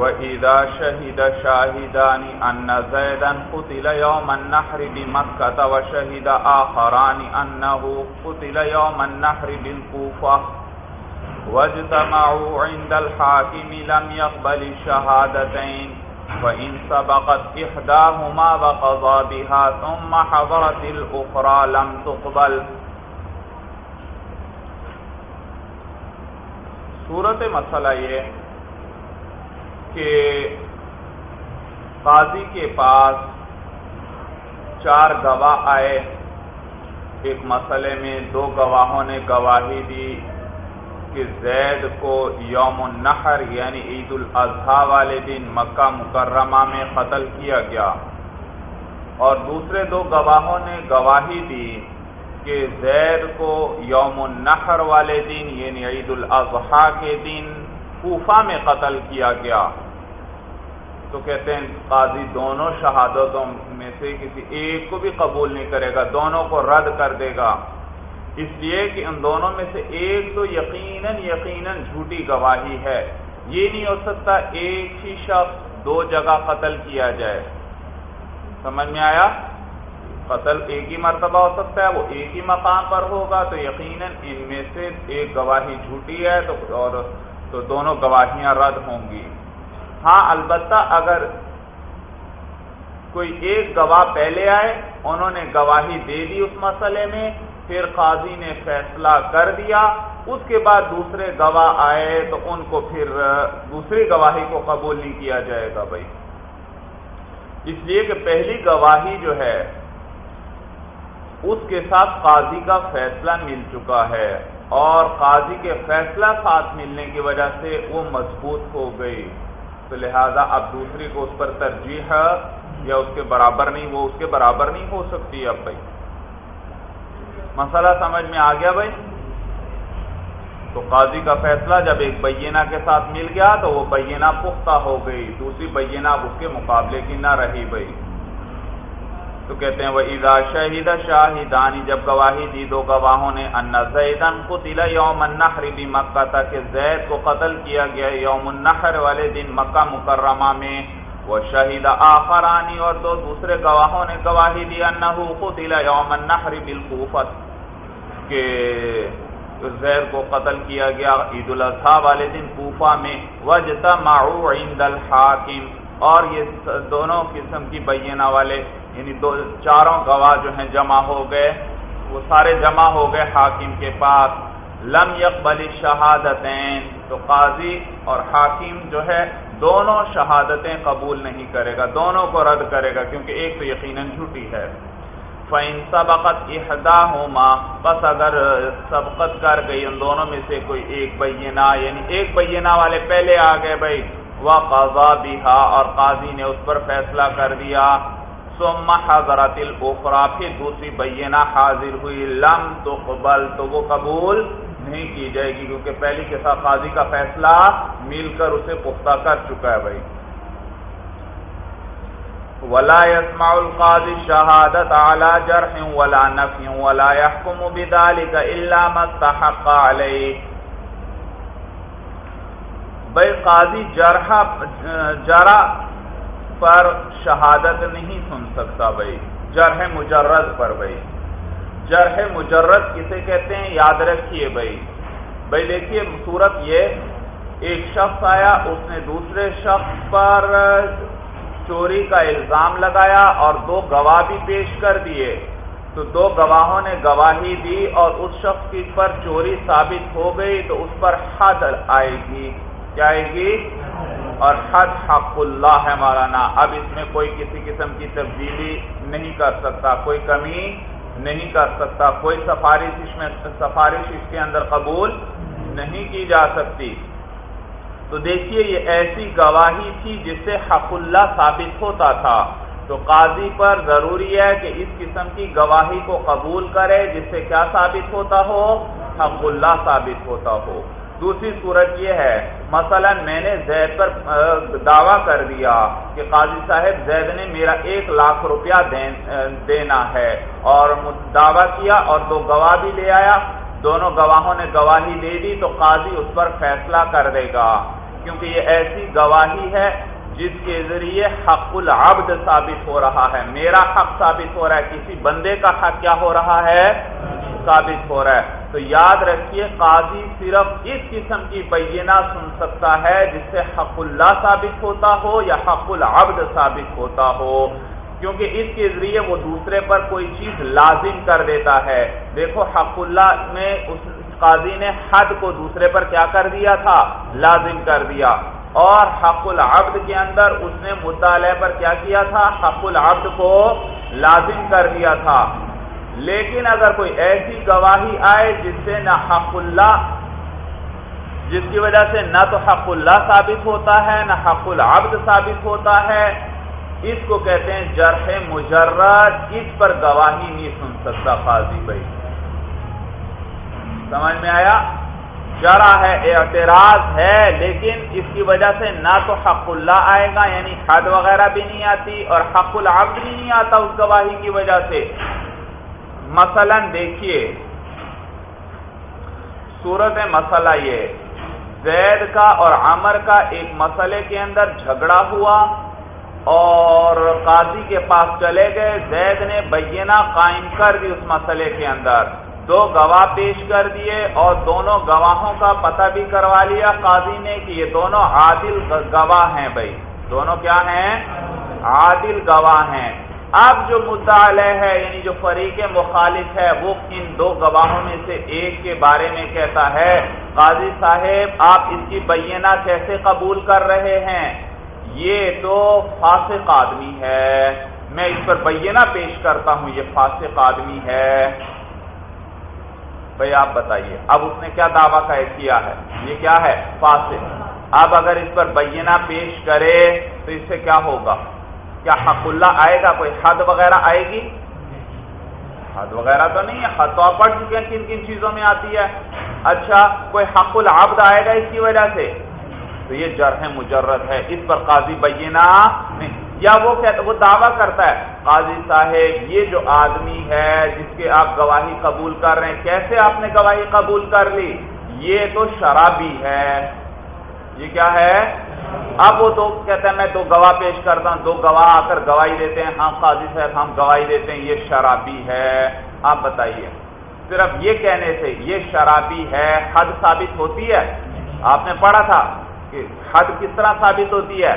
وَإِذَا شَهِدَ شَاهِدَانِ أَنَّ زَيْدًا قُتِلَ يَوْمَ النَّحْرِ بِمَكَّةَ وَشَهِدَ آخَرَانِ أَنَّهُ قُتِلَ يَوْمَ النَّحْرِ بِالْكُوفَةِ وَاجْتَمَعُوا عِنْدَ الْحَاكِمِ لَمْ يَقْبَلِ الشَّهَادَتَيْنِ فَإِنْ سَبَقَتْ إِحْدَاهُمَا وَقَضَى بِهَا ثُمَّ حَضَرَتِ الْأُخْرَى لَمْ تُقْبَلْ صورت مسئلہ یہ کہ قاضی کے پاس چار گواہ آئے۔ ایک مسئلے میں دو گواہوں نے گواہی دی کہ زید کو یوم النحر یعنی عید الاضحیٰ والے دن مکہ مکرمہ میں قتل کیا گیا۔ اور دوسرے دو گواہوں نے گواہی دی کہ زید کو یوم النحر والے دن یعنی عید الاضحیٰ کے دن کوفہ میں قتل کیا گیا۔ تو کہتے ہیں قاضی دونوں شہادتوں میں سے کسی ایک کو بھی قبول نہیں کرے گا، دونوں کو رد کر دے گا۔ اس لیے کہ ان دونوں میں سے ایک تو یقیناً یقیناً جھوٹی گواہی ہے۔ یہ نہیں ہو سکتا ایک ہی شخص دو جگہ قتل کیا جائے۔ سمجھ میں آیا؟ قتل ایک ہی مرتبہ ہو سکتا ہے، وہ ایک ہی مقام پر ہوگا۔ تو یقیناً ان میں سے ایک گواہی جھوٹی ہے تو اور تو دونوں گواہیاں رد ہوں گی۔ ہاں البتہ اگر کوئی ایک گواہ پہلے آئے، انہوں نے گواہی دے دی اس مسئلے میں، پھر قاضی نے فیصلہ کر دیا، اس کے بعد دوسرے گواہ آئے تو ان کو پھر دوسری گواہی کو قبول نہیں کیا جائے گا بھائی۔ اس لیے کہ پہلی گواہی جو ہے، اس کے ساتھ قاضی کا فیصلہ مل چکا ہے۔ اور قاضی کے فیصلہ ساتھ ملنے کی وجہ سے وہ مضبوط ہو گئی۔ تو لہذا اب دوسری کو اس پر ترجیح ہے، یا اس کے برابر نہیں، وہ اس کے برابر نہیں ہو سکتی اب بھائی۔ مسئلہ سمجھ میں آ گیا بھائی؟ تو قاضی کا فیصلہ جب ایک بینہ کے ساتھ مل گیا تو وہ بینہ پختہ ہو گئی۔ دوسری بینہ اب اس کے مقابلے کی نہ رہی بھائی۔ تو کہتے ہیں وہ ادا شہید شاہدانی جب گواہی دی دو گواہوں نے ان زیدن قتل یوم النحر بھی مکہ تھا کہ زید کو قتل کیا گیا یوم النحر والے دن مکہ مکرمہ میں وہ شہید آخرانی اور دو دوسرے گواہوں نے گواہی دی انہو قتل یوم النحر بالکوفت کہ زید کو قتل کیا گیا عید الاضحیٰ والے دن کوفہ میں وجتمعوا عند الحاکم اور یہ دونوں قسم کی بینہ والے یعنی دو چاروں گواہ جو ہیں جمع ہو گئے، وہ سارے جمع ہو گئے حاکم کے پاس. لم یقبل شہادتیں تو قاضی اور حاکم جو ہے دونوں شہادتیں قبول نہیں کرے گا، دونوں کو رد کرے گا، کیونکہ ایک تو یقیناً جھوٹی ہے. فَإِن سَبَقَتْ إِحْدَاهُمَا، بس اگر سبقت کر گئی ان دونوں میں سے کوئی ایک بینہ یعنی ایک بینہ والے پہلے آ گئے بھائی وہ قضا بھی اور قاضی نے اس پر فیصلہ کر دیا. ثم حضرت الاخرى، پھر دوسری بینہ حاضر ہوئی، لم تقبل، تو وہ قبول نہیں کی جائے گی، کیونکہ پہلی کے ساتھ قاضی کا فیصلہ مل کر اسے پختہ کر چکا ہے بھائی۔ ولا يسمع القاضي شهادت على جرح ولا نفي ولا يحكم بذلك الا ما استحق عليه۔ بھائی قاضی جرح جرح پر شہادت نہیں سن سکتا بھائی جرح مجرد پر بھائی جرح مجرد کسے کہتے ہیں؟ یاد رکھیے بھائی بھائی دیکھیے، صورت یہ، ایک شخص آیا، اس نے دوسرے شخص پر چوری کا الزام لگایا اور دو گواہ بھی پیش کر دیے۔ تو دو گواہوں نے گواہی دی اور اس شخص کی پر چوری ثابت ہو گئی، تو اس پر حد آئے گی۔ کیا آئے گی؟ اور حد حق اللہ ہے مولانا، اب اس میں کوئی کسی قسم کی تبدیلی نہیں کر سکتا، کوئی کمی نہیں کر سکتا، کوئی سفارش اس میں، سفارش اس کے اندر قبول نہیں کی جا سکتی۔ تو دیکھیے، یہ ایسی گواہی تھی جس سے حق اللہ ثابت ہوتا تھا۔ تو قاضی پر ضروری ہے کہ اس قسم کی گواہی کو قبول کرے، جس سے کیا ثابت ہوتا ہو؟ حق اللہ ثابت ہوتا ہو۔ دوسری صورت یہ ہے، مثلا میں نے زید پر دعویٰ کر دیا کہ قاضی صاحب، زید نے میرا ایک لاکھ روپیہ دینا ہے اور دعویٰ کیا اور دو گواہ بھی لے آیا۔ دونوں گواہوں نے گواہی دے دی تو قاضی اس پر فیصلہ کر دے گا۔ کیونکہ یہ ایسی گواہی ہے جس کے ذریعے حق العبد ثابت ہو رہا ہے۔ میرا حق ثابت ہو رہا ہے، کسی بندے کا حق کیا ہو رہا ہے؟ ثابت ہو رہا ہے۔ تو یاد رکھیے، قاضی صرف اس قسم کی بینہ سن سکتا ہے جس سے حق اللہ ثابت ہوتا ہو یا حق العبد ثابت ہوتا ہو۔ کیونکہ اس کے ذریعے وہ دوسرے پر کوئی چیز لازم کر دیتا ہے۔ دیکھو، حق اللہ میں اس قاضی نے حد کو دوسرے پر کیا کر دیا تھا؟ لازم کر دیا۔ اور حق العبد کے اندر اس نے مطالعہ پر کیا کیا تھا؟ حق العبد کو لازم کر دیا تھا۔ لیکن اگر کوئی ایسی گواہی آئے جس سے نہ حق اللہ، جس کی وجہ سے نہ تو حق اللہ ثابت ہوتا ہے، نہ حق العبد ثابت ہوتا ہے، اس کو کہتے ہیں جرح مجرد، اس پر گواہی نہیں سن سکتا قاضی بھائی۔ سمجھ میں آیا؟ جرا ہے، اعتراض ہے، لیکن اس کی وجہ سے نہ تو حق اللہ آئے گا یعنی حد وغیرہ بھی نہیں آتی اور حق العبد بھی نہیں آتا اس گواہی کی وجہ سے۔ مثلا دیکھیے۔ صورت مسئلہ یہ، زید کا اور عمر کا ایک مسئلے کے اندر جھگڑا ہوا اور قاضی کے پاس چلے گئے۔ زید نے بینہ قائم کر دی اس مسئلے کے اندر۔ دو گواہ پیش کر دیے اور دونوں گواہوں کا پتہ بھی کروا لیا قاضی نے کہ یہ دونوں عادل گواہ ہیں بھائی۔ دونوں کیا ہیں؟ عادل گواہ ہیں۔ اب جو مدعا علیہ ہے یعنی جو فریق مخالف ہے، وہ ان دو گواہوں میں سے ایک کے بارے میں کہتا ہے؟ قاضی صاحب، آپ اس کی بینہ کیسے قبول کر رہے ہیں؟ یہ تو فاسق آدمی ہے۔ میں اس پر بینہ پیش کرتا ہوں، یہ فاسق آدمی ہے۔ بھائی، آپ بتائیے، اب اس نے کیا دعویٰ کیا ہے؟ یہ کیا ہے؟ فاسق۔ اب اگر اس پر بینہ پیش کرے تو اس سے کیا ہوگا؟ کیا حق اللہ آئے گا؟ کوئی حد وغیرہ آئے گی؟ حد وغیرہ تو نہیں ہے، حد تو آپ پڑھ چکے ہیں کن کن چیزوں میں آتی ہے۔ اچھا کوئی حق العبد آئے گا اس کی وجہ سے؟ تو یہ جرح مجرد ہے، اس پر قاضی بینہ نہیں۔ یا وہ کہتا وہ دعویٰ کرتا ہے، قاضی صاحب، یہ جو آدمی ہے جس کے آپ گواہی قبول کر رہے ہیں، کیسے آپ نے گواہی قبول کر لی؟ یہ تو شرابی ہے۔ یہ کیا ہے؟ اب وہ تو کہتے ہیں میں دو گواہ پیش کرتا ہوں، دو گواہ آ کر گواہی دیتے ہیں ہاں قاضی صاحب ہم گواہی دیتے ہیں، یہ شرابی ہے۔ آپ بتائیے۔ صرف یہ کہنے سے یہ شرابی ہے، حد ثابت ہوتی ہے؟ آپ نے پڑھا تھا کہ حد کس طرح ثابت ہوتی ہے؟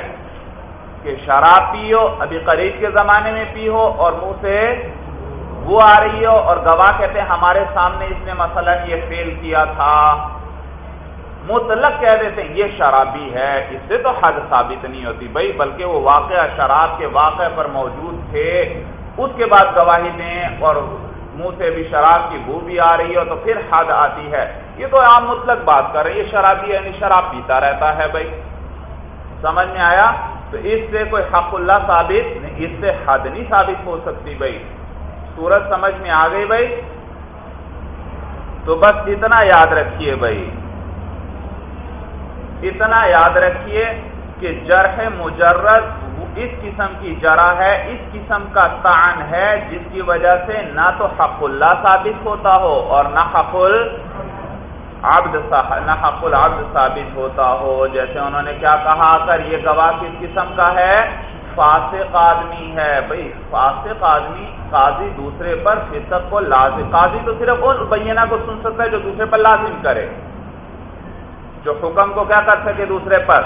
کہ شراب پی ہو ابھی قریب کے زمانے میں پی ہو اور منہ سے وہ آ رہی ہو اور گواہ کہتے ہیں ہمارے سامنے اس نے مثلا یہ فیل کیا تھا۔ مطلق کہہ دیتے ہیں، یہ شرابی ہے، اس سے تو حد ثابت نہیں ہوتی بھائی، بلکہ وہ واقعہ شراب کے واقعے پر موجود تھے۔ اس کے بعد گواہی دیں اور منہ سے بھی شراب کی بو بھی آ رہی ہو تو پھر حد آتی ہے۔ یہ تو عام مطلق بات کر رہے یہ شرابی یعنی شراب پیتا رہتا ہے بھائی۔ سمجھ میں آیا؟ تو اس سے کوئی حق اللہ ثابت نہیں، اس سے حد نہیں ثابت ہو سکتی بھائی۔ سورج سمجھ میں آ گئی بھائی؟ تو بس اتنا یاد رکھیے بھائی۔ اتنا یاد رکھیے کہ جرح مجرد اس قسم کی جرا ہے، اس قسم کا تعن ہے، جس کی وجہ سے نہ تو حق اللہ ثابت ہوتا ہو اور نہ حق العبد نہ حق العبد ثابت ہوتا ہو۔ جیسے انہوں نے کیا کہا کر یہ گواہ کس قسم کا ہے؟ فاسق آدمی ہے۔ بھائی فاسق آدمی قاضی دوسرے پر فسق کو لازم، قاضی تو صرف ان بینہ کو سن سکتا ہے جو دوسرے پر لازم کرے۔ جو حکم کو کیا کر سکے دوسرے پر،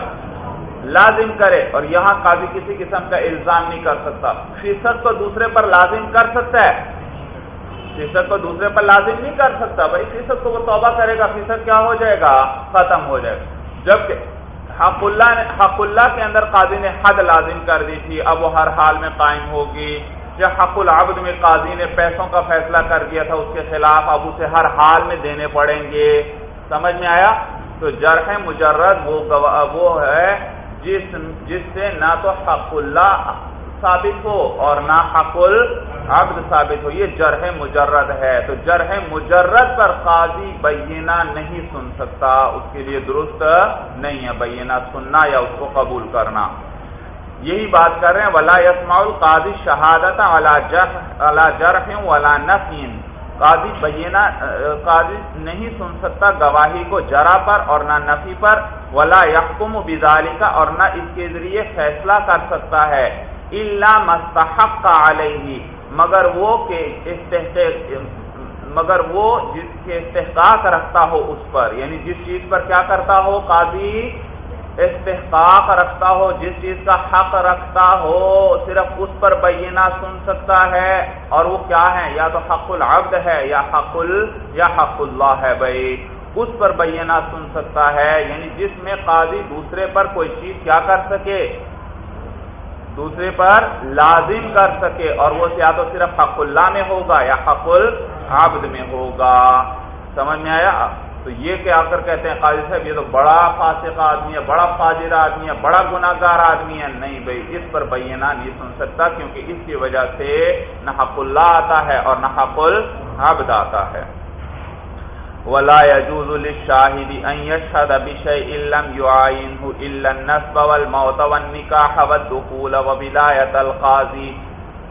لازم کرے اور یہاں قاضی کسی قسم کا الزام نہیں کر سکتا۔ فیصد کو دوسرے پر لازم کر سکتا ہے۔ فیصد کو دوسرے پر لازم نہیں کر سکتا۔ بھائی فیصد کو وہ توبہ کرے گا، فیصد کیا ہو جائے گا؟ ختم ہو جائے گا۔ جبکہ حق اللہ نے، حق اللہ کے اندر قاضی نے حد لازم کر دی تھی۔ اب وہ ہر حال میں قائم ہوگی۔ یا حق العبد میں قاضی نے پیسوں کا فیصلہ کر دیا تھا، اس کے خلاف اب اسے ہر حال میں دینے پڑیں گے۔ سمجھ میں آیا؟ تو جرح مجرد وہ وہ ہے جس جس سے نہ تو حق اللہ ثابت ہو اور نہ حق العبد ثابت ہو، یہ جرح مجرد ہے۔ تو جرح مجرد پر قاضی بینہ نہیں سن سکتا، اس کے لیے درست نہیں ہے بینہ سننا یا اس کو قبول کرنا۔ یہی بات کر رہے ہیں، ولا یسما القاضی شہادت جرح ولا نفین قاضی بینہ قاضی نہیں سن سکتا گواہی کو جرا پر اور نہ نفی پر، ولا یحکم بزالی کا اور نہ اس کے ذریعے فیصلہ کر سکتا ہے اللہ مستحق کا علیہ، مگر وہ کہ مگر وہ جس کے استحقاق رکھتا ہو اس پر یعنی جس چیز پر کیا کرتا ہو قاضی؟ استحقاق رکھتا ہو، جس چیز کا حق رکھتا ہو، صرف اس پر بینہ سن سکتا ہے۔ اور وہ کیا ہے؟ یا تو حق العبد ہے، یا حق ال یا حق اللہ ہے بھائی۔ اس پر بینہ سن سکتا ہے یعنی جس میں قاضی دوسرے پر کوئی چیز کیا کر سکے؟ دوسرے پر لازم کر سکے۔ اور وہ یا تو صرف حق اللہ میں ہوگا، یا حق العبد میں ہوگا۔ سمجھ میں آیا؟ تو یہ کیا کر کہتے ہیں، قاضی صاحب، یہ تو بڑا فاسق آدمی ہے، بڑا فاجر آدمی ہے، بڑا گناگار آدمی ہے۔ نہیں بھائی، اس پر بینہ نہیں سن سکتا کیونکہ اس کی وجہ سے نہ حق اللہ آتا ہے اور نہ حق العبد آتا ہے۔ ولا يجوز للشاهد ان يشهد بشيء لم يعينه الا النسب والموت والنكاح والدخول وبلايه القاضي۔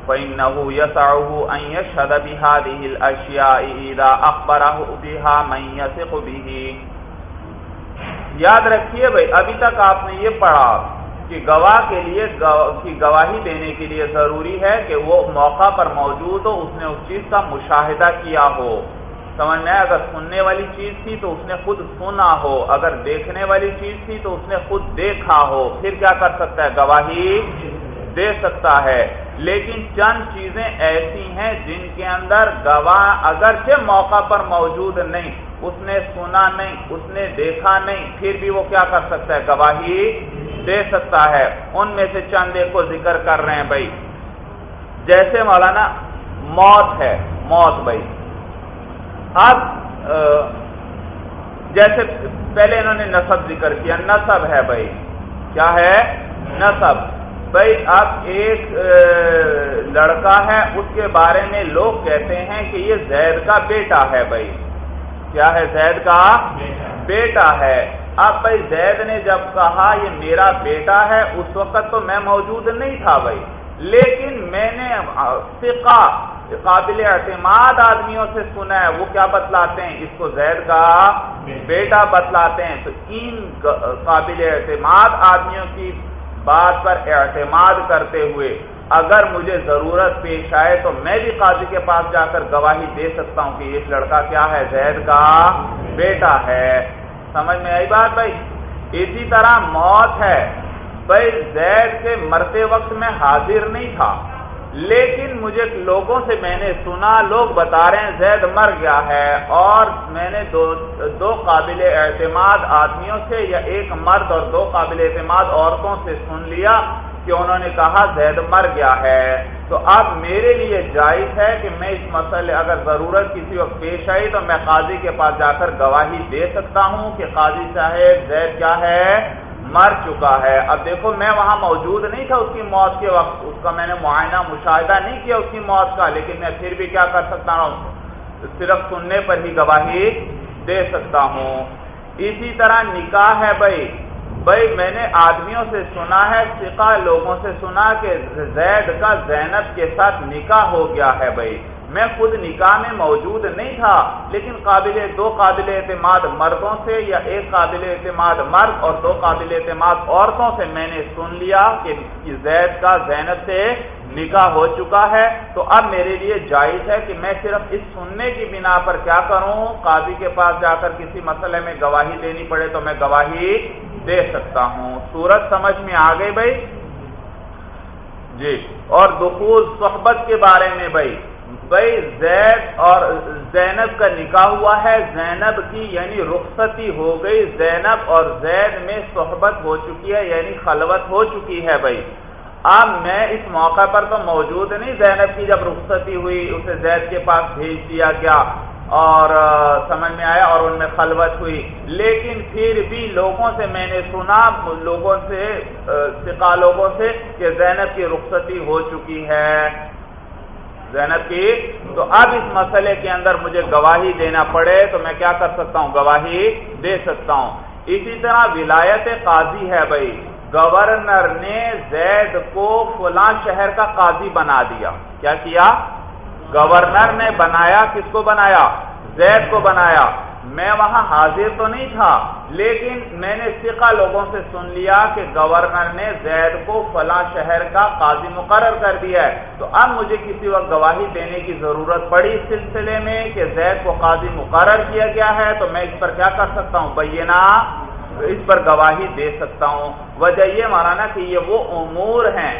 فإنه يسعه أن يشهد بهذه الأشياء إذا أخبره بها من يثق به۔ یاد رکھیے بھائی، ابھی تک آپ نے یہ پڑھا کہ گواہ کے لیے کی گواہی دینے کے لیے ضروری ہے کہ وہ موقع پر موجود ہو، اس نے اس چیز کا مشاہدہ کیا ہو۔ سمجھ میں اگر سننے والی چیز تھی تو اس نے خود سنا ہو، اگر دیکھنے والی چیز تھی تو اس نے خود دیکھا ہو۔ پھر کیا کر سکتا ہے؟ گواہی دے سکتا ہے۔ لیکن چند چیزیں ایسی ہیں جن کے اندر گواہ اگرچہ موقع پر موجود نہیں، اس نے سنا نہیں، اس نے دیکھا نہیں، پھر بھی وہ کیا کر سکتا ہے؟ گواہی دے سکتا ہے۔ ان میں سے چند ایک کو ذکر کر رہے ہیں بھائی۔ جیسے مولانا، موت ہے، موت بھائی۔ اب جیسے پہلے انہوں نے نصب ذکر کیا، نصب ہے بھائی۔ کیا ہے؟ نصب۔ بھائی اب ایک لڑکا ہے، اس کے بارے میں لوگ کہتے ہیں کہ یہ زید کا بیٹا ہے بھائی۔ کیا ہے زید کا؟ بیٹا ہے۔ اب بھائی زید نے جب کہا یہ میرا بیٹا ہے، اس وقت تو میں موجود نہیں تھا بھائی۔ لیکن میں نے فقہ قابل اعتماد آدمیوں سے سنا ہے۔ وہ کیا بتلاتے ہیں؟ اس کو زید کا بیٹا بتلاتے ہیں۔ تو ان قابل اعتماد آدمیوں کی بات پر اعتماد کرتے ہوئے اگر مجھے ضرورت پیش آئے تو میں بھی قاضی کے پاس جا کر گواہی دے سکتا ہوں کہ یہ لڑکا کیا ہے؟ زید کا بیٹا ہے۔ سمجھ میں آئی بات بھائی؟ اسی طرح موت ہے۔ بھائی، زید کے مرتے وقت میں حاضر نہیں تھا۔ لیکن مجھے لوگوں سے میں نے سنا، لوگ بتا رہے ہیں زید مر گیا ہے اور میں نے دو دو قابل اعتماد آدمیوں سے یا ایک مرد اور دو قابل اعتماد عورتوں سے سن لیا کہ انہوں نے کہا زید مر گیا ہے۔ تو اب میرے لیے جائز ہے کہ میں اس مسئلے، اگر ضرورت کسی وقت پیش آئی تو میں قاضی کے پاس جا کر گواہی دے سکتا ہوں کہ قاضی صاحب زید کیا ہے۔ مر چکا ہے۔ اب دیکھو، میں وہاں موجود نہیں تھا اس کی موت کے وقت۔ اس کا میں نے معائنہ، مشاہدہ نہیں کیا اس کی موت کا، لیکن میں پھر بھی کیا کر سکتا ہوں؟ صرف سننے پر ہی گواہی دے سکتا ہوں۔ اسی طرح نکاح ہے بھائی۔ بھائی، میں نے آدمیوں سے سنا ہے سکا لوگوں سے سنا کہ زید کا زینب کے ساتھ نکاح ہو گیا ہے بھائی۔ میں خود نکاح میں موجود نہیں تھا، لیکن قابل دو قابل اعتماد مردوں سے یا ایک قابل اعتماد مرد اور دو قابل اعتماد عورتوں سے میں نے سن لیا کہ زید کا زینب سے نکاح ہو چکا ہے۔ تو اب میرے لیے جائز ہے کہ میں صرف اس سننے کی بنا پر کیا کروں؟ قاضی کے پاس جا کر کسی مسئلے میں گواہی دینی پڑے تو میں گواہی دے سکتا ہوں۔ سورج سمجھ میں آ گئی بھائی؟ جی۔ اور دخول صحبت کے بارے میں بھائی؟ بھائی زید اور زینب کا نکاح ہوا ہے۔ زینب کی یعنی رخصتی ہو گئی۔ زینب اور زید میں صحبت ہو چکی ہے یعنی خلوت ہو چکی ہے بھائی۔ اب میں اس موقع پر تو موجود نہیں زینب کی جب رخصتی ہوئی، اسے زید کے پاس بھیج دیا گیا اور سمجھ میں آیا اور ان میں خلوت ہوئی۔ لیکن پھر بھی لوگوں سے میں نے سنا، لوگوں سے سکا لوگوں سے کہ زینب کی رخصتی ہو چکی ہے۔ زینب کی۔ تو اب اس مسئلے کے اندر مجھے گواہی دینا پڑے تو میں کیا کر سکتا ہوں؟ گواہی دے سکتا ہوں۔ اسی طرح ولایت قاضی ہے بھائی۔ گورنر نے زید کو فلاں شہر کا قاضی بنا دیا۔ کیا کیا؟ گورنر نے بنایا، کس کو بنایا؟ زید کو بنایا۔ میں وہاں حاضر تو نہیں تھا، لیکن میں نے سکھا لوگوں سے سن لیا کہ گورنر نے زید کو فلاں شہر کا قاضی مقرر کر دیا ہے۔ تو اب مجھے کسی وقت گواہی دینے کی ضرورت پڑی اس سلسلے میں کہ زید کو قاضی مقرر کیا گیا ہے۔ تو میں اس پر کیا کر سکتا ہوں؟ بینا اس پر گواہی دے سکتا ہوں۔ وجہ یہ مانا نا کہ یہ وہ امور ہیں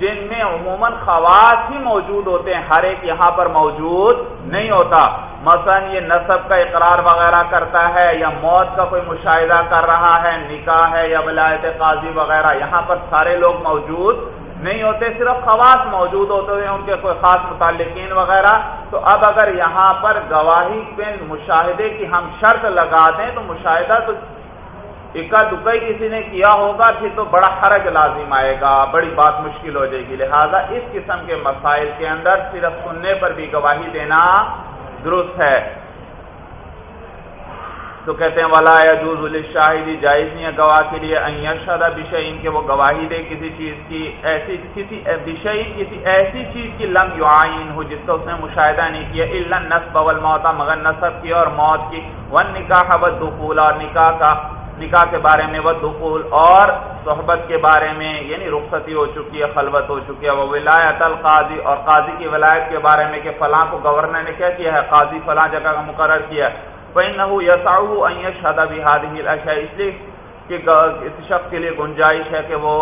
جن میں عموماً خواص ہی موجود ہوتے ہیں، ہر ایک یہاں پر موجود نہیں ہوتا۔ مثلا یہ نصب کا اقرار وغیرہ کرتا ہے یا موت کا کوئی مشاہدہ کر رہا ہے، نکاح ہے یا ولایت قاضی وغیرہ، یہاں پر سارے لوگ موجود نہیں ہوتے، صرف خواص موجود ہوتے ہیں، ان کے کوئی خاص متعلقین وغیرہ۔ تو اب اگر یہاں پر گواہی پہ مشاہدے کی ہم شرط لگا دیں، تو مشاہدہ تو اکا دکا کسی نے کیا ہوگا، پھر تو بڑا حرج لازم آئے گا، بڑی بات مشکل ہو جائے گی۔ لہذا اس قسم کے مسائل کے اندر صرف سننے پر بھی گواہی دینا درست ہے۔ تو کہتے ہیں، ولا یجوز الشاہدی جائز نہیں ہے گواہ کے لیے۔ شدہ بشعین کے وہ گواہی دے کسی چیز کی ایسی، کسی بشعین کسی ایسی چیز کی لم یعین ہو، جس کا اس نے مشاہدہ نہیں کیا۔ الا نصب والموت، مگر نصب کی اور موت کی۔ ون نکاح والدخول، اور نکاح کا نکاح کے بارے میں وہ دخول اور صحبت کے بارے میں یعنی رخصتی ہو چکی ہے، خلوت ہو چکی ہے، وہ ولایت القاضی اور قاضی کی ولایت کے بارے میں کہ فلاں کو گورنر نے کیا کیا ہے، قاضی فلاں جگہ کا مقرر کیا ہے۔ فَإِنَّهُ يَسَعُهُ أَن يَشْهَدَ بِهَذِهِ الْأَشْيَاءِ اس لیے کہ اس شخص کے لیے گنجائش ہے کہ وہ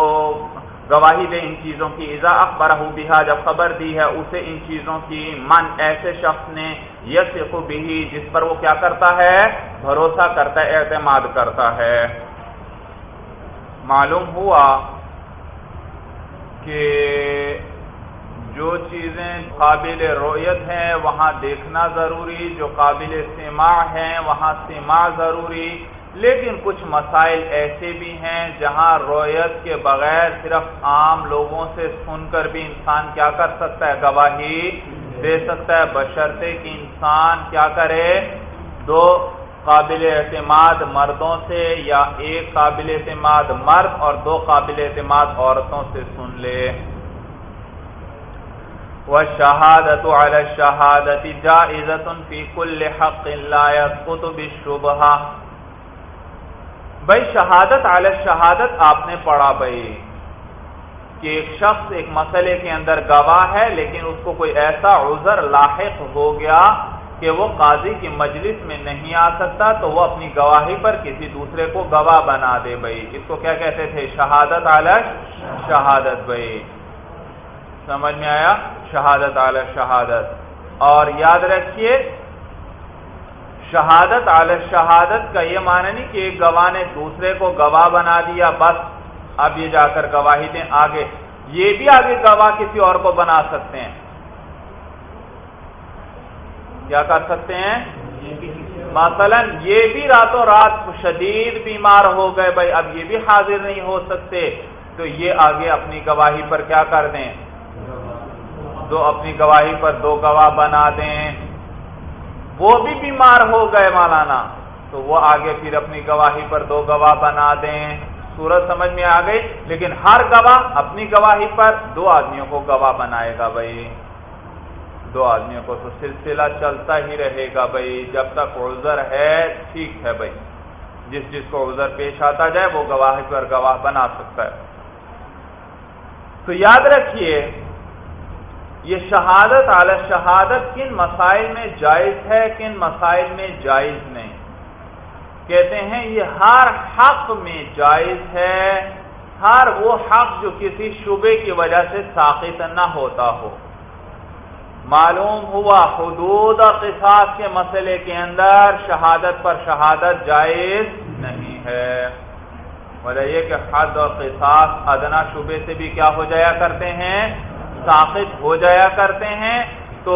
گواہی دے ان چیزوں کی، اذا اخبرہ بہا، جب خبر دی ہے، اسے ان چیزوں کی، من ایسے شخص نے یسق بھی جس پر وہ کیا کرتا ہے؟ بھروسہ کرتا ہے، اعتماد کرتا ہے۔ معلوم ہوا کہ جو چیزیں قابل رویت ہیں، وہاں دیکھنا ضروری، جو قابل سماع ہیں، وہاں سماع ضروری۔ لیکن کچھ مسائل ایسے بھی ہیں جہاں رویت کے بغیر صرف عام لوگوں سے سن کر بھی انسان کیا کر سکتا ہے؟ گواہی دے سکتا ہے، بشرطے کہ انسان کیا کرے؟ دو قابل اعتماد مردوں سے یا ایک قابل اعتماد مرد اور دو قابل اعتماد عورتوں سے سن لے۔ وہ شہادت شہادت جائزت فی کل حق لا يسقط بالشبہ بھائی شہادت علی شہادت آپ نے پڑھا بھائی کہ ایک شخص ایک مسئلے کے اندر گواہ ہے لیکن اس کو کوئی ایسا عذر لاحق ہو گیا کہ وہ قاضی کی مجلس میں نہیں آ سکتا تو وہ اپنی گواہی پر کسی دوسرے کو گواہ بنا دے بھائی۔ اس کو کیا کہتے تھے؟ شہادت علی شہادت بھائی۔ سمجھ میں آیا؟ شہادت علی شہادت۔ اور یاد رکھیے شہادت علی شہادت کا یہ معنی نہیں کہ ایک گواہ نے دوسرے کو گواہ بنا دیا، بس اب یہ جا کر گواہی دیں آگے۔ یہ بھی آگے گواہ کسی اور کو بنا سکتے ہیں۔ کیا کر سکتے ہیں؟ مثلا یہ بھی راتوں رات شدید بیمار ہو گئے، بھائی اب یہ بھی حاضر نہیں ہو سکتے۔ تو یہ آگے اپنی گواہی پر کیا کر دیں؟ دو اپنی گواہی پر دو گواہ بنا دیں۔ وہ بھی بیمار ہو گئے مولانا، تو وہ آگے پھر اپنی گواہی پر دو گواہ بنا دیں۔ صورت سمجھ میں آ گئی، لیکن ہر گواہ اپنی گواہی پر دو آدمیوں کو گواہ بنائے گا بھائی۔ دو آدمیوں کو تو سلسلہ چلتا ہی رہے گا بھائی۔ جب تک عذر ہے، ٹھیک ہے بھائی۔ جس جس کو عذر پیش آتا جائے، وہ گواہی پر گواہ بنا سکتا ہے۔ تو یاد رکھیے یہ شہادت اعلی شہادت کن مسائل میں جائز ہے، کن مسائل میں جائز نہیں؟ کہتے ہیں یہ ہر حق میں جائز ہے، ہر وہ حق جو کسی شبے کی وجہ سے ساقط نہ ہوتا ہو۔ معلوم ہوا حدود اور قصاص کے مسئلے کے اندر شہادت پر شہادت جائز نہیں ہے۔ وجہ یہ کہ حد اور قصاص ادنا شبے سے بھی کیا ہو جایا کرتے ہیں؟ ساقط ہو جایا کرتے ہیں، تو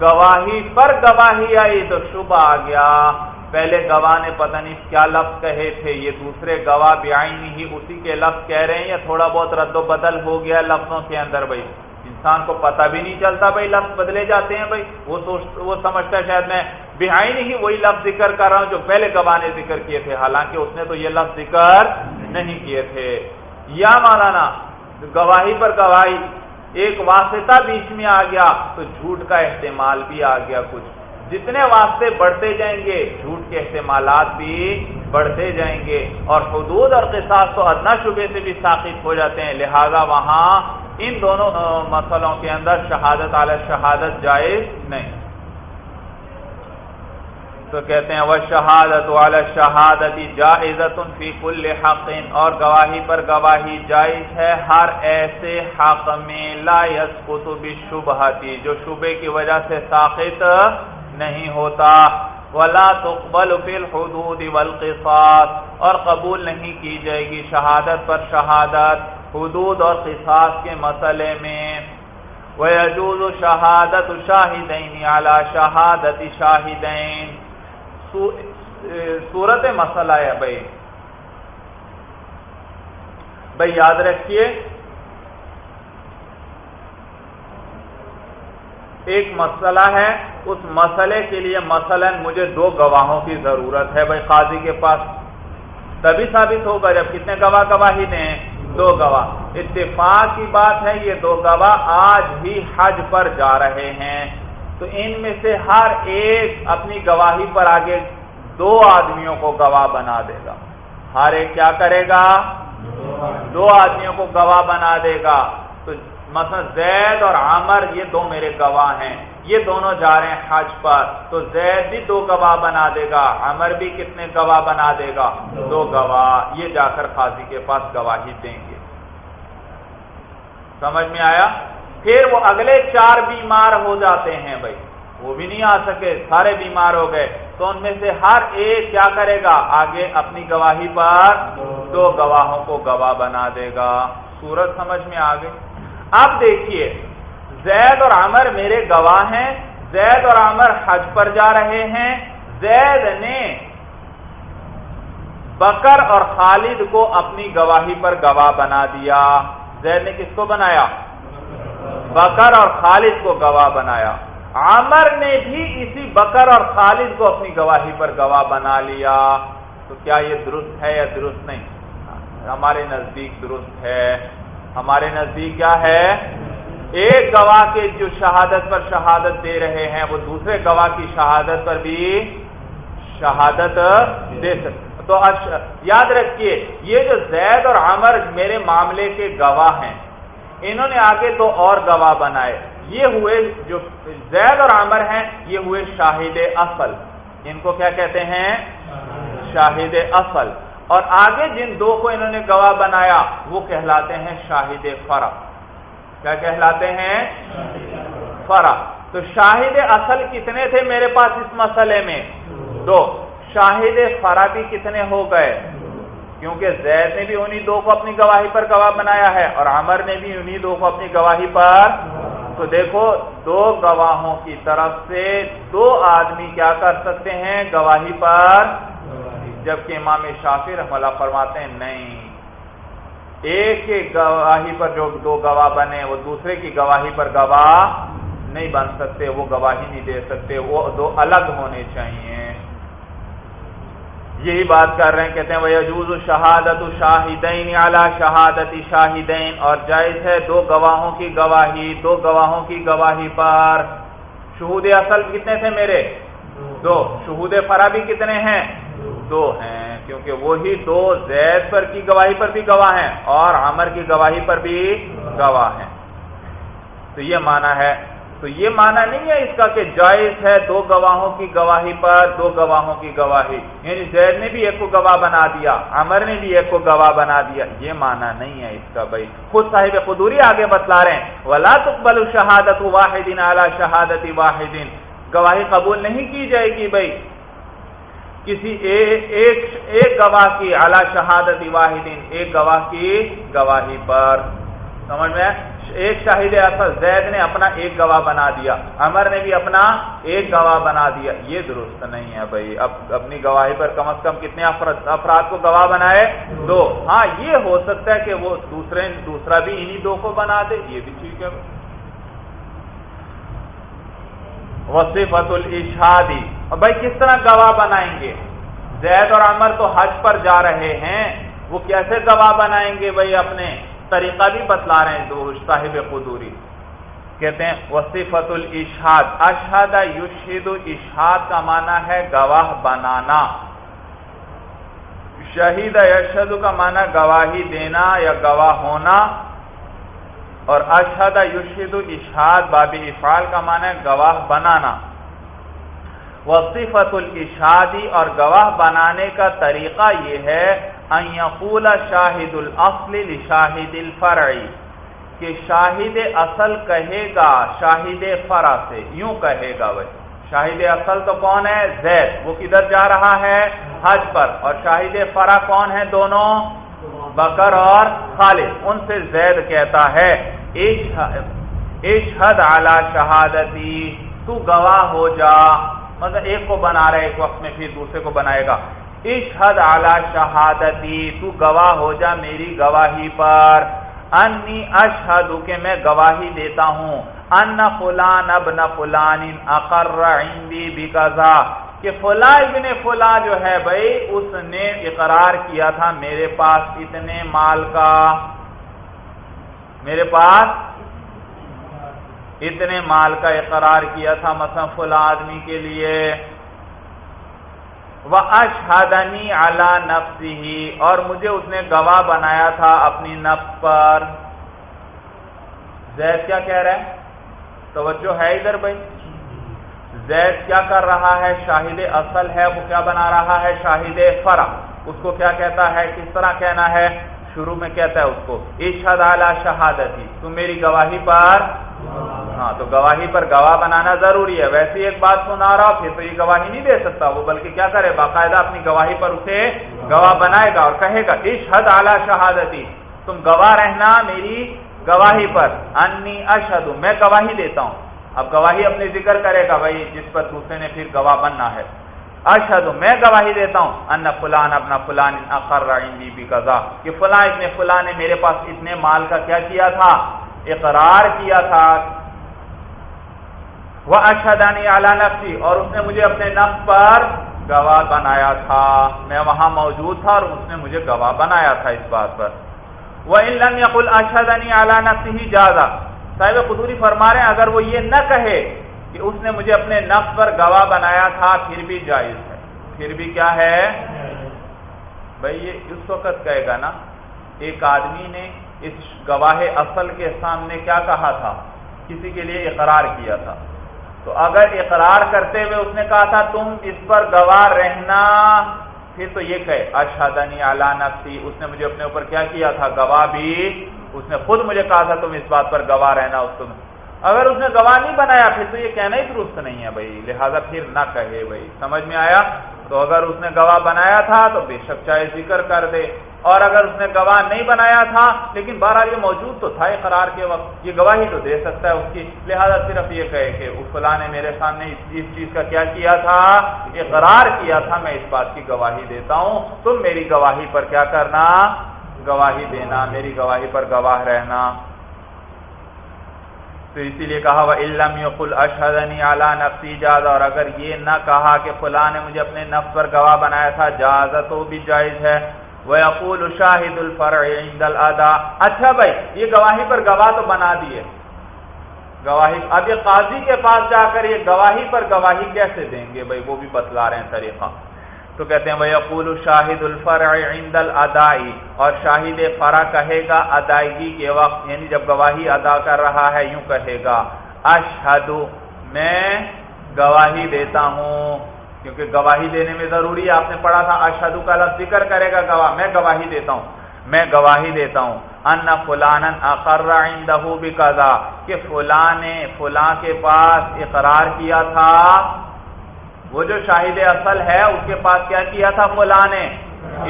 گواہی پر گواہی آئی تو شبہ آ گیا۔ پہلے گواہ نے پتہ نہیں کیا لفظ کہے تھے، یہ دوسرے گواہ بھی آئی نہیں اسی کے لفظ کہہ رہے ہیں یا تھوڑا بہت رد و بدل ہو گیا لفظوں کے اندر بھائی؟ انسان کو پتہ بھی نہیں چلتا بھائی لفظ بدلے جاتے ہیں بھائی۔ وہ سوچ، وہ سمجھتا ہے شاید میں بہائی نہیں وہی لفظ ذکر کر رہا ہوں جو پہلے گواہ نے ذکر کیے تھے۔ حالانکہ اس نے تو یہ لفظ ذکر نہیں کیے تھے۔ یا مولانا گواہی پر گواہی، ایک واسطہ بیچ میں آ گیا تو جھوٹ کا احتمال بھی آ گیا کچھ۔ جتنے واسطے بڑھتے جائیں گے، جھوٹ کے احتمالات بھی بڑھتے جائیں گے۔ اور حدود اور قصاص تو ادنا شبے سے بھی ثابت ہو جاتے ہیں۔ لہذا وہاں ان دونوں مسئلوں کے اندر شہادت اعلی شہادت جائز نہیں۔ تو کہتے ہیں وہ شہادت والا شہادت جائزت فی کل حق۔ اور گواہی پر گواہی جائز ہے، ہر ایسے حق میں لا یسقط بالشبہتی جو شبے کی وجہ سے ساقط نہیں ہوتا۔ ولا تقبل فی الحدود والقصاص۔ اور قبول نہیں کی جائے گی شہادت پر شہادت، حدود اور قصاص کے مسئلے میں۔ وَيَجُوزُ شَهَادَةُ شَاهِدَيْنِ عَلَى شَهَادَةِ شَاهِدَيْنِ صورت مسئلہ ہے بھائی۔ بھائی، یاد رکھیے، ایک مسئلہ ہے، اس مسئلے کے لیے مثلا مجھے دو گواہوں کی ضرورت ہے۔ بھائی، قاضی کے پاس تبھی ثابت ہوگا جب کتنے گواہ گواہی دیں۔ دو گواہ۔ اتفاق کی بات ہے، یہ دو گواہ آج ہی حج پر جا رہے ہیں۔ تو ان میں سے ہر ایک اپنی گواہی پر آگے دو آدمیوں کو گواہ بنا دے گا۔ ہر ایک کیا کرے گا؟ دو آدمیوں کو گواہ بنا دے گا۔ تو مثلا زید اور عامر یہ دو میرے گواہ ہیں۔ یہ دونوں جا رہے ہیں حج پر۔ تو زید بھی دو گواہ بنا دے گا عمر بھی کتنے گواہ بنا دے گا؟ دو گواہ۔ یہ جا کر قاضی کے پاس گواہی دیں گے۔ سمجھ میں آیا؟ پھر وہ اگلے چار بیمار ہو جاتے ہیں بھائی۔ وہ بھی نہیں آ سکے، سارے بیمار ہو گئے۔ تو ان میں سے ہر ایک کیا کرے گا؟ آگے اپنی گواہی پر دو گواہوں کو گواہ بنا دے گا۔ سورج سمجھ میں آ گئی اب دیکھیے، زید اور عمر میرے گواہ ہیں۔ زید اور عمر حج پر جا رہے ہیں۔ زید نے بکر اور خالد کو اپنی گواہی پر گواہ بنا دیا۔ زید نے کس کو بنایا؟ بکر اور خالد کو گواہ بنایا۔ عامر نے بھی اسی بکر اور خالد کو اپنی گواہی پر گواہ بنا لیا۔ تو کیا یہ درست ہے یا درست نہیں؟ ہمارے نزدیک درست ہے۔ ہمارے نزدیک کیا ہے؟ ایک گواہ کے جو شہادت پر شہادت دے رہے ہیں، وہ دوسرے گواہ کی شہادت پر بھی شہادت دے سکتے تو یاد رکھیے، یہ جو زید اور عمر میرے معاملے کے گواہ ہیں انہوں نے آگے تو اور گواہ بنائے۔ یہ ہوئے جو زید اور عامر ہیں، یہ ہوئے شاہد اصل ان کو کیا کہتے ہیں؟ شاہد اصل اور آگے جن دو کو انہوں نے گواہ بنایا، وہ کہلاتے ہیں شاہد فرق کیا کہلاتے ہیں؟ فرق تو شاہد اصل کتنے تھے میرے پاس اس مسئلے میں؟ دو۔ شاہد فرا بھی کتنے ہو گئے؟ کیونکہ زید نے بھی انہی دو کو اپنی گواہی پر گواہ بنایا ہے اور عمر نے بھی انہی دو کو اپنی گواہی پر۔ تو دیکھو، دو گواہوں کی طرف سے دو آدمی کیا کر سکتے ہیں؟ گواہی پر۔ جبکہ امام شافی رحم اللہ فرماتے ہیں، نہیں۔ ایک ایک گواہی پر جو دو گواہ بنے، وہ دوسرے کی گواہی پر گواہ نہیں بن سکتے، وہ گواہی نہیں دے سکتے، وہ دو الگ ہونے چاہیے یہی بات کر رہے ہیں، کہتے ہیں وہ یجوز شہادت شاہدین اعلی شہادت شاہدین اور جائز ہے دو گواہوں کی گواہی، دو گواہوں کی گواہی پر۔ شہود اصل کتنے تھے میرے؟ دو۔ شہود فرابی کتنے ہیں؟ دو ہیں، کیونکہ وہی دو زید پر کی گواہی پر بھی گواہ ہیں اور عمر کی گواہی پر بھی گواہ ہیں۔ تو یہ مانا ہے تو یہ مانا نہیں ہے اس کا کہ جائز ہے دو گواہوں کی گواہی پر، دو گواہوں کی گواہی۔ یعنی زید نے بھی ایک کو گواہ بنا دیا، عمر نے بھی ایک کو گواہ بنا دیا۔ یہ مانا نہیں ہے اس کا بھائی۔ خود صاحب قدوری آگے بتلا رہے ہیں۔ ولا تقبل شہادت واحدین اعلی شہادت واحدین گواہی قبول نہیں کی جائے گی بھائی۔ کسی ایک ایک گواہ کی اعلی شہادت واحدین ایک گواہ کی گواہی پر۔ سمجھ میں ایک شاہد اصل زید نے اپنا ایک گواہ بنا دیا، عمر نے بھی اپنا ایک گواہ بنا دیا۔ یہ درست نہیں ہے بھائی، اب اپنی گواہی پر کم از کم کتنے افراد کو گواہ بنائے؟ دو۔ ہاں یہ ہو سکتا ہے کہ وہ دوسرے، دوسرا بھی انہی دو کو بنا دے، یہ بھی ٹھیک ہے۔ وصفت الشادی بھائی، کس طرح گواہ بنائیں گے؟ زید اور عمر تو حج پر جا رہے ہیں، وہ کیسے گواہ بنائیں گے بھائی اپنے؟ طریقہ بھی بتلا رہے ہیں دو صاحب قدوری۔ کہتے ہیں وصفت الاشہاد۔ اشہد یشہد اشہاد کا معنی ہے گواہ بنانا۔ شہید یشہد کا معنی گواہی دینا یا گواہ ہونا۔ اور اشہد یشہد اشہاد باب افعال کا معنی ہے گواہ بنانا۔ وصفت الاشہادی اور گواہ بنانے کا طریقہ یہ ہے ان یقول شاہد الاصل لشاہد الفرعی کہ شاہد اصل کہے گا، شاہد فرا سے، یوں کہے گا بھائی شاہد اصل تو کون ہے؟ زید۔ وہ کدھر جا رہا ہے؟ حج پر۔ اور شاہد فرا کون ہے دونوں؟ بکر اور خالد۔ ان سے زید کہتا ہے، اشہد اعلی شہادتی، تو گواہ ہو جا۔ مطلب ایک کو بنا رہے ایک وقت میں پھر دوسرے کو بنائے گا۔ اشہد اعلی شہادتی، تو گواہ ہو جا میری گواہی پر۔ انی اشہد کہ میں گواہی دیتا ہوں۔ ان فلان ابن فلان اقر عندی بکذا۔ کہ فلاں ابن فلاں جو ہے بھائی، اس نے اقرار کیا تھا میرے پاس اتنے مال کا۔ میرے پاس اتنے مال کا اقرار کیا تھا مثلا فلاں آدمی کے لیے۔ وہ اشہدنی اعلی نفسی ہی اور مجھے اس نے گواہ بنایا تھا اپنی نفس پر۔ زید کیا کہہ رہا ہے؟ توجہ ہے ادھر بھائی۔ زید کیا کر رہا ہے؟ شاہد اصل ہے، وہ کیا بنا رہا ہے؟ شاہد فرا اس کو کیا کہتا ہے؟ کس طرح کہنا ہے؟ شروع میں کہتا ہے اس کو، اشہد اعلی شہادتی تم میری گواہی پر ہاں تو گواہی پر گواہ بنانا ضروری ہے۔ ویسے ایک بات سنا رہا پھر تو یہ گواہی نہیں دے سکتا وہ، بلکہ کیا کرے؟ باقاعدہ اپنی گواہی پر اسے گواہ بنائے گا اور کہے گا، اشہد اعلی شہادتی، تم گواہ رہنا میری گواہی پر۔ انی اشہد، میں گواہی دیتا ہوں۔ اب گواہی اپنے ذکر کرے گا، بھائی، جس پر دوسرے نے پھر گواہ بننا ہے۔ اشہد، میں گواہی دیتا ہوں۔ ان فلان اپنا فلان اخر بھی قضا کہ فلاں اتنے فلاں نے میرے پاس اتنے مال کا کیا کیا تھا؟ اقرار کیا تھا۔ وہ اشدانی اعلیٰ نفسی اور اس نے مجھے اپنے نفس پر گواہ بنایا تھا۔ میں وہاں موجود تھا اور اس نے مجھے گواہ بنایا تھا اس بات پر۔ وہ علم یقل اشدانی اعلیٰ نفسی ہی جازا صاحب قدوری فرما رہے ہیں، اگر وہ یہ نہ کہے کہ اس نے مجھے اپنے نفس پر گواہ بنایا تھا، پھر بھی جائز ہے۔ پھر بھی کیا ہے؟ بھائی، یہ اس وقت کہے گا نا، ایک آدمی نے اس گواہ اصل کے سامنے کیا کہا تھا؟ کسی کے لیے اقرار کیا تھا۔ تو اگر اقرار کرتے ہوئے اس نے کہا تھا تم اس پر گواہ رہنا، پھر تو یہ کہے اشادنی اعلی نفسی. اس نے مجھے اپنے اوپر کیا کیا تھا؟ گواہ بھی۔ اس نے خود مجھے کہا تھا تم اس بات پر گواہ رہنا اس تم۔ اگر اس نے گواہ نہیں بنایا، پھر تو یہ کہنا ہی درست نہیں ہے بھائی، لہذا پھر نہ کہے بھائی۔ سمجھ میں آیا؟ تو اگر اس نے گواہ بنایا تھا تو بے شک چاہے ذکر کر دے۔ اور اگر اس نے گواہ نہیں بنایا تھا، لیکن بہرحال یہ موجود تو تھا اقرار کے وقت، یہ گواہی تو دے سکتا ہے اس کی۔ لہذا صرف یہ کہے کہ اس فلاں نے میرے سامنے اس چیز کا کیا کیا تھا؟ اقرار کیا تھا، میں اس بات کی گواہی دیتا ہوں۔ تم میری گواہی پر کیا کرنا؟ گواہی دینا، میری گواہی پر گواہ رہنا۔ تو اسی لیے کہا وہ علم یقل اعلیٰ نفسی جاز، اور اگر یہ نہ کہا کہ فلاں نے مجھے اپنے نفس پر گواہ بنایا تھا، جاز تو بھی جائز ہے۔ وہ اقول شاہد الفرع عند الادا۔ اچھا بھائی، یہ گواہی پر گواہ تو بنا دیے۔ گواہی، اب یہ قاضی کے پاس جا کر یہ گواہی پر گواہی کیسے دیں گے؟ بھائی، وہ بھی بتلا رہے ہیں طریقہ۔ تو کہتے ہیں وہ شاہد الفرع عند الادائی اور شاہد فرا کہے گا ادائیگی کے وقت یعنی جب گواہی ادا کر رہا ہے، یوں کہے گا، اشہد، میں گواہی دیتا ہوں، کیونکہ گواہی دینے میں ضروری ہے، آپ نے پڑھا تھا، اشہد کا لفظ ذکر کرے گا گواہ، میں گواہی دیتا ہوں، میں گواہی دیتا ہوں، ان فلان اقر عندہ بقضا کہ فلاں نے، فلاں کے پاس اقرار کیا تھا وہ جو شاہد اصل ہے، اس کے پاس کیا کیا تھا فلاں نے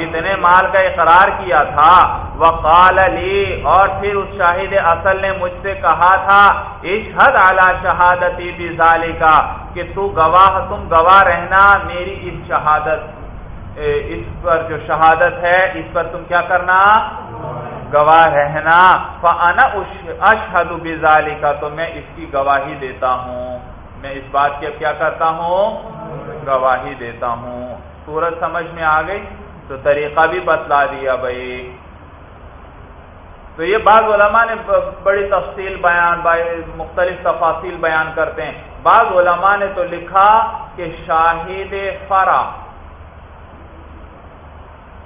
اتنے مال کا اقرار کیا تھا۔ وقال علی اور پھر اس شاہد اصل نے مجھ سے کہا تھا، اشہد اعلی شہادتی بزالی کا کہ تو گواہ، تم گواہ رہنا میری اس شہادت اس پر جو شہادت ہے، اس پر تم کیا کرنا؟ گواہ رہنا۔ فانا اشہد بزالی کا تو میں اس کی گواہی دیتا ہوں۔ میں اس بات کی اب کیا کرتا ہوں؟ گواہی دیتا ہوں۔ سورج سمجھ میں آ گئی تو طریقہ بھی بتلا دیا بھائی۔ تو تو یہ بعض علماء نے بڑی تفصیل بیان مختلف تفاصیل بیان کرتے ہیں۔ بعض علماء نے تو لکھا کہ شاہد فرا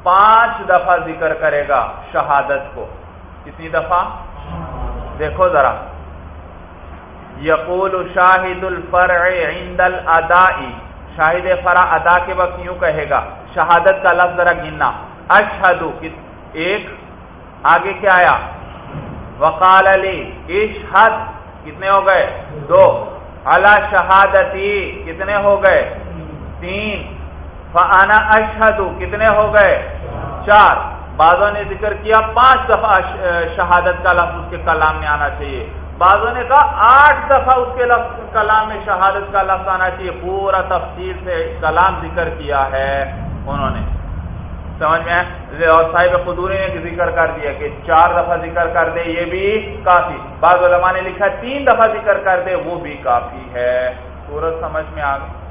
پانچ دفعہ ذکر کرے گا شہادت کو۔ کتنی دفعہ؟ دیکھو ذرا۔ یقول شاہد الفرع عند الادائی۔ شاہد فرا ادا کے وقت یوں کہے گا، شہادت کا لفظ ذرا گننا۔ اشہدو ایک، آگے کیا آیا؟ وقال علی اشہد، کتنے ہو گئے؟ دو۔ اللہ شہادتی، کتنے ہو گئے؟ تین۔ فانا اشہدو، کتنے ہو گئے؟ چار۔ بعضوں نے ذکر کیا، پانچ دفعہ شہادت کا لفظ اس کے کلام میں آنا چاہیے۔ بعضوں نے کہا آٹھ دفعہ اس کے لفظ کلام میں شہادت کا لفظ آنا چاہیے، پورا تفصیل سے کلام ذکر کیا ہے انہوں نے۔ سمجھ میں اور صاحب قدوری نے ذکر کر دیا کہ چار دفعہ ذکر کر دے، یہ بھی کافی۔ بعض علماء نے لکھا تین دفعہ ذکر کر دے، وہ بھی کافی ہے۔ سورج سمجھ میں آ گئی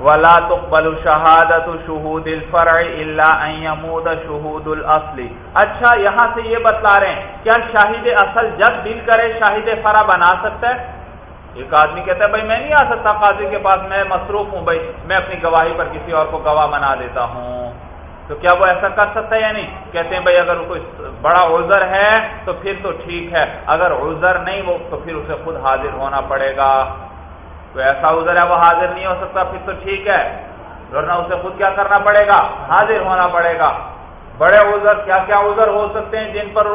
ولا تقبل شہادت شہود الفرع الا ان يموت شہود الاصل اچھا یہاں سے یہ بتلا رہے ہیں کیا شاہد اصل جب دل کرے شاہد فرع بنا سکتا ہے؟ ایک آدمی کہتا ہے، بھائی، میں نہیں آ سکتا قاضی کے پاس، میں مصروف ہوں، بھائی، میں اپنی گواہی پر کسی اور کو گواہ بنا دیتا ہوں. تو کیا وہ ایسا کر سکتا ہے یا نہیں؟ کہتے ہیں، بھائی، اگر کوئی بڑا عذر ہے، تو پھر تو ٹھیک ہے، اگر عذر نہیں وہ تو پھر اسے خود حاضر ہونا پڑے گا. تو ایسا عذر ہے وہ حاضر نہیں ہو سکتا، پھر تو ٹھیک ہے۔ ورنہ اسے خود کیا کرنا پڑے گا؟ حاضر ہونا پڑے گا۔ بڑے عذر کیا کیا عذر ہو سکتے ہیں جن پر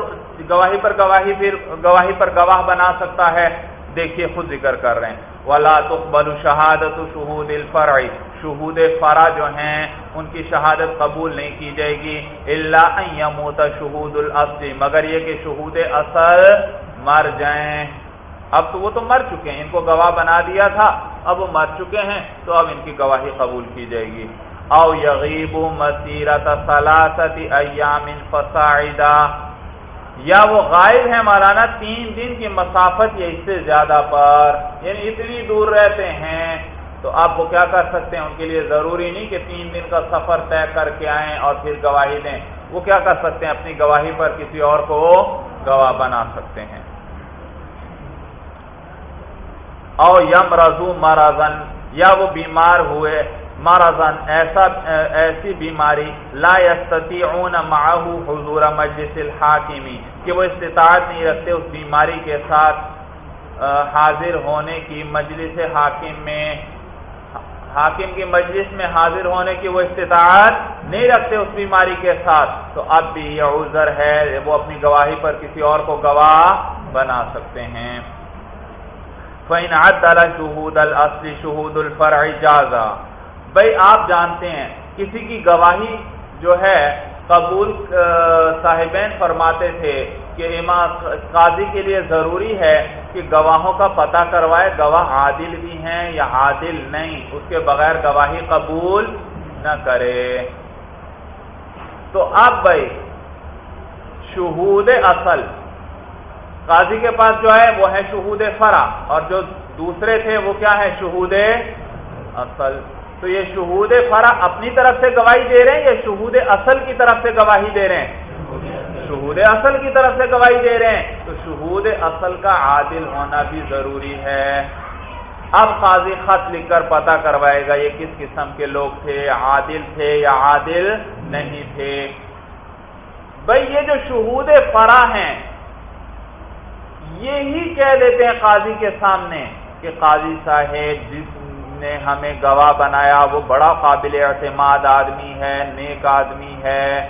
گواہی پر گواہی پھر گواہی پر گواہ بنا سکتا ہے؟ دیکھیے خود ذکر کر رہے ہیں۔ ولا تقبل شہادت شہود الفرع۔ شہود فرا جو ہیں، ان کی شہادت قبول نہیں کی جائے گی۔ اللہ يموت شہود الاصل مگر یہ کہ شہود اصل مر جائیں۔ اب تو وہ تو مر چکے ہیں، ان کو گواہ بنا دیا تھا۔ اب وہ مر چکے ہیں، تو اب ان کی گواہی قبول کی جائے گی۔ او یغیب مسیرت ثلاثت ایام فصاعدہ یا وہ غائب ہے مولانا، تین دن کی مسافت یا اس سے زیادہ پر۔ یعنی اتنی دور رہتے ہیں۔ تو آپ وہ کیا کر سکتے ہیں؟ ان کے لیے ضروری نہیں کہ تین دن کا سفر طے کر کے آئیں اور پھر گواہی دیں۔ وہ کیا کر سکتے ہیں؟ اپنی گواہی پر کسی اور کو گواہ بنا سکتے ہیں۔ او یم رضو مرضن یا وہ بیمار ہوئے مرضن ایسا، ایسی بیماری لا يستطيعون معه حضور مجلس الحاکمی، کہ وہ استطاعت نہیں رکھتے اس بیماری کے ساتھ حاضر ہونے کی، مجلس حاکم میں، حاکم کی مجلس میں حاضر ہونے کی وہ استطاعت نہیں رکھتے اس بیماری کے ساتھ، تو اب بھی یہ عذر ہے، وہ اپنی گواہی پر کسی اور کو گواہ بنا سکتے ہیں۔ فَإِنْ عَدَّلَ شُهُودَ الْأَصْلِ شُهُودُ الْفَرْعِ جَازَ بھئی آپ جانتے ہیں، کسی کی گواہی جو ہے، قبول صاحبین فرماتے تھے کہ امام قاضی کے لیے ضروری ہے کہ گواہوں کا پتہ کروائے۔ گواہ عادل بھی ہیں یا عادل نہیں، اس کے بغیر گواہی قبول نہ کرے۔ تو اب بھائی شہود اصل قاضی کے پاس جو ہے وہ ہے شہود فرا اور جو دوسرے تھے وہ کیا ہے؟ شہود اصل۔ تو یہ شہود فرا اپنی طرف سے گواہی دے رہے ہیں یا شہود اصل کی طرف سے گواہی دے رہے ہیں؟ شہود اصل کی طرف سے گواہی دے رہے ہیں۔ تو شہود اصل کا عادل ہونا بھی ضروری ہے۔ اب قاضی خط لکھ کر پتا کروائے گا یہ کس قسم کے لوگ تھے، عادل تھے یا عادل نہیں تھے۔ بھائی یہ جو شہود فرا ہیں یہی کہہ دیتے ہیں قاضی کے سامنے کہ قاضی صاحب جس نے ہمیں گواہ بنایا وہ بڑا قابل اعتماد آدمی ہے، نیک آدمی ہے۔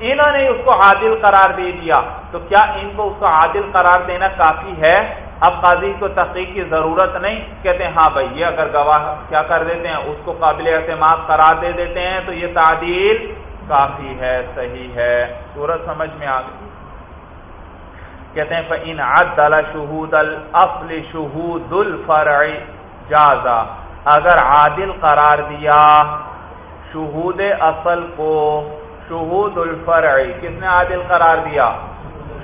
انہوں نے اس کو عادل قرار دے دیا۔ تو کیا ان کو اس کو عادل قرار دینا کافی ہے؟ اب قاضی کو تحقیق کی ضرورت نہیں۔ کہتے ہیں ہاں بھائی، یہ اگر گواہ کیا کر دیتے ہیں، اس کو قابل اعتماد قرار دے دیتے ہیں تو یہ تعدیل کافی ہے، صحیح ہے۔ صورت سمجھ میں آ گئی۔ کہتے ہیں، فَإِنْ عَدَّلَ شُهُودَ الْأَصْلِ شُهُودُ الْفَرْعِ جَازَ اگر عادل قرار دیا شہود اصل کو، شہود الفرع، کس نے عادل قرار دیا؟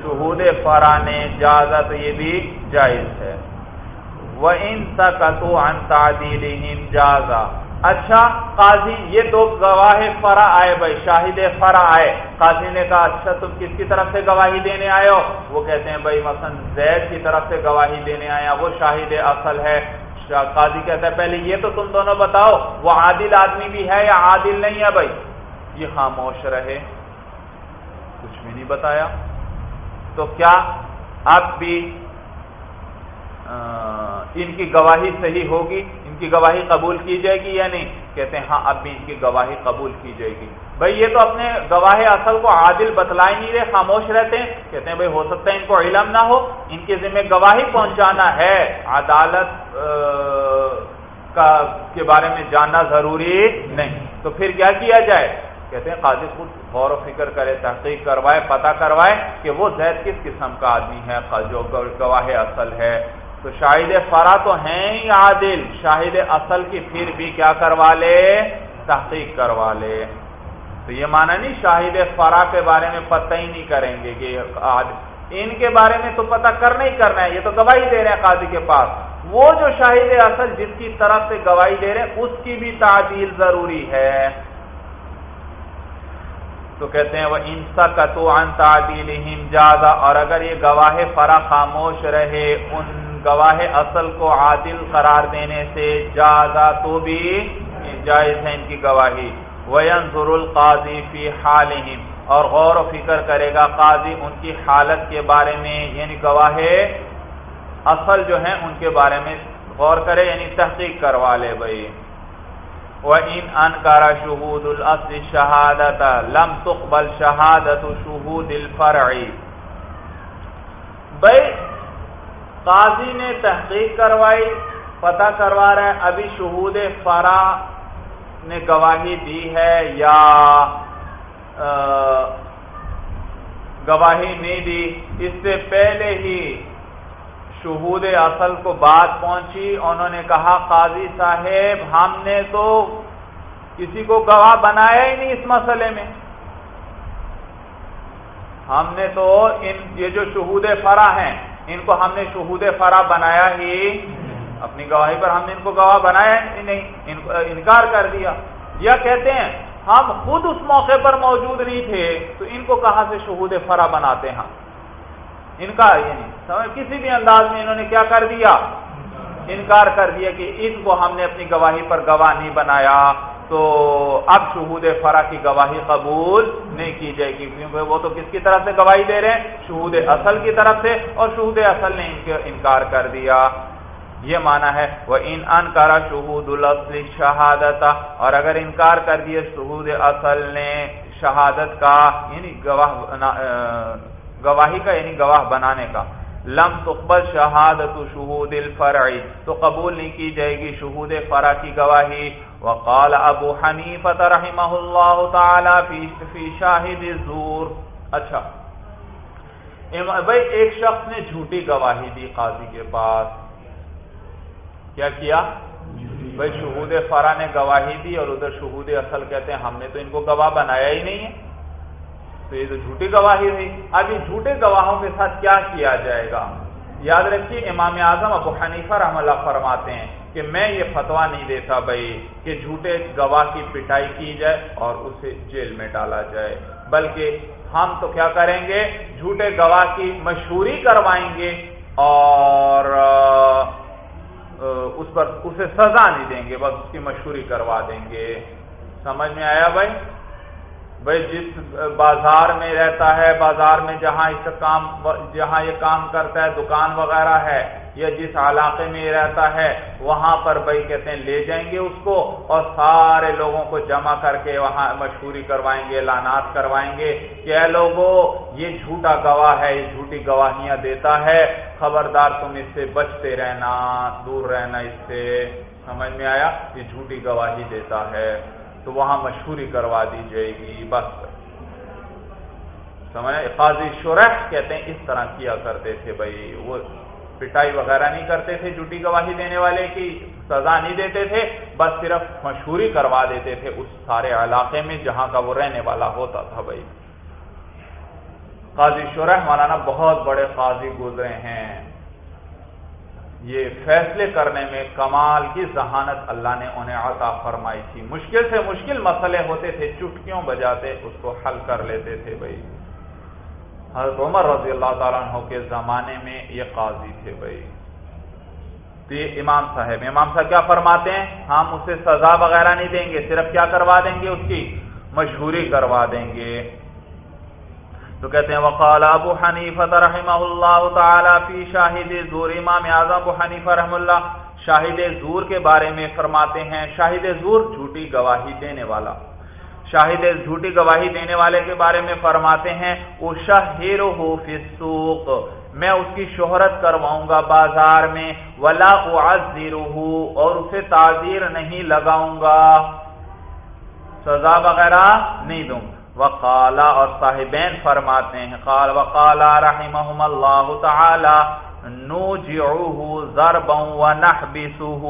شہود فرع نے، جازا تو یہ بھی جائز ہے۔ وہ ان تک تو ان تعدیل جازا۔ اچھا قاضی، یہ دو گواہ فرا آئے بھائی، شاہد فرا آئے۔ قاضی نے کہا اچھا تم کس کی طرف سے گواہی دینے آئے ہو؟ وہ کہتے ہیں، بھائی، مثلا زید کی طرف سے گواہی دینے آیا، وہ شاہد اصل ہے۔ قاضی کہتا ہے، پہلے یہ تو تم دونوں بتاؤ، وہ عادل آدمی بھی ہے یا عادل نہیں ہے بھائی؟ یہ خاموش رہے۔ کچھ بھی نہیں بتایا۔ تو کیا اب بھی ان کی گواہی صحیح ہوگی؟ کی گواہی قبول کی جائے گی یا نہیں؟ کہتے ہیں ہاں اب بھی ان کی گواہی قبول کی جائے گی۔ بھائی، یہ تو اپنے گواہ اصل کو عادل بتلا ہی نہیں رہے، خاموش رہتے ہیں۔ کہتے ہیں، بھائی، ہو سکتا ہے ان کو علم نہ ہو، ان کے ذمہ گواہی پہنچانا ہے۔ عدالت کا، کے بارے میں جاننا ضروری نہیں۔ تو پھر کیا کیا جائے؟ کہتے ہیں، قاضی خود غور و فکر کرے، تحقیق کروائے، پتہ کروائے کہ وہ زید کس قسم کا آدمی ہے جو گواہ اصل ہے۔ تو شاہد فرا تو ہیں ہی عادل، شاہد اصل کی پھر بھی کیا کروا لے؟ تحقیق کروا لے۔ تو یہ مانا نہیں شاہد فرا کے بارے میں پتہ ہی نہیں کریں گے کہ ان کے بارے میں تو پتہ کرنا ہی کرنا ہے، یہ تو گواہی دے رہے ہیں قاضی کے پاس۔ وہ جو شاہد اصل جس کی طرف سے گواہی دے رہے ہیں، اس کی بھی تعدیل ضروری ہے۔ تو کہتے ہیں وہ انسا کتو ان تعدیل اور اگر یہ گواہ فرا خاموش رہے، ان گواہ اصل کو عادل قرار دینے سے زیادہ تو بھی جائز ہے ان کی گواہی۔ وَيَنظُرُ الْقَاضِي فِي حَالِهِمْ۔ اور غور و فکر کرے گا قاضی ان کی حالت کے بارے میں یعنی گواہ اصل جو ہیں ان کے بارے میں غور کرے یعنی تحقیق کروا لے بھائی۔ وَإِنْ أَنْكَرَ شُهُودُ الْأَصْلِ شَهَادَةً لَمْ تُقْبَلْ شَهَادَةُ شُهُودِ الْفَرْعِ۔ بھائی قاضی نے تحقیق کروائی، پتہ کروا رہا ہے ابھی شہود فرا نے گواہی دی ہے یا گواہی نہیں دی۔ اس سے پہلے ہی شہود اصل کو بات پہنچی۔ انہوں نے کہا، قاضی صاحب، ہم نے تو کسی کو گواہ بنایا ہی نہیں اس مسئلے میں۔ ہم نے تو ان، یہ جو شہود فرا ہیں ان کو ہم نے شہود فرا بنایا ہی اپنی گواہی پر ہم نے ان کو گواہ بنایا ہی نہیں، ان کو انکار کر دیا۔ یا کہتے ہیں، ہم خود اس موقع پر موجود نہیں تھے، تو ان کو کہاں سے شہود فرا بناتے ہیں انکار یہ یعنی نہیں کسی بھی انداز میں انہوں نے کیا کر دیا؟ انکار کر دیا کہ ان کو ہم نے اپنی گواہی پر گواہ نہیں بنایا۔ تو اب شہود فرا کی گواہی قبول نہیں کی جائے گی، کیونکہ وہ تو کس کی طرف سے گواہی دے رہے ہیں؟ شہود اصل کی طرف سے، اور شہود اصل نے ان کے انکار کر دیا۔ یہ مانا ہے وہ ان ان کرا شہود الاصل شہادت اور اگر انکار کر دیا شہود اصل نے شہادت کا یعنی گواہ گواہی کا یعنی گواہ بنانے کا۔ لم تقبل شہادت شہود الفرعی تو قبول نہیں کی جائے گی شہود فرع کی گواہی۔ وقال ابو حنیفت رحمہ اللہ تعالی فی شاہد زور اچھا. بھائی، ایک شخص نے جھوٹی گواہی دی قاضی کے پاس. کیا کیا؟ بھائی، شہود فرا نے گواہی دی اور ادھر شہود اصل کہتے ہیں، ہم نے تو ان کو گواہ بنایا ہی نہیں ہے. تو یہ تو جھوٹی گواہی ہوئی اب یہ جھوٹے گواہوں کے ساتھ کیا کیا جائے گا؟ یاد رکھیے، امام اعظم ابو حنیفہ رحم اللہ فرماتے ہیں کہ میں یہ فتوا نہیں دیتا بھائی کہ جھوٹے گواہ کی پٹائی کی جائے اور اسے جیل میں ڈالا جائے، بلکہ ہم تو کیا کریں گے؟ جھوٹے گواہ کی مشہوری کروائیں گے اور اس پر اسے سزا نہیں دیں گے، بس اس کی مشہوری کروا دیں گے۔ سمجھ میں آیا بھائی بھائی جس بازار میں رہتا ہے، بازار میں جہاں اس کام، جہاں یہ کام کرتا ہے، دکان وغیرہ ہے یا جس علاقے میں یہ رہتا ہے، وہاں پر بھائی کہتے ہیں لے جائیں گے اس کو اور سارے لوگوں کو جمع کر کے وہاں مشہوری کروائیں گے، اعلانات کروائیں گے کہ اے لوگوں یہ جھوٹا گواہ ہے، یہ جھوٹی گواہیاں دیتا ہے۔ خبردار تم اس سے بچتے رہنا، دور رہنا اس سے۔ سمجھ میں آیا؟ یہ جھوٹی گواہی دیتا ہے۔ تو وہاں مشہوری کروا دی جائے گی، بس۔ سمجھ قاضی شرح کہتے ہیں، اس طرح کیا کرتے تھے بھائی؟ وہ پٹائی وغیرہ نہیں کرتے تھے، جھوٹی گواہی دینے والے کی سزا نہیں دیتے تھے، بس صرف مشہوری کروا دیتے تھے اس سارے علاقے میں جہاں کا وہ رہنے والا ہوتا تھا بھائی۔ قاضی شرح مولانا بہت بڑے قاضی گزرے ہیں۔ یہ فیصلے کرنے میں کمال کی ذہانت اللہ نے انہیں عطا فرمائی تھی۔ مشکل سے مشکل مسئلے ہوتے تھے، چٹکیوں بجاتے اس کو حل کر لیتے تھے بھائی۔ حضرت عمر رضی اللہ تعالیٰ عنہ کے زمانے میں یہ قاضی تھے بھائی۔ تو یہ امام صاحب امام صاحب کیا فرماتے ہیں؟ ہم اسے سزا وغیرہ نہیں دیں گے، صرف کیا کروا دیں گے اس کی؟ مشہوری کروا دیں گے۔ تو کہتے ہیں، وقال ابو حنیفہ رحمہ اللہ تعالی فی شاہد زور۔ امام اعظم ابو حنیفہ رحم اللہ شاہد زور کے بارے میں فرماتے ہیں، شاہد زور جھوٹی گواہی دینے والا۔ شاہد جھوٹی گواہی دینے والے کے بارے میں فرماتے ہیں وہ شاہر ہو فسوق میں اس کی شہرت کرواؤں گا بازار میں، ولا اور اسے تعزیر نہیں لگاؤں گا۔ سزا وغیرہ نہیں دوں۔ گا وقالا، اور صاحبین فرماتے ہیں، قال، وقالا رحمہم اللہ تعالی نوجعوه ضربا ونحبسه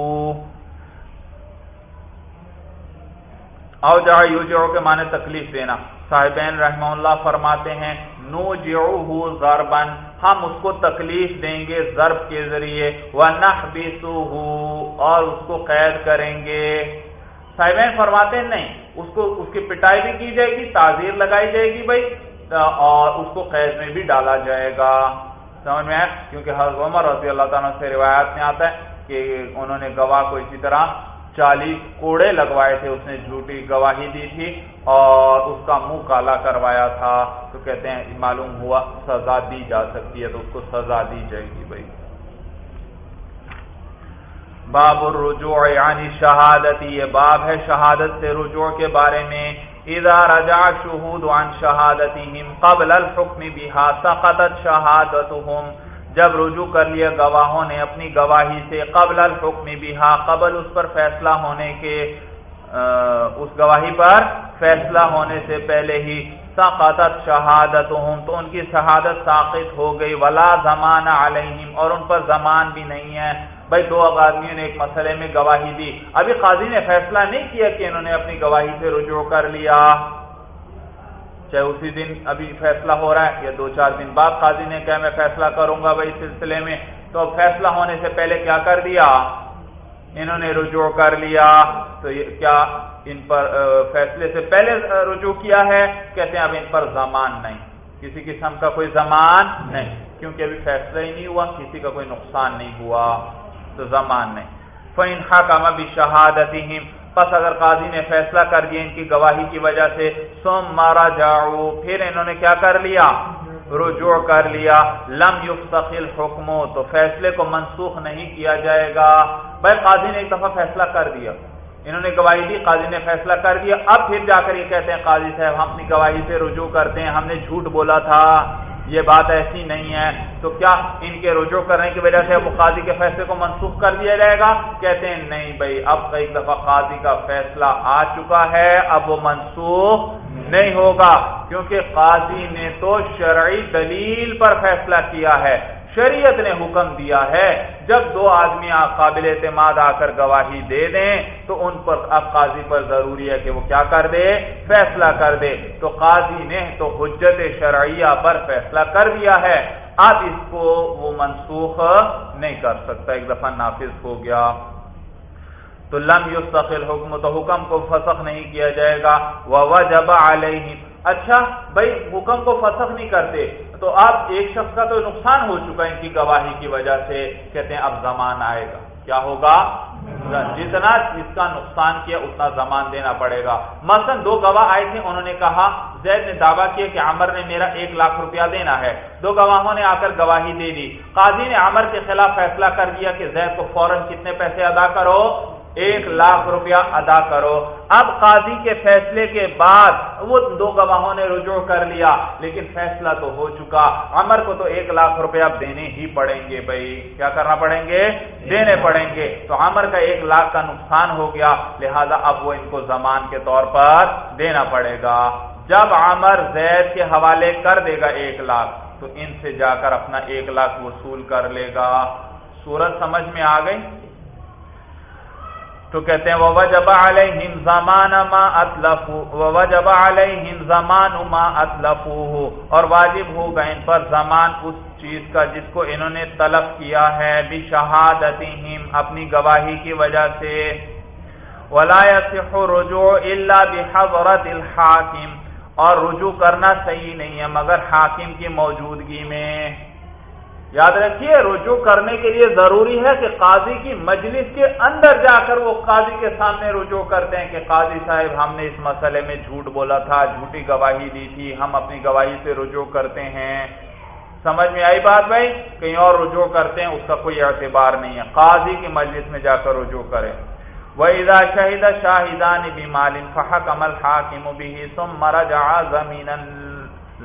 او جا یوجعو کے معنی تکلیف دینا۔ صاحبین رحمہ اللہ فرماتے ہیں نو نوجعوه ضربا، ہم اس کو تکلیف دیں گے ضرب کے ذریعے، ونحبسه، اور اس کو قید کریں گے۔ صاحبین فرماتے ہیں، نہیں، اس کو، اس کی پٹائی بھی کی جائے گی تعزیر لگائی جائے گی بھائی، اور اس کو قید میں بھی ڈالا جائے گا۔ سمجھ میں کیونکہ حضرت عمر رضی اللہ تعالیٰ سے روایات میں آتا ہے کہ انہوں نے گواہ کو اسی طرح چالیس کوڑے لگوائے تھے، اس نے جھوٹی گواہی دی تھی اور اس کا منہ کالا کروایا تھا۔ تو کہتے ہیں، معلوم ہوا سزا دی جا سکتی ہے تو اس کو سزا دی جائے گی بھائی۔ باب الرجوع یعنی شہادت یہ باب ہے شہادت سے رجوع کے بارے میں۔ اذا رجع شہود عن شہادتهم قبل الحکم بها سقطت شہادتهم جب رجوع کر لیا گواہوں نے اپنی گواہی سے قبل الحکم بها ہاں، قبل اس پر فیصلہ ہونے کے اس گواہی پر فیصلہ ہونے سے پہلے ہی سقطت شہادتهم تو ان کی شہادت ساقط ہو گئی۔ ولا زمان علیہم، اور ان پر زمان بھی نہیں ہے۔ بھائی دو آدمیوں نے ایک مسئلے میں گواہی دی۔ ابھی قاضی نے فیصلہ نہیں کیا کہ انہوں نے اپنی گواہی سے رجوع کر لیا۔ چاہے اسی دن ابھی فیصلہ ہو رہا ہے یا دو چار دن بعد قاضی نے کہا میں فیصلہ کروں گا بھائی سلسلے میں۔ تو اب فیصلہ ہونے سے پہلے کیا کر دیا؟ انہوں نے رجوع کر لیا۔ تو یہ کیا ان پر فیصلے سے پہلے رجوع کیا ہے؟ کہتے ہیں اب ان پر زمان نہیں۔ کسی قسم کا کوئی زمان نہیں۔ کیونکہ ابھی فیصلہ ہی نہیں ہوا، کسی کا کوئی نقصان نہیں ہوا۔ تو زمان نہیں۔ فین حکم بھی شہادت پس اگر قاضی نے فیصلہ کر دیا ان کی گواہی کی وجہ سے سوم مارا جاؤ۔ پھر انہوں نے کیا کر لیا؟ رجوع کر لیا۔ لم یفتخل حکم تو فیصلے کو منسوخ نہیں کیا جائے گا۔ بھائی قاضی نے ایک دفعہ فیصلہ کر دیا۔ انہوں نے گواہی دی، قاضی نے فیصلہ کر دیا۔ اب پھر جا کر یہ کہتے ہیں، قاضی صاحب، ہم اپنی گواہی سے رجوع کرتے ہیں، ہم نے جھوٹ بولا تھا۔ یہ بات ایسی نہیں ہے۔ تو کیا ان کے رجوع کرنے کی وجہ سے اب قاضی کے فیصلے کو منسوخ کر دیا جائے گا؟ کہتے ہیں، نہیں بھائی، اب ایک دفعہ قاضی کا فیصلہ آ چکا ہے، اب وہ منسوخ نہیں ہوگا۔ کیونکہ قاضی نے تو شرعی دلیل پر فیصلہ کیا ہے۔ شریعت نے حکم دیا ہے، جب دو آدمی قابل اعتماد آ کر گواہی دے دیں، تو ان پر اب قاضی پر ضروری ہے کہ وہ کیا کر دے؟ فیصلہ کر دے۔ تو قاضی نے تو حجت شرعیہ پر فیصلہ کر دیا ہے۔ اب اس کو وہ منسوخ نہیں کر سکتا۔ ایک دفعہ نافذ ہو گیا۔ تو لم یستقل حکم تو حکم کو فسخ نہیں کیا جائے گا۔ وہ وجب علیہ اچھا بھائی، حکم کو فسخ نہیں کرتے۔ تو اب ایک شخص کا تو نقصان ہو چکا ان کی گواہی کی وجہ سے کہتے ہیں اب زمان آئے گا۔ کیا ہوگا؟ جتنا اس کا نقصان کیا اتنا زمان دینا پڑے گا۔ مثلا دو گواہ آئے تھے انہوں نے کہا زید نے دعویٰ کیا کہ عمر نے میرا ایک لاکھ روپیہ دینا ہے۔ دو گواہوں نے آ کر گواہی دے دی۔ قاضی نے عمر کے خلاف فیصلہ کر دیا کہ زید کو فوراً کتنے پیسے ادا کرو؟ ایک لاکھ روپیہ ادا کرو۔ اب قاضی کے فیصلے کے بعد وہ دو گواہوں نے رجوع کر لیا، لیکن فیصلہ تو ہو چکا۔ عمر کو تو ایک لاکھ روپیہ اب دینے ہی پڑیں گے بھائی۔ کیا کرنا پڑیں گے؟ دینے پڑیں گے۔ تو عمر کا ایک لاکھ کا نقصان ہو گیا، لہذا اب وہ ان کو زمان کے طور پر دینا پڑے گا۔ جب عمر زید کے حوالے کر دے گا ایک لاکھ، تو ان سے جا کر اپنا ایک لاکھ وصول کر لے گا۔ سورج سمجھ میں آ گئی؟ تو کہتے ہیں وجب علیہم زمان ما اطلفو وجب علیہم زمان ما اطلفو اور واجب ہوگا ان پر زمان اس چیز کا جس کو انہوں نے طلب کیا ہے، بشہادتہم، اپنی گواہی کی وجہ سے۔ ولا يصح رجوع الا بحضرت الحاکم اور رجوع کرنا صحیح نہیں ہے، مگر حاکم کی موجودگی میں۔ یاد رکھیے، رجوع کرنے کے لیے ضروری ہے کہ قاضی کی مجلس کے اندر جا کر وہ قاضی کے سامنے رجوع کرتے ہیں کہ قاضی صاحب، ہم نے اس مسئلے میں جھوٹ بولا تھا، جھوٹی گواہی دی تھی، ہم اپنی گواہی سے رجوع کرتے ہیں۔ سمجھ میں آئی بات بھائی؟ کہیں اور رجوع کرتے ہیں، اس کا کوئی اعتبار نہیں ہے۔ قاضی کی مجلس میں جا کر رجوع کریں۔ وَإِذَا شَهِدَ شَاهِدَانِ بِمَالٍ فَحَكَمَ الْحَاكِمُ بِهِ ثُمَّ رَجَعَ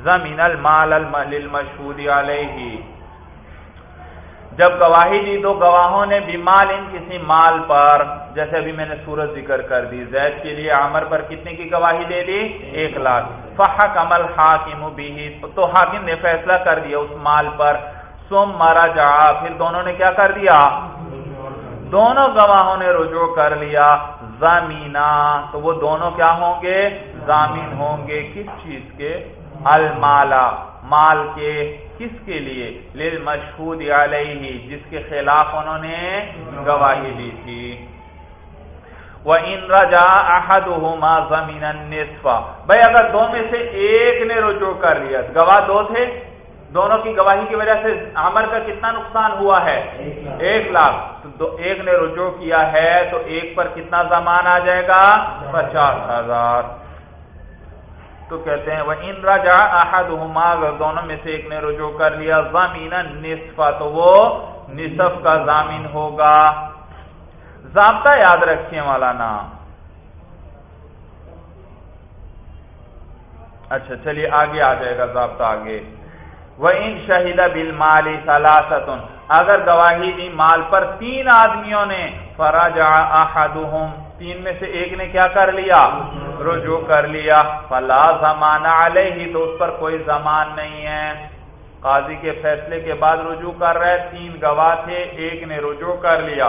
زَمِينَ الْمَالَ لِلْمَشْهُودِ عَلَيْهِ جب گواہی دی دو گواہوں نے بھی مال ان کسی مال پر، جیسے ابھی میں نے سورج ذکر کر دی، زید کے لیے عمر پر کتنے کی گواہی دے دی؟ ایک لاکھ۔ فحق عمل حاکم بھی تو حاکم نے فیصلہ کر دیا اس مال پر۔ سم مارا جا پھر دونوں نے کیا کر دیا؟ دونوں گواہوں نے رجوع کر لیا۔ زمینہ۔ تو وہ دونوں کیا ہوں گے؟ زامین ہوں گے۔ کس چیز کے؟ المالا۔ مال کے۔ کس کے لیے؟ لل مشہور علیہ جس کے خلاف انہوں نے گواہی دی تھی۔ وہ ان رجا احد زمین بھائی اگر دو میں سے ایک نے رجوع کر لیا گواہ دو تھے؟ دونوں کی گواہی کی وجہ سے عمر کا کتنا نقصان ہوا ہے؟ ایک لاکھ۔ تو ایک نے رجوع کیا ہے تو ایک پر کتنا زمان آ جائے گا؟ پچاس ہزار۔ تو کہتے ہیں وہ ان رجا احد اگر دونوں میں سے ایک نے رجوع کر لیا زمین نصفا تو وہ نصف کا ضامین ہوگا۔ ضابطہ یاد رکھیں والا نا اچھا چلیے، آگے آ جائے گا ضابطہ آگے۔ وہ ان شہیدہ بل مالی اگر گواہی دی مال پر تین آدمیوں نے فراجا احدہم تین میں سے ایک نے کیا کر لیا؟ رجوع کر لیا۔ فلا زمان علیہ تو اس پر کوئی زمان نہیں ہے۔ قاضی کے فیصلے کے بعد رجوع کر رہے، تین گواہ تھے، ایک نے رجوع کر لیا۔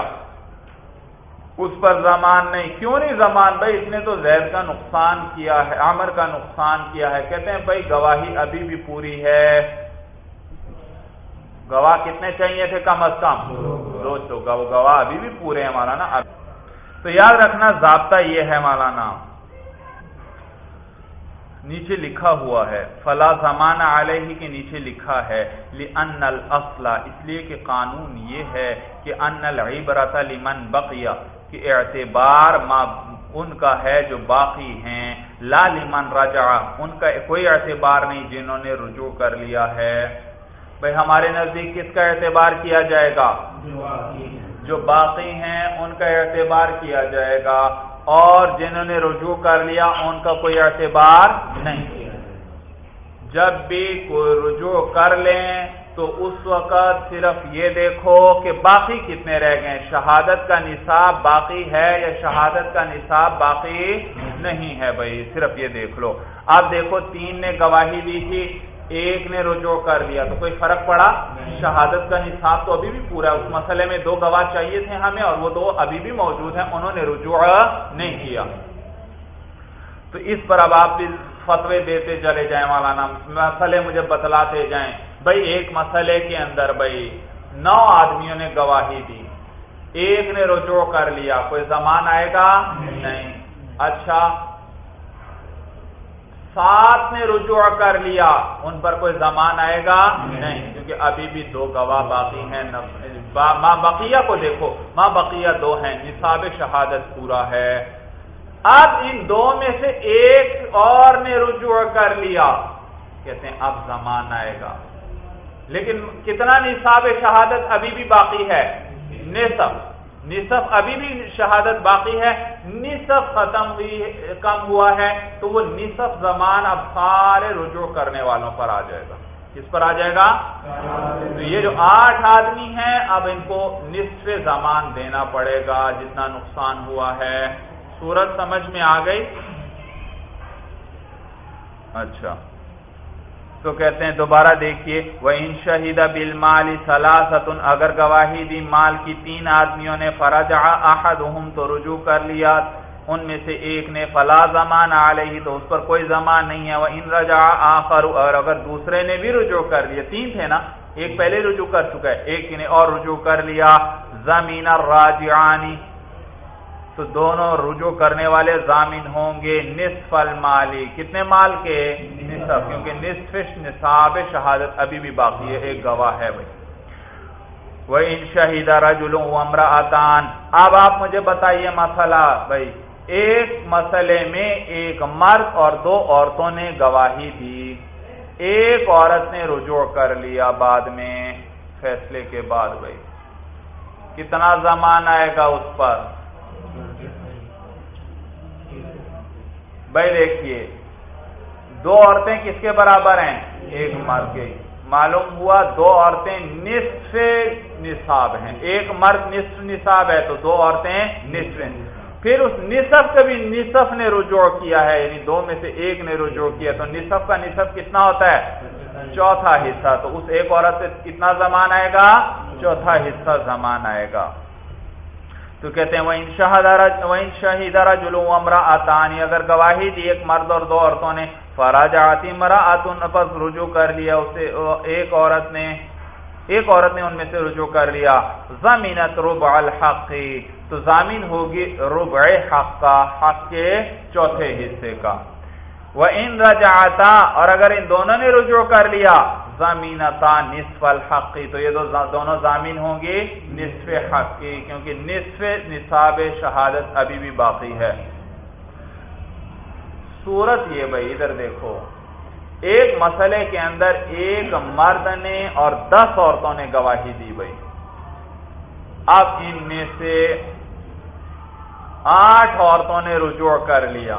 اس پر زمان نہیں۔ کیوں نہیں زمان؟ بھائی، اس نے تو زید کا نقصان کیا ہے عمر کا نقصان کیا ہے۔ کہتے ہیں، بھائی، گواہی ابھی بھی پوری ہے۔ گواہ کتنے چاہیے تھے؟ کم از کم دو تو گواہ ابھی بھی پورے ہیں ہمارا نا تو یاد رکھنا، ضابطہ یہ ہے مولانا نیچے لکھا ہوا ہے، فلا زمان علیہ کے نیچے لکھا ہے، لِأَنَّ الْأَصْلَ۔ اس لیے کہ قانون یہ ہے کہ ان العبرت لمن بقیہ کہ اعتبار ما ان کا ہے جو باقی ہیں، لا لمن رجع۔ ان کا کوئی اعتبار نہیں جنہوں نے رجوع کر لیا ہے۔ بھائی، ہمارے نزدیک کس کا اعتبار کیا جائے گا؟ جو باقی ہیں، ان کا اعتبار کیا جائے گا۔ اور جنہوں نے رجوع کر لیا، ان کا کوئی اعتبار نہیں۔ کیا جب بھی کوئی رجوع کر لیں، تو اس وقت صرف یہ دیکھو کہ باقی کتنے رہ گئے۔ شہادت کا نصاب باقی ہے یا شہادت کا نصاب باقی نہیں ہے بھائی؟ صرف یہ دیکھ لو۔ اب دیکھو، تین نے گواہی دی تھی۔ ایک نے رجوع کر لیا تو کوئی فرق پڑا؟ شہادت کا نصاب تو ابھی بھی پورا ہے۔ اس مسئلے میں دو گواہ چاہیے تھے ہمیں اور وہ دو ابھی بھی موجود ہیں انہوں نے رجوع نہیں کیا۔ تو اس پر اب آپ فتوے دیتے چلے جائیں مولانا۔ مسئلے مجھے بتلاتے جائیں۔ بھائی ایک مسئلے کے اندر بھائی نو آدمیوں نے گواہی دی۔ ایک نے رجوع کر لیا۔ کوئی زمان آئے گا؟ نہیں۔ اچھا سات نے رجوع کر لیا ان پر کوئی زمان آئے گا؟ نہیں۔ کیونکہ ابھی بھی دو گواہ باقی ہیں۔ ماں بقیہ کو دیکھو ماں بقیہ دو ہیں نصاب شہادت پورا ہے۔ اب ان دو میں سے ایک اور نے رجوع کر لیا۔ کہتے ہیں اب زمان آئے گا۔ لیکن کتنا نصاب شہادت ابھی بھی باقی ہے؟ نصف نصف ابھی بھی شہادت باقی ہے، نصف ختم ہوئی کم ہوا ہے، تو وہ نصف زمان اب سارے رجوع کرنے والوں پر آ جائے گا۔ کس پر آ جائے گا؟ تو یہ جو آٹھ آدمی ہیں، اب ان کو نصف زمان دینا پڑے گا، جتنا نقصان ہوا ہے۔ سورج سمجھ میں آ گئی؟ اچھا۔ تو کہتے ہیں دوبارہ دیکھیے وہ ان شہیدہ بل مالی اگر گواہی دی مال کی تین آدمیوں نے فرجا احدہم تو رجوع کر لیا، ان میں سے ایک نے، فلا زمان علیہ تو اس پر کوئی زمان نہیں ہے وہ ان رجا آخر، اور اگر دوسرے نے بھی رجوع کر لیا، تین تھے نا، ایک پہلے رجوع کر چکا ہے، ایک نے اور رجوع کر لیا زمین الراجعانی تو دونوں رجوع کرنے والے ضامن ہوں گے نصف المالی۔ کتنے مال کے؟ نصف، کیونکہ نصف نصاب شہادت ابھی بھی باقی ہے، ایک گواہ ہے بھائی۔ وہ ان شہیدہ رجلوں امراطان اب آپ مجھے بتائیے مسئلہ، بھائی۔ ایک مسئلے میں ایک مرد اور دو عورتوں نے گواہی دی۔ ایک عورت نے رجوع کر لیا بعد میں، فیصلے کے بعد، بھائی۔ کتنا زمان آئے گا اس پر؟ بھائی دیکھیے، دو عورتیں کس کے برابر ہیں؟ ایک مرد کے۔ معلوم ہوا دو عورتیں نصف نصاب ہیں۔ ایک مرد نصف نصاب ہے تو دو عورتیں نصف پھر اس نصف کا بھی نصف نے رجوع کیا ہے یعنی دو میں سے ایک نے رجوع کیا تو نصف کا نصف کتنا ہوتا ہے؟ چوتھا حصہ۔ تو اس ایک عورت سے کتنا زمان آئے گا؟ چوتھا حصہ زمان آئے گا۔ تو کہتے ہیں وہ ان شہیدہ جلو امرا آتانی اگر گواہی دی ایک مرد اور دو عورتوں نے فراج آتی مرا پس رجوع کر لیا اسے، ایک عورت نے، ایک عورت نے ان میں سے رجوع کر لیا زمینت ربع الحق، تو زمین ہوگی ربع حق کا، حق کے چوتھے حصے کا۔ وہ ان رجعتا، اور اگر ان دونوں نے رجوع کر لیا زمینتا نصف الحق. تو یہ دونوں زمین ہوں گی نصف حق کی، کیونکہ نصف نصاب شہادت ابھی بھی باقی ہے۔ صورت یہ بھائی، ادھر دیکھو۔ ایک مسئلے کے اندر ایک مرد نے اور دس عورتوں نے گواہی دی بھائی۔ اب ان میں سے آٹھ عورتوں نے رجوع کر لیا۔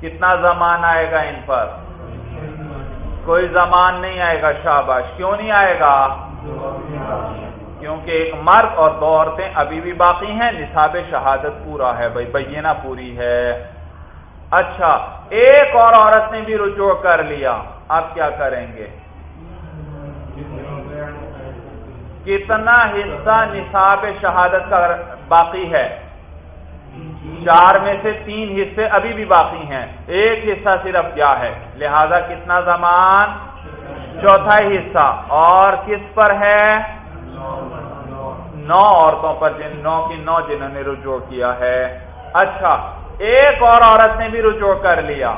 کتنا زمان آئے گا ان پر؟ کوئی زمان نہیں آئے گا، شاباش کیوں نہیں آئے گا؟ کیونکہ ایک مرد اور دو عورتیں ابھی بھی باقی ہیں، نصاب شہادت پورا ہے، بھائی، بینہ پوری ہے۔ اچھا ایک اور عورت نے بھی رجوع کر لیا۔ آپ کیا کریں گے؟ کتنا حصہ نصاب شہادت کا باقی ہے؟ چار میں سے تین حصے ابھی بھی باقی ہیں۔ ایک حصہ صرف کیا ہے۔ لہذا کتنا زمان؟ چوتھا حصہ۔ اور کس پر ہے؟ نو عورتوں پر جن نو کی نو جنہوں نے رجوع کیا ہے۔ اچھا ایک اور عورت نے بھی رجوع کر لیا۔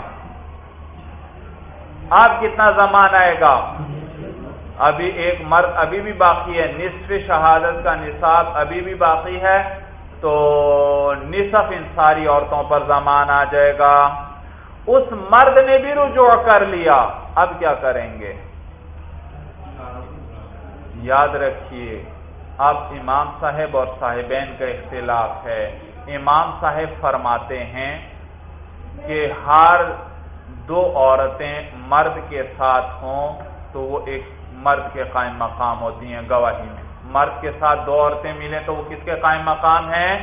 اب کتنا زمان آئے گا؟ ابھی ایک مرد ابھی بھی باقی ہے۔ نصف شہادت کا نصاب ابھی بھی باقی ہے۔ تو نصف ان ساری عورتوں پر زمان آ جائے گا۔ اس مرد نے بھی رجوع کر لیا۔ اب کیا کریں گے؟ یاد رکھیے، اب امام صاحب اور صاحبین کا اختلاف ہے۔ امام صاحب فرماتے ہیں کہ ہر دو عورتیں مرد کے ساتھ ہوں تو وہ ایک مرد کے قائم مقام ہوتی ہیں، گواہی میں۔ مرد کے ساتھ دو عورتیں ملیں تو وہ کس کے قائم مقام ہیں؟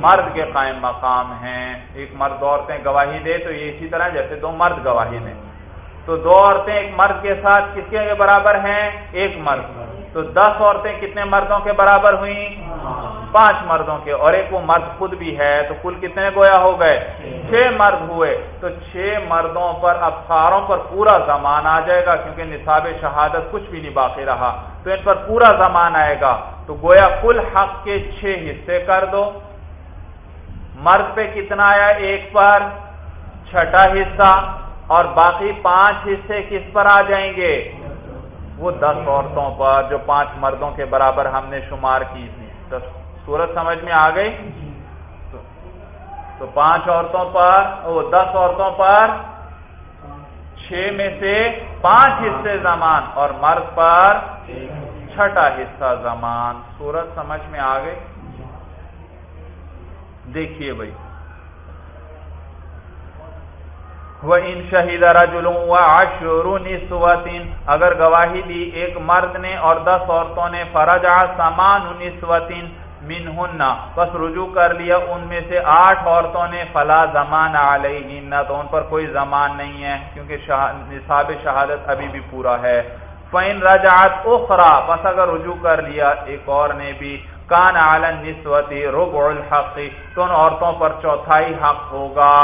مرد کے قائم مقام ہیں۔ ایک مرد دو عورتیں گواہی دے تو یہ اسی طرح جیسے دو مرد گواہی دیں۔ تو دو عورتیں ایک مرد کے ساتھ کس کے برابر ہیں؟ ایک مرد۔ تو دس عورتیں کتنے مردوں کے برابر ہوئیں؟ پانچ مردوں کے اور ایک وہ مرد خود بھی ہے تو کل کتنے گویا ہو گئے؟ چھ مرد ہوئے۔ تو چھ مردوں پر اب ساروں پر پورا زمان آ جائے گا کیونکہ نصاب شہادت کچھ بھی نہیں باقی رہا۔ تو ان پر پورا زمان آئے گا۔ تو گویا کل حق کے چھ حصے کر دو۔ مرد پہ کتنا آیا؟ ایک پر۔ چھٹا حصہ۔ اور باقی پانچ حصے کس پر آ جائیں گے؟ وہ دس عورتوں پر جو پانچ مردوں کے برابر ہم نے شمار کی تھی۔ سورج سمجھ میں آ گئی؟ تو پانچ عورتوں پر، وہ دس عورتوں پر چھ میں سے پانچ حصے زمان اور مرد پر چھٹا حصہ زمان۔ سورج سمجھ میں آ گئی؟ دیکھیے بھائی۔ وہ ان شہید نسوتن اگر گواہی دی ایک مرد نے اور دس عورتوں نے فرجا سامان نسوتن من ہننا بس رجوع کر لیا ان میں سے آٹھ عورتوں نے، فلا زمان علیہن تو ان پر کوئی زمان نہیں ہے، کیونکہ نصاب شہادت ابھی بھی پورا ہے۔ فَإِن رَجَعَتْ اُخْرَى پس اگر رجوع کر لیا ایک اور نے بھی، کان عالن نسوتی ربع الحق، تو ان عورتوں پر چوتھائی حق ہوگا۔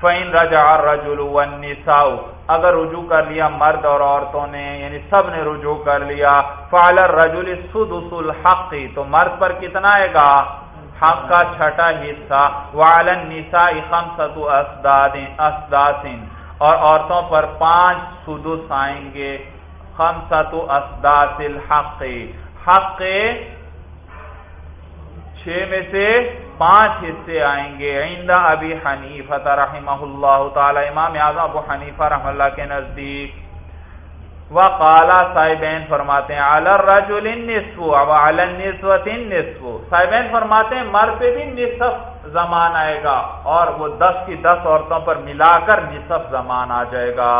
فَإِن رَجَعَ الرَّجُلُ وَالنِّسَاءُ اگر رجوع کر لیا مرد اور عورتوں نے یعنی سب نے رجوع کر لیا فعل الرجل سدس الحق، تو مرد پر کتنا آئے گا؟ حق کا چھٹا حصہ۔ وعلى النساء خمسة اسداد اور عورتوں پر پانچ سدس آئیں گے۔ خمسة اسداد الحق۔ حق چھ میں سے پانچ حصے آئیں گے۔ عند ابی حنیفہ رحمہ اللہ تعالی، امام اعظم ابو حنیفہ رحم اللہ کے نزدیک۔ وقالا صاحبین فرماتے ہیں، علی الرجل النصف وعلی النسوۃ النصف۔ صاحبین فرماتے ہیں، مرد پہ بھی نصف زمان آئے گا اور وہ دس کی دس عورتوں پر ملا کر نصف زمان آ جائے گا۔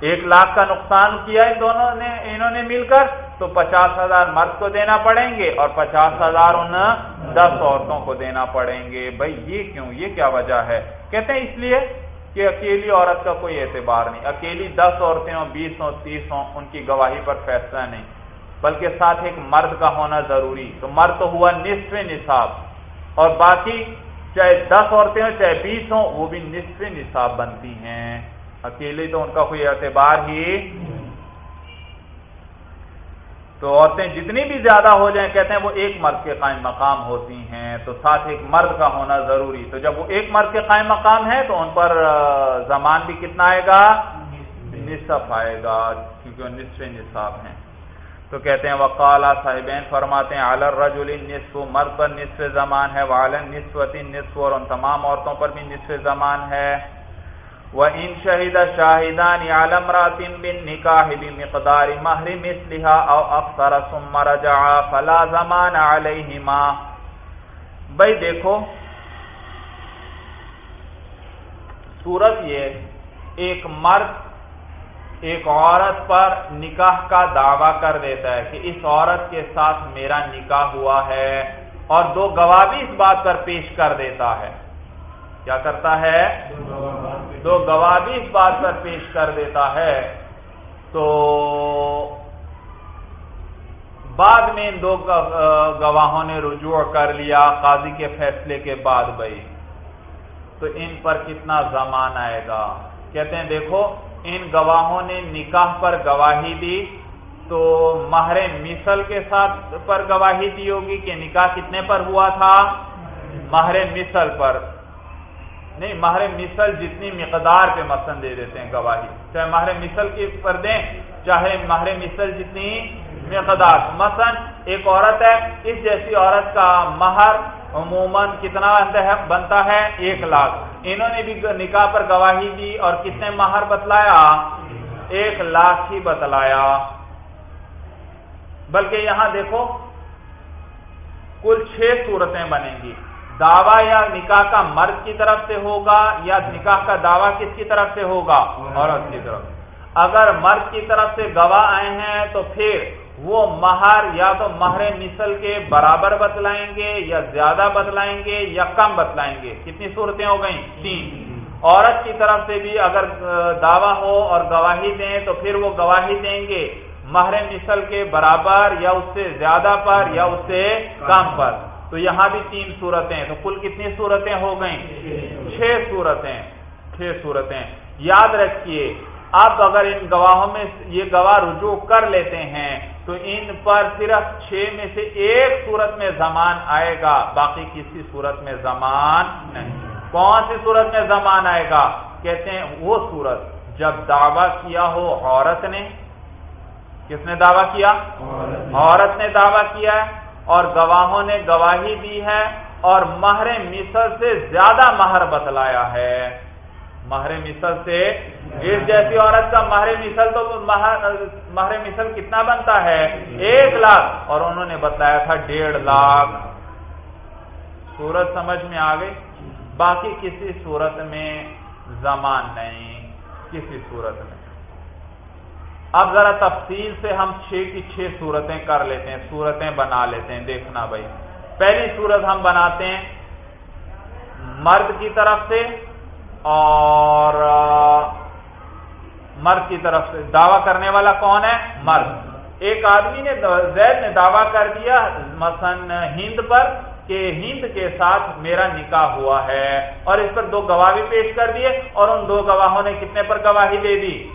ایک لاکھ کا نقصان کیا ان دونوں نے، انہوں نے مل کر، تو پچاس ہزار مرد کو دینا پڑیں گے اور پچاس ہزار ان دس عورتوں کو دینا پڑیں گے۔ بھائی، یہ کیوں؟ یہ کیا وجہ ہے؟ کہتے ہیں اس لیے کہ اکیلی عورت کا کوئی اعتبار نہیں۔ اکیلی دس عورتیں ہوں، بیس ہوں، تیس ہوں، ان کی گواہی پر فیصلہ نہیں۔ بلکہ ساتھ ایک مرد کا ہونا ضروری۔ تو مرد تو ہوا نصف نصاب۔ اور باقی چاہے دس عورتیں ہوں، چاہے بیس ہوں، وہ بھی نصف نصاب بنتی ہیں۔ اکیلے تو ان کا کوئی اعتبار ہی تو عورتیں جتنی بھی زیادہ ہو جائیں، کہتے ہیں وہ ایک مرد کے قائم مقام ہوتی ہیں، تو ساتھ ایک مرد کا ہونا ضروری۔ تو جب وہ ایک مرد کے قائم مقام ہے، تو ان پر زمان بھی کتنا آئے گا؟ نصف آئے گا، کیونکہ وہ نصف نصاب ہیں۔ تو کہتے ہیں، وقالا صاحبین فرماتے ہیں عالر رجول نصف مرد پر نصف زمان ہے والن نصف نصف اور ان تمام عورتوں پر بھی نصف زمان ہے۔ وَإِن شَهِدَ شَاهِدَانِ عَلَى امْرَأَةٍ بِالنِّكَاحِ بِمِقْدَارِ مَهْرِ مِثْلِهَا أَوْ أَكْثَرَ ثُمَّ رَجَعَا فَلَا زَمَانَ عَلَيْهِمَا بھئی دیکھو، صورت یہ ایک مرد، ایک عورت پر نکاح کا دعویٰ کر دیتا ہے کہ اس عورت کے ساتھ میرا نکاح ہوا ہے اور دو گواہ بھی اس بات پر پیش کر دیتا ہے۔ کیا کرتا ہے؟ دو گواہ بھی اس بات پر پیش کر دیتا ہے، تو بعد میں ان دو گواہوں نے رجوع کر لیا قاضی کے فیصلے کے بعد بھائی تو ان پر کتنا زمان آئے گا؟ کہتے ہیں، دیکھو، ان گواہوں نے نکاح پر گواہی دی، تو مہر مثل کے ساتھ پر گواہی دی ہوگی کہ نکاح کتنے پر ہوا تھا؟ مہر مثل پر۔ نہیں ماہر مثل جتنی مقدار پہ مثلا دے دیتے ہیں گواہی۔ چاہے ماہر مثل کی پر دیں چاہے ماہر مثل جتنی مقدار۔ مثلا ایک عورت ہے، اس جیسی عورت کا مہر عموماً کتنا بنتا ہے؟ ایک لاکھ۔ انہوں نے بھی نکاح پر گواہی دی اور کتنے مہر بتلایا؟ ایک لاکھ ہی بتلایا۔ بلکہ یہاں دیکھو، کل چھ صورتیں بنیں گی۔ دعویٰ یا نکاح کا مرد کی طرف سے ہوگا یا نکاح کا دعویٰ کس کی طرف سے ہوگا؟ عورت کی طرف. اگر مرد کی طرف سے گواہ آئے ہیں تو پھر وہ مہر یا تو مہر نسل کے برابر بتلائیں گے یا زیادہ بتلائیں گے یا کم بتلائیں گے؟ کتنی صورتیں ہو گئیں؟ تین. عورت کی طرف سے بھی اگر دعویٰ ہو اور گواہی دیں تو پھر وہ گواہی دیں گے مہر نسل کے برابر یا اس سے زیادہ پر یا اس سے کم پر. تو یہاں بھی تین صورتیں، تو کل کتنی صورتیں ہو گئیں؟ چھ صورتیں چھ صورتیں۔ یاد رکھیے اب اگر ان گواہوں میں یہ گواہ رجوع کر لیتے ہیں، تو ان پر صرف چھ میں سے ایک صورت میں زمان آئے گا، باقی کسی صورت میں زمان نہیں۔ کون سی صورت میں زمان آئے گا؟ کہتے ہیں وہ صورت، جب دعویٰ کیا ہو، عورت نے۔ کس نے دعویٰ کیا؟ عورت نے دعویٰ کیا ہے؟ اور گواہوں نے گواہی دی ہے اور مہر مصر سے زیادہ مہر بتلایا ہے۔ مہر مصر سے اس جیسی عورت کا مہر مثل تو مہر مثل کتنا بنتا ہے؟ ایک لاکھ۔ اور انہوں نے بتلایا تھا ڈیڑھ لاکھ۔ سورت سمجھ میں آ گئی؟ باقی کسی صورت میں زمان نہیں، کسی صورت میں۔ اب ذرا تفصیل سے ہم چھ کی چھ صورتیں کر لیتے ہیں، صورتیں بنا لیتے ہیں، دیکھنا بھائی۔ پہلی صورت ہم بناتے ہیں مرد کی طرف سے اور مرد کی طرف سے۔ دعویٰ کرنے والا کون ہے؟ مرد۔ ایک آدمی نے، زید نے دعویٰ کر دیا مثلا ہند پر کہ ہند کے ساتھ میرا نکاح ہوا ہے۔ اور اس پر دو گواہ بھی پیش کر دیے اور ان دو گواہوں نے کتنے پر گواہی دے دی؟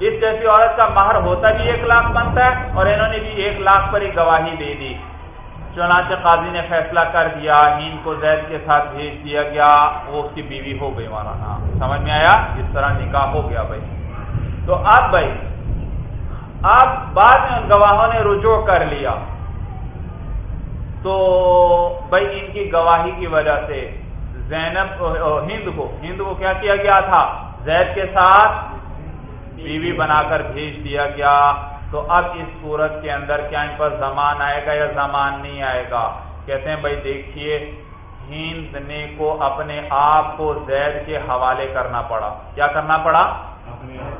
اس جیسی عورت کا مہر ہوتا بھی ایک لاکھ بنتا ہے اور انہوں نے بھی ایک لاکھ پر ہی گواہی دے دی۔ چنانچہ قاضی نے فیصلہ کر دیا ہند کو زید کے ساتھ بھیج دیا گیا۔ وہ اس کی بیوی ہو گئی مولانا ہاں، سمجھ میں آیا؟ اس طرح نکاح ہو گیا بھائی۔ تو اب بھائی، اب بعد میں ان گواہوں نے رجوع کر لیا۔ تو بھائی، ان کی گواہی کی وجہ سے زینب ہند کو ہند کو کیا کیا گیا تھا؟ زید کے ساتھ بیوی بنا کر بھیج دیا گیا تو اب اس صورت کے اندر کیا ان پر زمان آئے گا یا زمان نہیں آئے گا؟ کہتے ہیں بھائی دیکھیے ہند نے کو اپنے آپ کو زید کے حوالے کرنا پڑا۔ کیا کرنا پڑا؟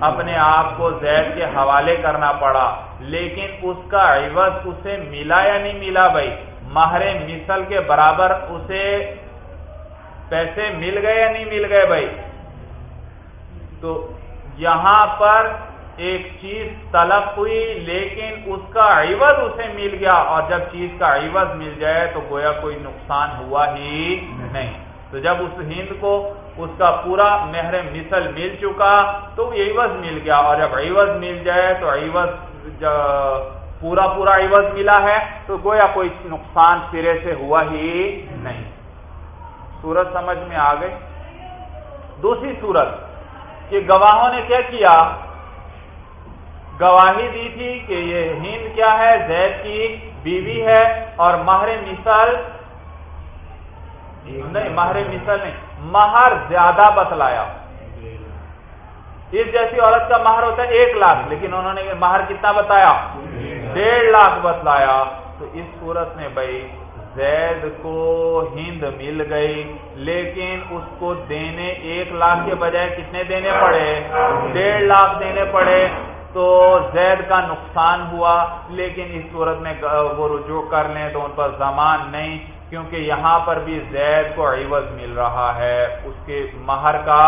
اپنے آپ کو زید کے حوالے کرنا پڑا۔ لیکن اس کا عوض اسے ملا یا نہیں ملا بھائی؟ ماہر مثل کے برابر اسے پیسے مل گئے یا نہیں مل گئے بھائی؟ تو یہاں پر ایک چیز طلب ہوئی، لیکن اس کا عوض اسے مل گیا۔ اور جب چیز کا عوض مل جائے تو گویا کوئی نقصان ہوا ہی نہیں۔ تو جب اس ہند کو اس کا پورا مہر مثل مل چکا، تو عوض مل گیا۔ اور جب عوض مل جائے تو عوض پورا پورا عوض ملا ہے۔ تو گویا کوئی نقصان سرے سے ہوا ہی نہیں۔ سورت سمجھ میں آ گئی دوسری صورت کہ گواہوں نے کیا کیا؟ گواہی دی تھی کہ یہ ہند کیا ہے زید کی بیوی ہے اور مہر مثال نہیں مہر مثال نہیں مہر زیادہ بتلایا۔ اس جیسی عورت کا مہر ہوتا ہے ایک لاکھ لیکن انہوں نے مہر کتنا بتایا؟ ڈیڑھ لاکھ بتلایا۔ تو اس صورت میں بھائی زید کو ہند مل گئی، لیکن اس کو دینے ایک لاکھ کے بجائے کتنے دینے پڑے؟ ڈیڑھ لاکھ دینے پڑے۔ تو زید کا نقصان ہوا، لیکن اس صورت میں وہ رجوع کر لیں تو ان پر زمان نہیں، کیونکہ یہاں پر بھی زید کو عوض مل رہا ہے۔ اس کے مہر کا،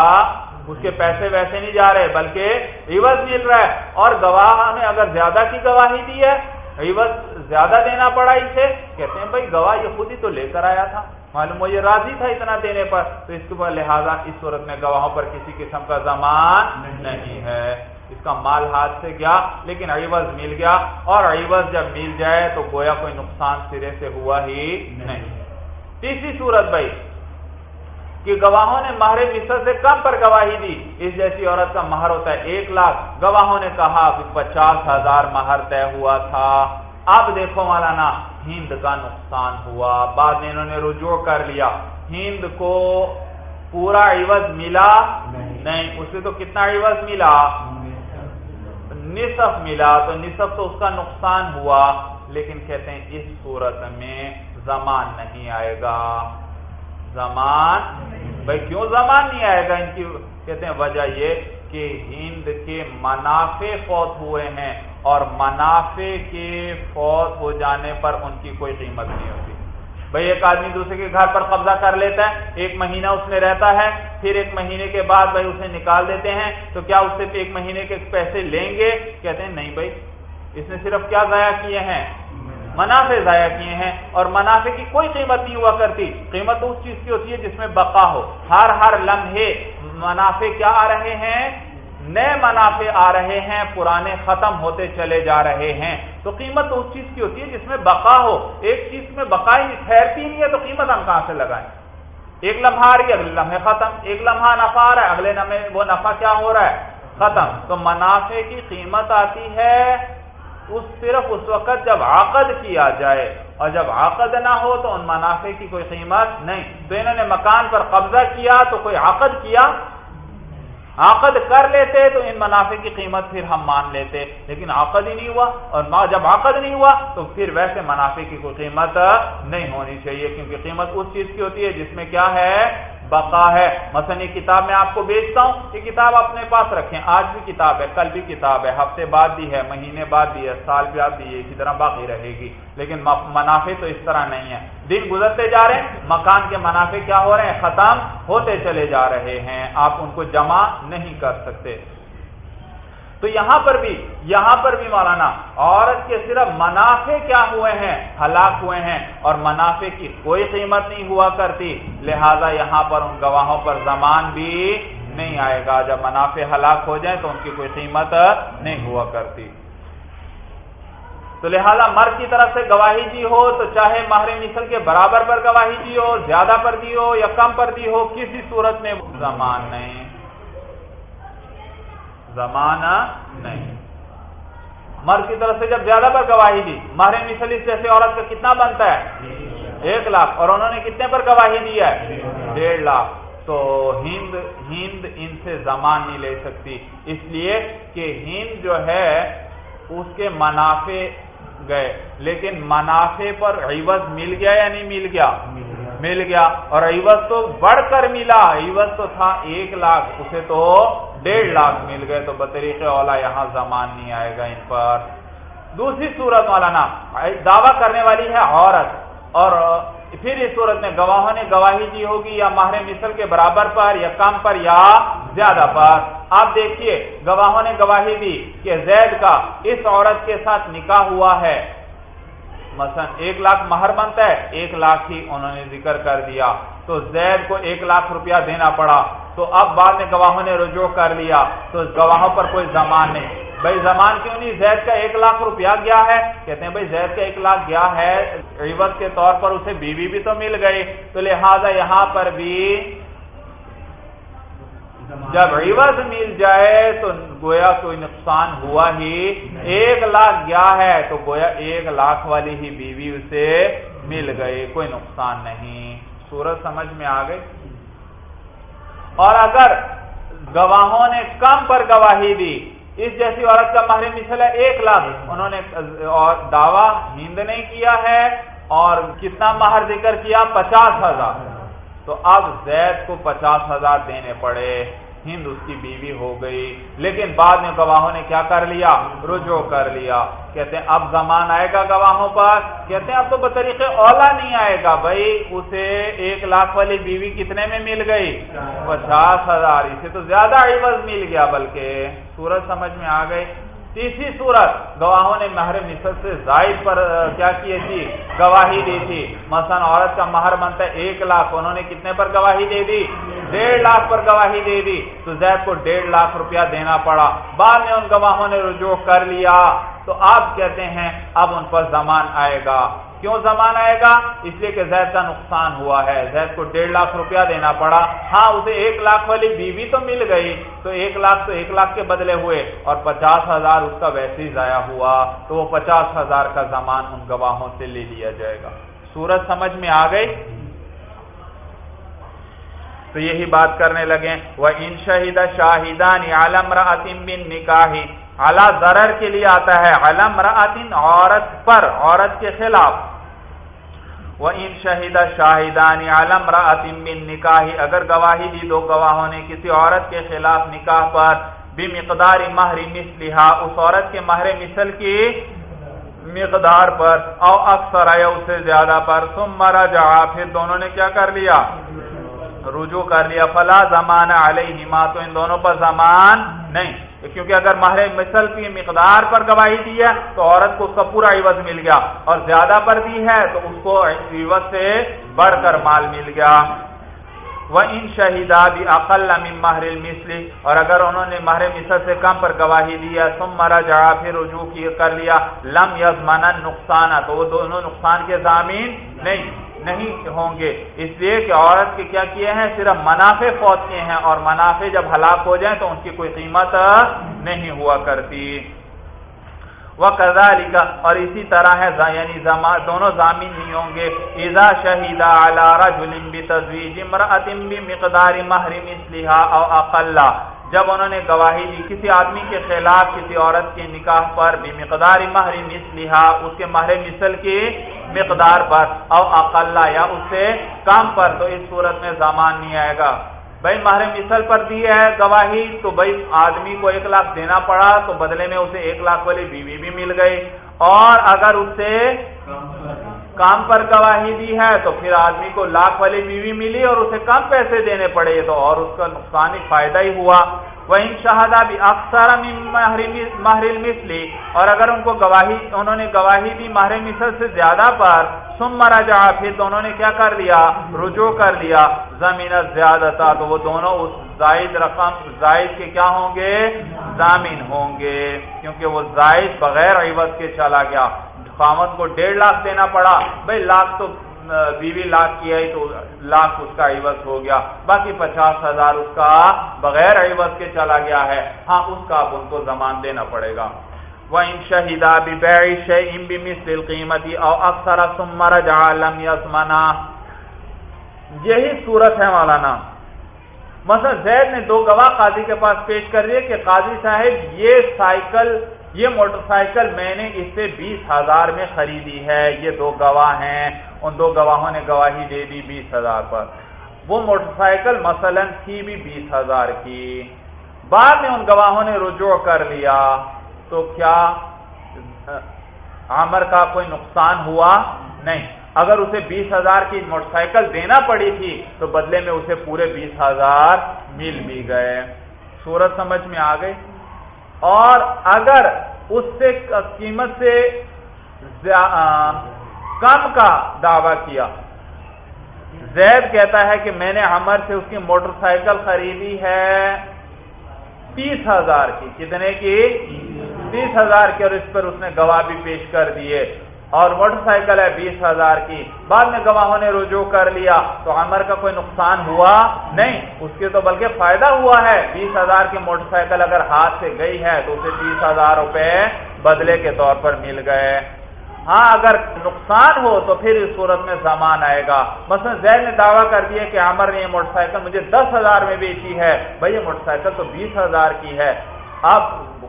اس کے پیسے ویسے نہیں جا رہے، بلکہ عوض مل رہا ہے۔ اور گواہ نے اگر زیادہ کی گواہی دی ہے، عوض زیادہ دینا پڑا اسے۔ کہتے ہیں بھائی گواہ یہ خود ہی تو لے کر آیا تھا۔ معلوم وہ یہ راضی تھا اتنا دینے پر۔ تو اس کے لہٰذا اس صورت میں گواہوں پر کسی قسم کا زمان نہیں ہے۔ اس کا مال ہاتھ سے گیا، لیکن عوض مل گیا۔ اور عوض جب مل جائے تو گویا کوئی نقصان سرے سے ہوا ہی نہیں۔ تیسری صورت بھائی، کہ گواہوں نے مہر مصر سے کم پر گواہی دی۔ اس جیسی عورت کا مہر ہوتا ہے ایک لاکھ۔ گواہوں نے کہا کہ پچاس ہزار مہر طے ہوا تھا۔ اب دیکھو مولانا ہند کا نقصان ہوا بعد میں انہوں نے رجوع کر لیا۔ ہند کو پورا عوض ملا؟ نہیں۔ اسے تو کتنا عوض ملا؟ نصف ملا۔ تو نصف تو اس کا نقصان ہوا لیکن کہتے ہیں اس صورت میں زمان نہیں آئے گا۔ زمان؟ بھائی کیوں زمان نہیں آئے گا؟ ان کی کہتے ہیں وجہ یہ کہ ہند کے منافع فوت ہوئے ہیں۔ اور منافع کے فوت ہو جانے پر ان کی کوئی قیمت نہیں ہوتی۔ بھائی ایک آدمی دوسرے کے گھر پر قبضہ کر لیتا ہے، ایک مہینہ اس میں رہتا ہے، پھر ایک مہینے کے بعد بھائی اسے نکال دیتے ہیں، تو کیا اس سے ایک مہینے کے پیسے لیں گے؟ کہتے ہیں نہیں بھائی اس نے صرف کیا ضائع کیے ہیں؟ منافع ضائع کیے ہیں، اور منافع کی کوئی قیمت نہیں ہوا کرتی۔ قیمت اس چیز کی ہوتی ہے جس میں بقا ہو۔ ہر ہر لمحے منافع کیا آ رہے ہیں؟ نئے منافع آ رہے ہیں، پرانے ختم ہوتے چلے جا رہے ہیں۔ تو قیمت اس چیز کی ہوتی ہے جس میں بقا ہو۔ ایک چیز میں بقا ہی ٹھہرتی نہیں ہے تو قیمت ہم کہاں سے لگائیں؟ ایک لمحہ آ رہی ہے، اگلے لمحے ختم۔ ایک لمحہ نفع آ رہا ہے، اگلے لمحے وہ نفع کیا ہو رہا ہے؟ ختم۔ تو منافع کی قیمت آتی ہے اس صرف اس وقت جب عقد کیا جائے۔ اور جب عقد نہ ہو تو ان منافع کی کوئی قیمت نہیں۔ تو انہوں نے مکان پر قبضہ کیا، تو کوئی عقد کیا۔ عقد کر لیتے تو ان منافع کی قیمت پھر ہم مان لیتے، لیکن عقد ہی نہیں ہوا اور جب عقد نہیں ہوا تو پھر ویسے منافع کی کوئی قیمت نہیں ہونی چاہیے، کیونکہ قیمت اس چیز کی ہوتی ہے جس میں کیا ہے؟ بقا ہے۔ مثلا یہ کتاب میں آپ کو بیچتا ہوں، یہ کتاب اپنے پاس رکھیں۔ آج بھی کتاب ہے، کل بھی کتاب ہے، ہفتے بعد بھی ہے، مہینے بعد بھی ہے، سال بعد بھی ہے، اسی طرح باقی رہے گی۔ لیکن منافع تو اس طرح نہیں ہے۔ دن گزرتے جا رہے ہیں، مکان کے منافع کیا ہو رہے ہیں؟ ختم ہوتے چلے جا رہے ہیں۔ آپ ان کو جمع نہیں کر سکتے۔ تو یہاں پر بھی، یہاں پر بھی مولانا، عورت کے صرف منافع کیا ہوئے ہیں؟ ہلاک ہوئے ہیں اور منافع کی کوئی قیمت نہیں ہوا کرتی۔ لہذا یہاں پر ان گواہوں پر زمان بھی نہیں آئے گا۔ جب منافع ہلاک ہو جائیں تو ان کی کوئی قیمت نہیں ہوا کرتی۔ تو لہذا مرد کی طرف سے گواہی دی ہو، تو چاہے ماہر نسل کے برابر پر گواہی دی ہو، زیادہ پر دی ہو یا کم پر دی ہو، کسی صورت میں زمان نہیں۔ زمانہ نہیں۔ مرد کی طرف سے جب زیادہ پر گواہی دی ماہر مثل جیسے عورت کا کتنا بنتا ہے؟ ایک لاکھ۔ اور انہوں نے کتنے پر گواہی دی ہے؟ ڈیڑھ لاکھ۔ تو ہند ہند ان سے زمان نہیں لے سکتی۔ اس لیے کہ ہند جو ہے، اس کے منافع گئے۔ لیکن منافع پر عوض مل گیا یا نہیں مل گیا؟ مل گیا۔ اور عوض تو بڑھ کر ملا۔ عوض تو تھا ایک لاکھ۔ اسے تو ڈیڑھ لاکھ مل گئے تو بطریق اولا یہاں زمان نہیں آئے گا ان پر۔ دوسری صورت مولانا، دعویٰ کرنے والی ہے عورت۔ اور پھر اس صورت میں گواہوں نے گواہی دی ہوگی یا ماہر مثل کے برابر پر یا کم پر یا زیادہ پر۔ آپ دیکھیے، گواہوں نے گواہی دی کہ زید کا اس عورت کے ساتھ نکاح ہوا ہے۔ مثلا ایک لاکھ مہر بنتا ہے، ایک لاکھ ہی انہوں نے ذکر کر دیا۔ تو زید کو ایک لاکھ روپیہ دینا پڑا۔ تو اب بعد میں گواہوں نے رجوع کر لیا۔ تو گواہوں پر کوئی زمان نہیں۔ بھائی زمان کیوں نہیں؟ زید کا ایک لاکھ روپیہ گیا ہے۔ کہتے ہیں بھائی زید کا ایک لاکھ گیا ہے۔ عوض کے طور پر اسے بیوی بھی تو مل گئی۔ تو لہذا یہاں پر بھی جب عوض مل جائے تو گویا کوئی نقصان ہوا ہی ایک لاکھ گیا ہے۔ تو گویا ایک لاکھ والی ہی بیوی اسے مل گئی۔ کوئی نقصان نہیں۔ صورت سمجھ میں آ گئی اور اگر گواہوں نے کم پر گواہی دی، اس جیسی عورت کا ماہر مثل ہے ایک لاکھ۔ انہوں نے دعویٰ ہند نہیں کیا ہے اور کتنا مہر ذکر کیا؟ پچاس ہزار۔ تو اب زید کو پچاس ہزار دینے پڑے۔ ہند اس کی بیوی ہو گئی۔ لیکن بعد میں گواہوں نے کیا کر لیا؟ رجوع کر لیا۔ کہتے ہیں، اب زمان آئے گا گواہوں پر۔ کہتے ہیں، اب تو بطریقے اولا نہیں آئے گا۔ بھائی، اسے ایک لاکھ والی بیوی کتنے میں مل گئی؟ پچاس ہزار۔ اسے تو زیادہ عوض مل گیا، بلکہ سورج سمجھ میں آ گئی تیسری صورت، گواہوں نے مہر مثل سے زائد پر کیا کی تھی؟ گواہی دی تھی۔ مثلا عورت کا مہر بنتا ہے ایک لاکھ، انہوں نے کتنے پر گواہی دے دی؟ ڈیڑھ لاکھ پر گواہی دے دی۔ تو زید کو ڈیڑھ لاکھ روپیہ دینا پڑا۔ بعد میں ان گواہوں نے رجوع کر لیا۔ تو آپ کہتے ہیں، اب ان پر زمان آئے گا۔ کیوں زمان آئے گا؟ اس لیے کہ زید کا نقصان ہوا ہے۔ زید کو ڈیڑھ لاکھ روپیہ دینا پڑا۔ ہاں اسے ایک لاکھ والی بیوی تو مل گئی۔ تو ایک لاکھ تو ایک لاکھ کے بدلے ہوئے۔ اور پچاس ہزار اس کا ویسے ہی ضائع ہوا۔ تو وہ پچاس ہزار کا زمان ان گواہوں سے لے لیا جائے گا۔ سورج سمجھ میں آ گئی؟ تو یہی بات کرنے لگے۔ وہ ان شہید شاہدان عالم راتم بن نکاہی اعلی ضرر کے لیے آتا ہے۔ علم راتن عورت پر، عورت کے خلاف۔ وہ ان شہید شاہدانی عالم راتم بن نکاہی اگر گواہی دی دو گواہوں نے کسی عورت کے خلاف نکاح پر بھی مقدار مہر مثلہا، اس عورت کے مہر مثل کی مقدار پر، او اکثر آیا اس سے زیادہ پر تم مرا جا پھر دونوں نے کیا کر لیا؟ رجوع کر لیا۔ فلا زمان علیہما تو ان دونوں پر زمان نہیں۔ کیونکہ اگر ماہر مثل کی مقدار پر گواہی دی ہے تو عورت کو اس کا پورا عوض مل گیا اور زیادہ پر دی ہے تو اس کو عوض سے بڑھ کر مال مل گیا۔ وہ ان شہیدا بھی عقل ماہر مثلی اور اگر انہوں نے ماہر مثل سے کم پر گواہی دی ہے تم مرا جا پھر رجوع کر لیا، لم یزمن نقصان تو وہ دونوں نقصان کے ضامین نہیں۔ نہیں ہوں گے۔ اس لیے کہ عورت کے کیا کیے ہیں؟ صرف منافع فوت کیے ہیں اور منافع جب ہلاک ہو جائیں تو ان کی کوئی قیمت نہیں ہوا کرتی۔ وہ کا اور اسی طرح ہے یعنی دونوں ضامین نہیں ہوں گے۔ ایزا شہیدہ تصویر مقدار محرم اسلحہ او اقلّہ جب انہوں نے گواہی دی کسی آدمی کے خلاف کسی عورت کے نکاح پر بھی مقدار مہر مثلحا اس کے مہر مثل کی مقدار پر، او اقلا یا اس سے کم پر، تو اس صورت میں زمان نہیں آئے گا۔ بھائی ماہر مثل پر دی ہے گواہی، تو بھائی آدمی کو ایک لاکھ دینا پڑا، تو بدلے میں اسے ایک لاکھ والی بیوی بھی مل گئی۔ اور اگر اسے کام پر گواہی دی ہے تو پھر آدمی کو لاکھ والی بیوی ملی اور اسے کم پیسے دینے پڑے، تو اور اس کا نقصان ہی فائدہ ہی ہوا۔ وہ ان شہادہ بھی اکثر ماہر مسلی اور اگر ان کو گواہی، انہوں نے گواہی دی ماہر مثل سے زیادہ پر سم مرا جا پھر تو انہوں نے کیا کر لیا؟ رجوع کر لیا۔ زمین زیادہ تھا تو وہ دونوں اس زائد رقم، زائد کے کیا ہوں گے؟ زامین ہوں گے۔ کیونکہ وہ زائد بغیر عوض کے چلا گیا۔ قامت کو ڈیڑھ لاکھ دینا پڑا، بھائی لاکھ تو بیوی لاکھ کی آئی تو لاکھ اس کا عوض ہو گیا۔ باقی پچاس ہزار اس کا بغیر عوض کے چلا گیا ہے۔ ہاں اس کا اب ان کو زمان دینا پڑے گا۔ وہ ان شہیدا بھی مسل قیمتی اور اکثر سمر جالم یسمنا یہی صورت ہے مولانا۔ مثلا زید نے دو گواہ قاضی کے پاس پیش کر دیے کہ قاضی صاحب، یہ سائیکل یہ موٹر سائیکل میں نے اس سے بیس ہزار میں خریدی ہے، یہ دو گواہ ہیں۔ ان دو گواہوں نے گواہی دے دی بیس ہزار پر۔ وہ موٹر سائیکل مثلا تھی بھی بیس ہزار کی۔ بعد میں ان گواہوں نے رجوع کر لیا۔ تو کیا عمر کا کوئی نقصان ہوا؟ نہیں۔ اگر اسے بیس ہزار کی موٹر سائیکل دینا پڑی تھی، تو بدلے میں اسے پورے بیس ہزار مل بھی گئے۔ سورج سمجھ میں آ گئی اور اگر اس سے قیمت سے کم کا دعویٰ کیا۔ زید کہتا ہے کہ میں نے عمر سے اس کی موٹر سائیکل خریدی ہے تیس ہزار کی۔ کتنے کی؟ تیس ہزار کی اور اس پر اس نے گواہ بھی پیش کر دیے۔ اور موٹر سائیکل ہے بیس ہزار کی۔ بعد میں گواہوں نے رجوع کر لیا تو عمر کا کوئی نقصان ہوا نہیں۔ اس کے تو بلکہ فائدہ ہوا ہے۔ بیس ہزار کی موٹر سائیکل اگر ہاتھ سے گئی ہے تو اسے بیس ہزار روپے بدلے کے طور پر مل گئے۔ ہاں اگر نقصان ہو تو پھر اس صورت میں سامان آئے گا۔ مثلا زید نے دعویٰ کر دیا کہ عمر نے یہ موٹر سائیکل مجھے دس ہزار میں بیچی ہے۔ بھائی، یہ موٹر سائیکل تو بیس ہزار کی ہے۔ اب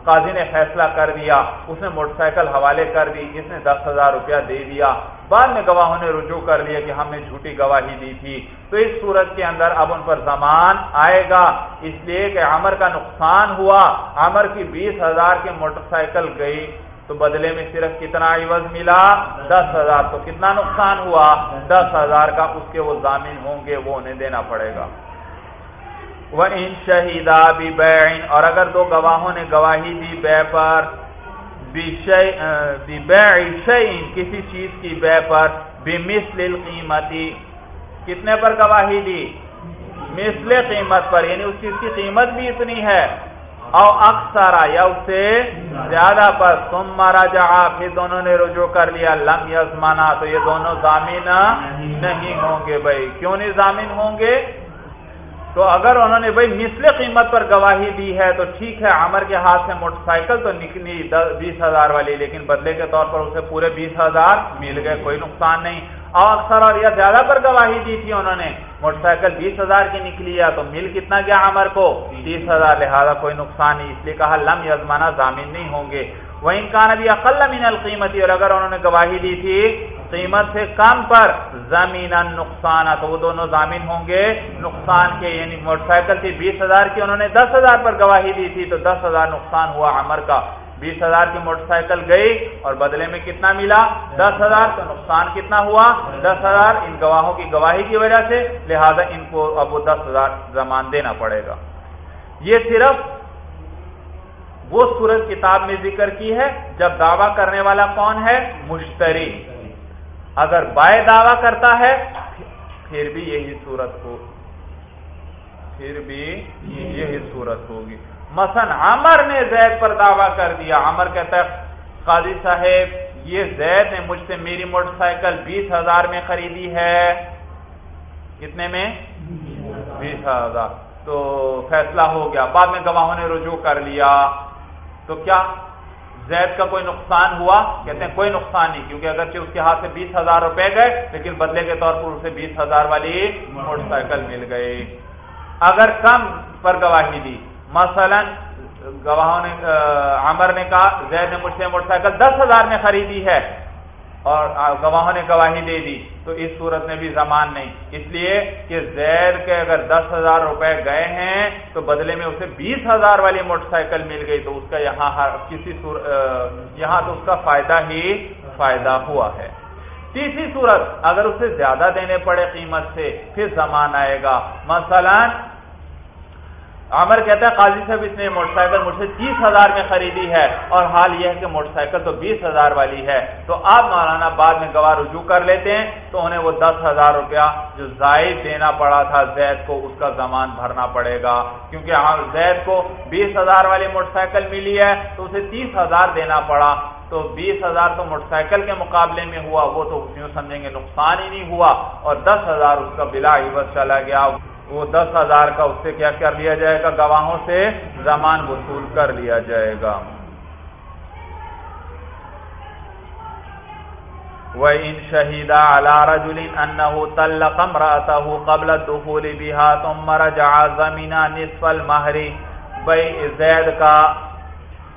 قاضی نے فیصلہ کر دیا، اس نے موٹر سائیکل حوالے کر دی، اس نے دس ہزار روپیہ دے دیا۔ بعد میں گواہوں نے رجوع کر لیا کہ ہم نے جھوٹی گواہی دی تھی۔ تو اس صورت کے اندر اب ان پر زمان آئے گا۔ اس لیے کہ عمر کا نقصان ہوا۔ عمر کی بیس ہزار کی موٹر سائیکل گئی۔ تو بدلے میں صرف کتنا عوض ملا؟ دس ہزار۔ تو کتنا نقصان ہوا؟ دس ہزار کا اس کے وہ ضامن ہوں گے، وہ انہیں دینا پڑے گا۔ وہ ان شہیدا بھی بین اور اگر دو گواہوں نے گواہی دی بے پر کسی چیز کی بے پر بھی مسل قیمتی کتنے پر گواہی دی؟ مثل قیمت پر یعنی اس چیز کی قیمت بھی اتنی ہے۔ او اکثر، یا اس سے زیادہ پر۔ تم مارا جا پھر دونوں نے رجوع کر لیا۔ لم یزمانا تو یہ دونوں ضامین نہیں ہوں گے بھائی۔ کیوں نہیں ضامین ہوں گے؟ تو اگر انہوں نے بھائی مثل قیمت پر گواہی دی ہے تو ٹھیک ہے عمر کے ہاتھ سے موٹر سائیکل تو نکلی بیس ہزار والی، لیکن بدلے کے طور پر اسے پورے بیس ہزار مل گئے، کوئی نقصان نہیں۔ اور اکثر اور یا زیادہ پر گواہی دی تھی انہوں نے، موٹر سائیکل بیس ہزار کی نکلی ہے تو مل کتنا گیا عمر کو؟ تیس ہزار، لہٰذا کوئی نقصان نہیں۔ اس لیے کہا، لم یزمانہ ضامین نہیں ہوں گے۔ وہ انکان ابھی اقل من القیمتی، اور اگر انہوں نے گواہی دی تھی قیمت سے کم پر زمین نقصان تو وہ دونوں ضامین ہوں گے۔ نقصان کے یعنی موٹر سائیکل تھی، بیس ہزار کی انہوں نے دس ہزار پر گواہی دی تھی، تو دس ہزار نقصان ہوا عمر کا۔ بیس ہزار کی موٹر سائیکل گئی اور بدلے میں کتنا ملا؟ دس ہزار۔ تو نقصان کتنا ہوا؟ دس ہزار۔ ان گواہوں کی گواہی کی وجہ سے، لہذا ان کو اب وہ دس ہزار زمان دینا پڑے گا۔ یہ صرف وہ سورج کتاب میں ذکر کی ہے، جب دعویٰ کرنے والا کون ہے؟ مشتری۔ اگر بائے دعویٰ کرتا ہے، پھر بھی یہی صورت ہو، پھر بھی یہی صورت ہوگی۔ مثلا عمر نے زید پر دعویٰ کر دیا۔ عمر کہتا ہے، قاضی صاحب، یہ زید نے مجھ سے میری موٹر سائیکل بیس ہزار میں خریدی ہے۔ کتنے میں؟ بیس ہزار۔ تو فیصلہ ہو گیا۔ بعد میں گواہوں نے رجوع کر لیا۔ تو کیا؟ زید کا کوئی نقصان ہوا؟ کہتے ہیں کوئی نقصان نہیں، کیونکہ اگرچہ اس کے ہاتھ سے بیس ہزار روپے گئے، لیکن بدلے کے طور پر اسے بیس ہزار والی موٹر سائیکل مل گئی۔ اگر کم پر گواہی دی، مثلا گواہوں نے عمر نے کہا، زید نے مجھ سے موٹر سائیکل دس ہزار میں خریدی ہے۔ اور گواہوں نے گواہی دے دی، تو اس صورت میں بھی زمان نہیں۔ اس لیے کہ زید کے اگر دس ہزار روپے گئے ہیں، تو بدلے میں اسے بیس ہزار والی موٹر سائیکل مل گئی، تو اس کا یہاں ہر کسی یہاں تو اس کا فائدہ ہی فائدہ ہوا ہے۔ تیسری صورت، اگر اسے زیادہ دینے پڑے قیمت سے، پھر زمان آئے گا۔ مثلا عمر کہتا ہے، قاضی صاحب، اس نے موٹر سائیکل مجھ سے تیس ہزار میں خریدی ہے اور حال یہ ہے کہ موٹر سائیکل تو بیس ہزار والی ہے۔ تو آپ مولانا بعد میں گواہ رجوع کر لیتے ہیں، تو انہیں وہ دس ہزار روپیہ جو زائد دینا پڑا تھا زید کو، اس کا زمان بھرنا پڑے گا۔ کیونکہ ہاں، زید کو بیس ہزار والی موٹر سائیکل ملی ہے، تو اسے تیس ہزار دینا پڑا۔ تو بیس ہزار تو موٹر سائیکل کے مقابلے میں ہوا، وہ تو یوں سمجھیں گے، نقصان ہی نہیں ہوا۔ اور دس ہزار اس کا بلا عوض چلا گیا۔ وہ دس ہزار کا اس سے کیا کر لیا جائے گا؟ گواہوں سے زمان وصول کر لیا جائے گا۔ وہ ان شہیدا رجل انه طلق امراته قبل الدخول بها ثم رجع زمينا نصف المهر۔ بھائی، زید کا،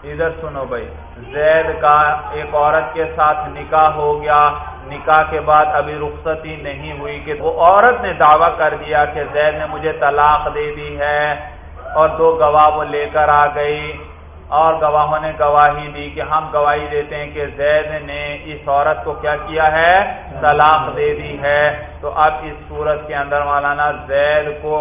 ادھر سنو بھائی، زید کا ایک عورت کے ساتھ نکاح ہو گیا۔ نکاح کے بعد ابھی رخصتی نہیں ہوئی کہ وہ عورت نے دعویٰ کر دیا کہ زید نے مجھے طلاق دے دی ہے اور دو گواہ وہ لے کر آ گئی اور گواہوں نے گواہی دی کہ ہم گواہی دیتے ہیں کہ زید نے اس عورت کو کیا کیا ہے؟ طلاق دے دی ہے۔ تو اب اس صورت کے اندر مولانا زید کو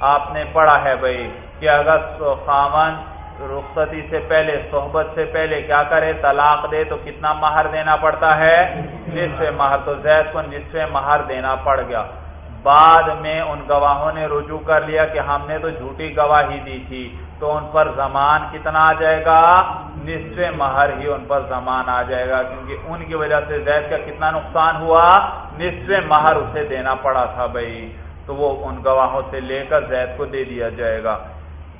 آپ نے پڑھا ہے بھائی کہ اگر خامن رخصتی سے پہلے، صحبت سے پہلے کیا کرے؟ طلاق دے تو کتنا مہر دینا پڑتا ہے؟ نصف مہر۔ تو زید کو نصف مہر دینا پڑ گیا۔ بعد میں ان گواہوں نے رجوع کر لیا کہ ہم نے تو جھوٹی گواہی دی تھی۔ تو ان پر زمان کتنا آ جائے گا؟ نصف مہر ہی ان پر زمان آ جائے گا۔ کیونکہ ان کی وجہ سے زید کا کتنا نقصان ہوا؟ نصف مہر اسے دینا پڑا تھا بھائی۔ تو وہ ان گواہوں سے لے کر زید کو دے دیا جائے گا۔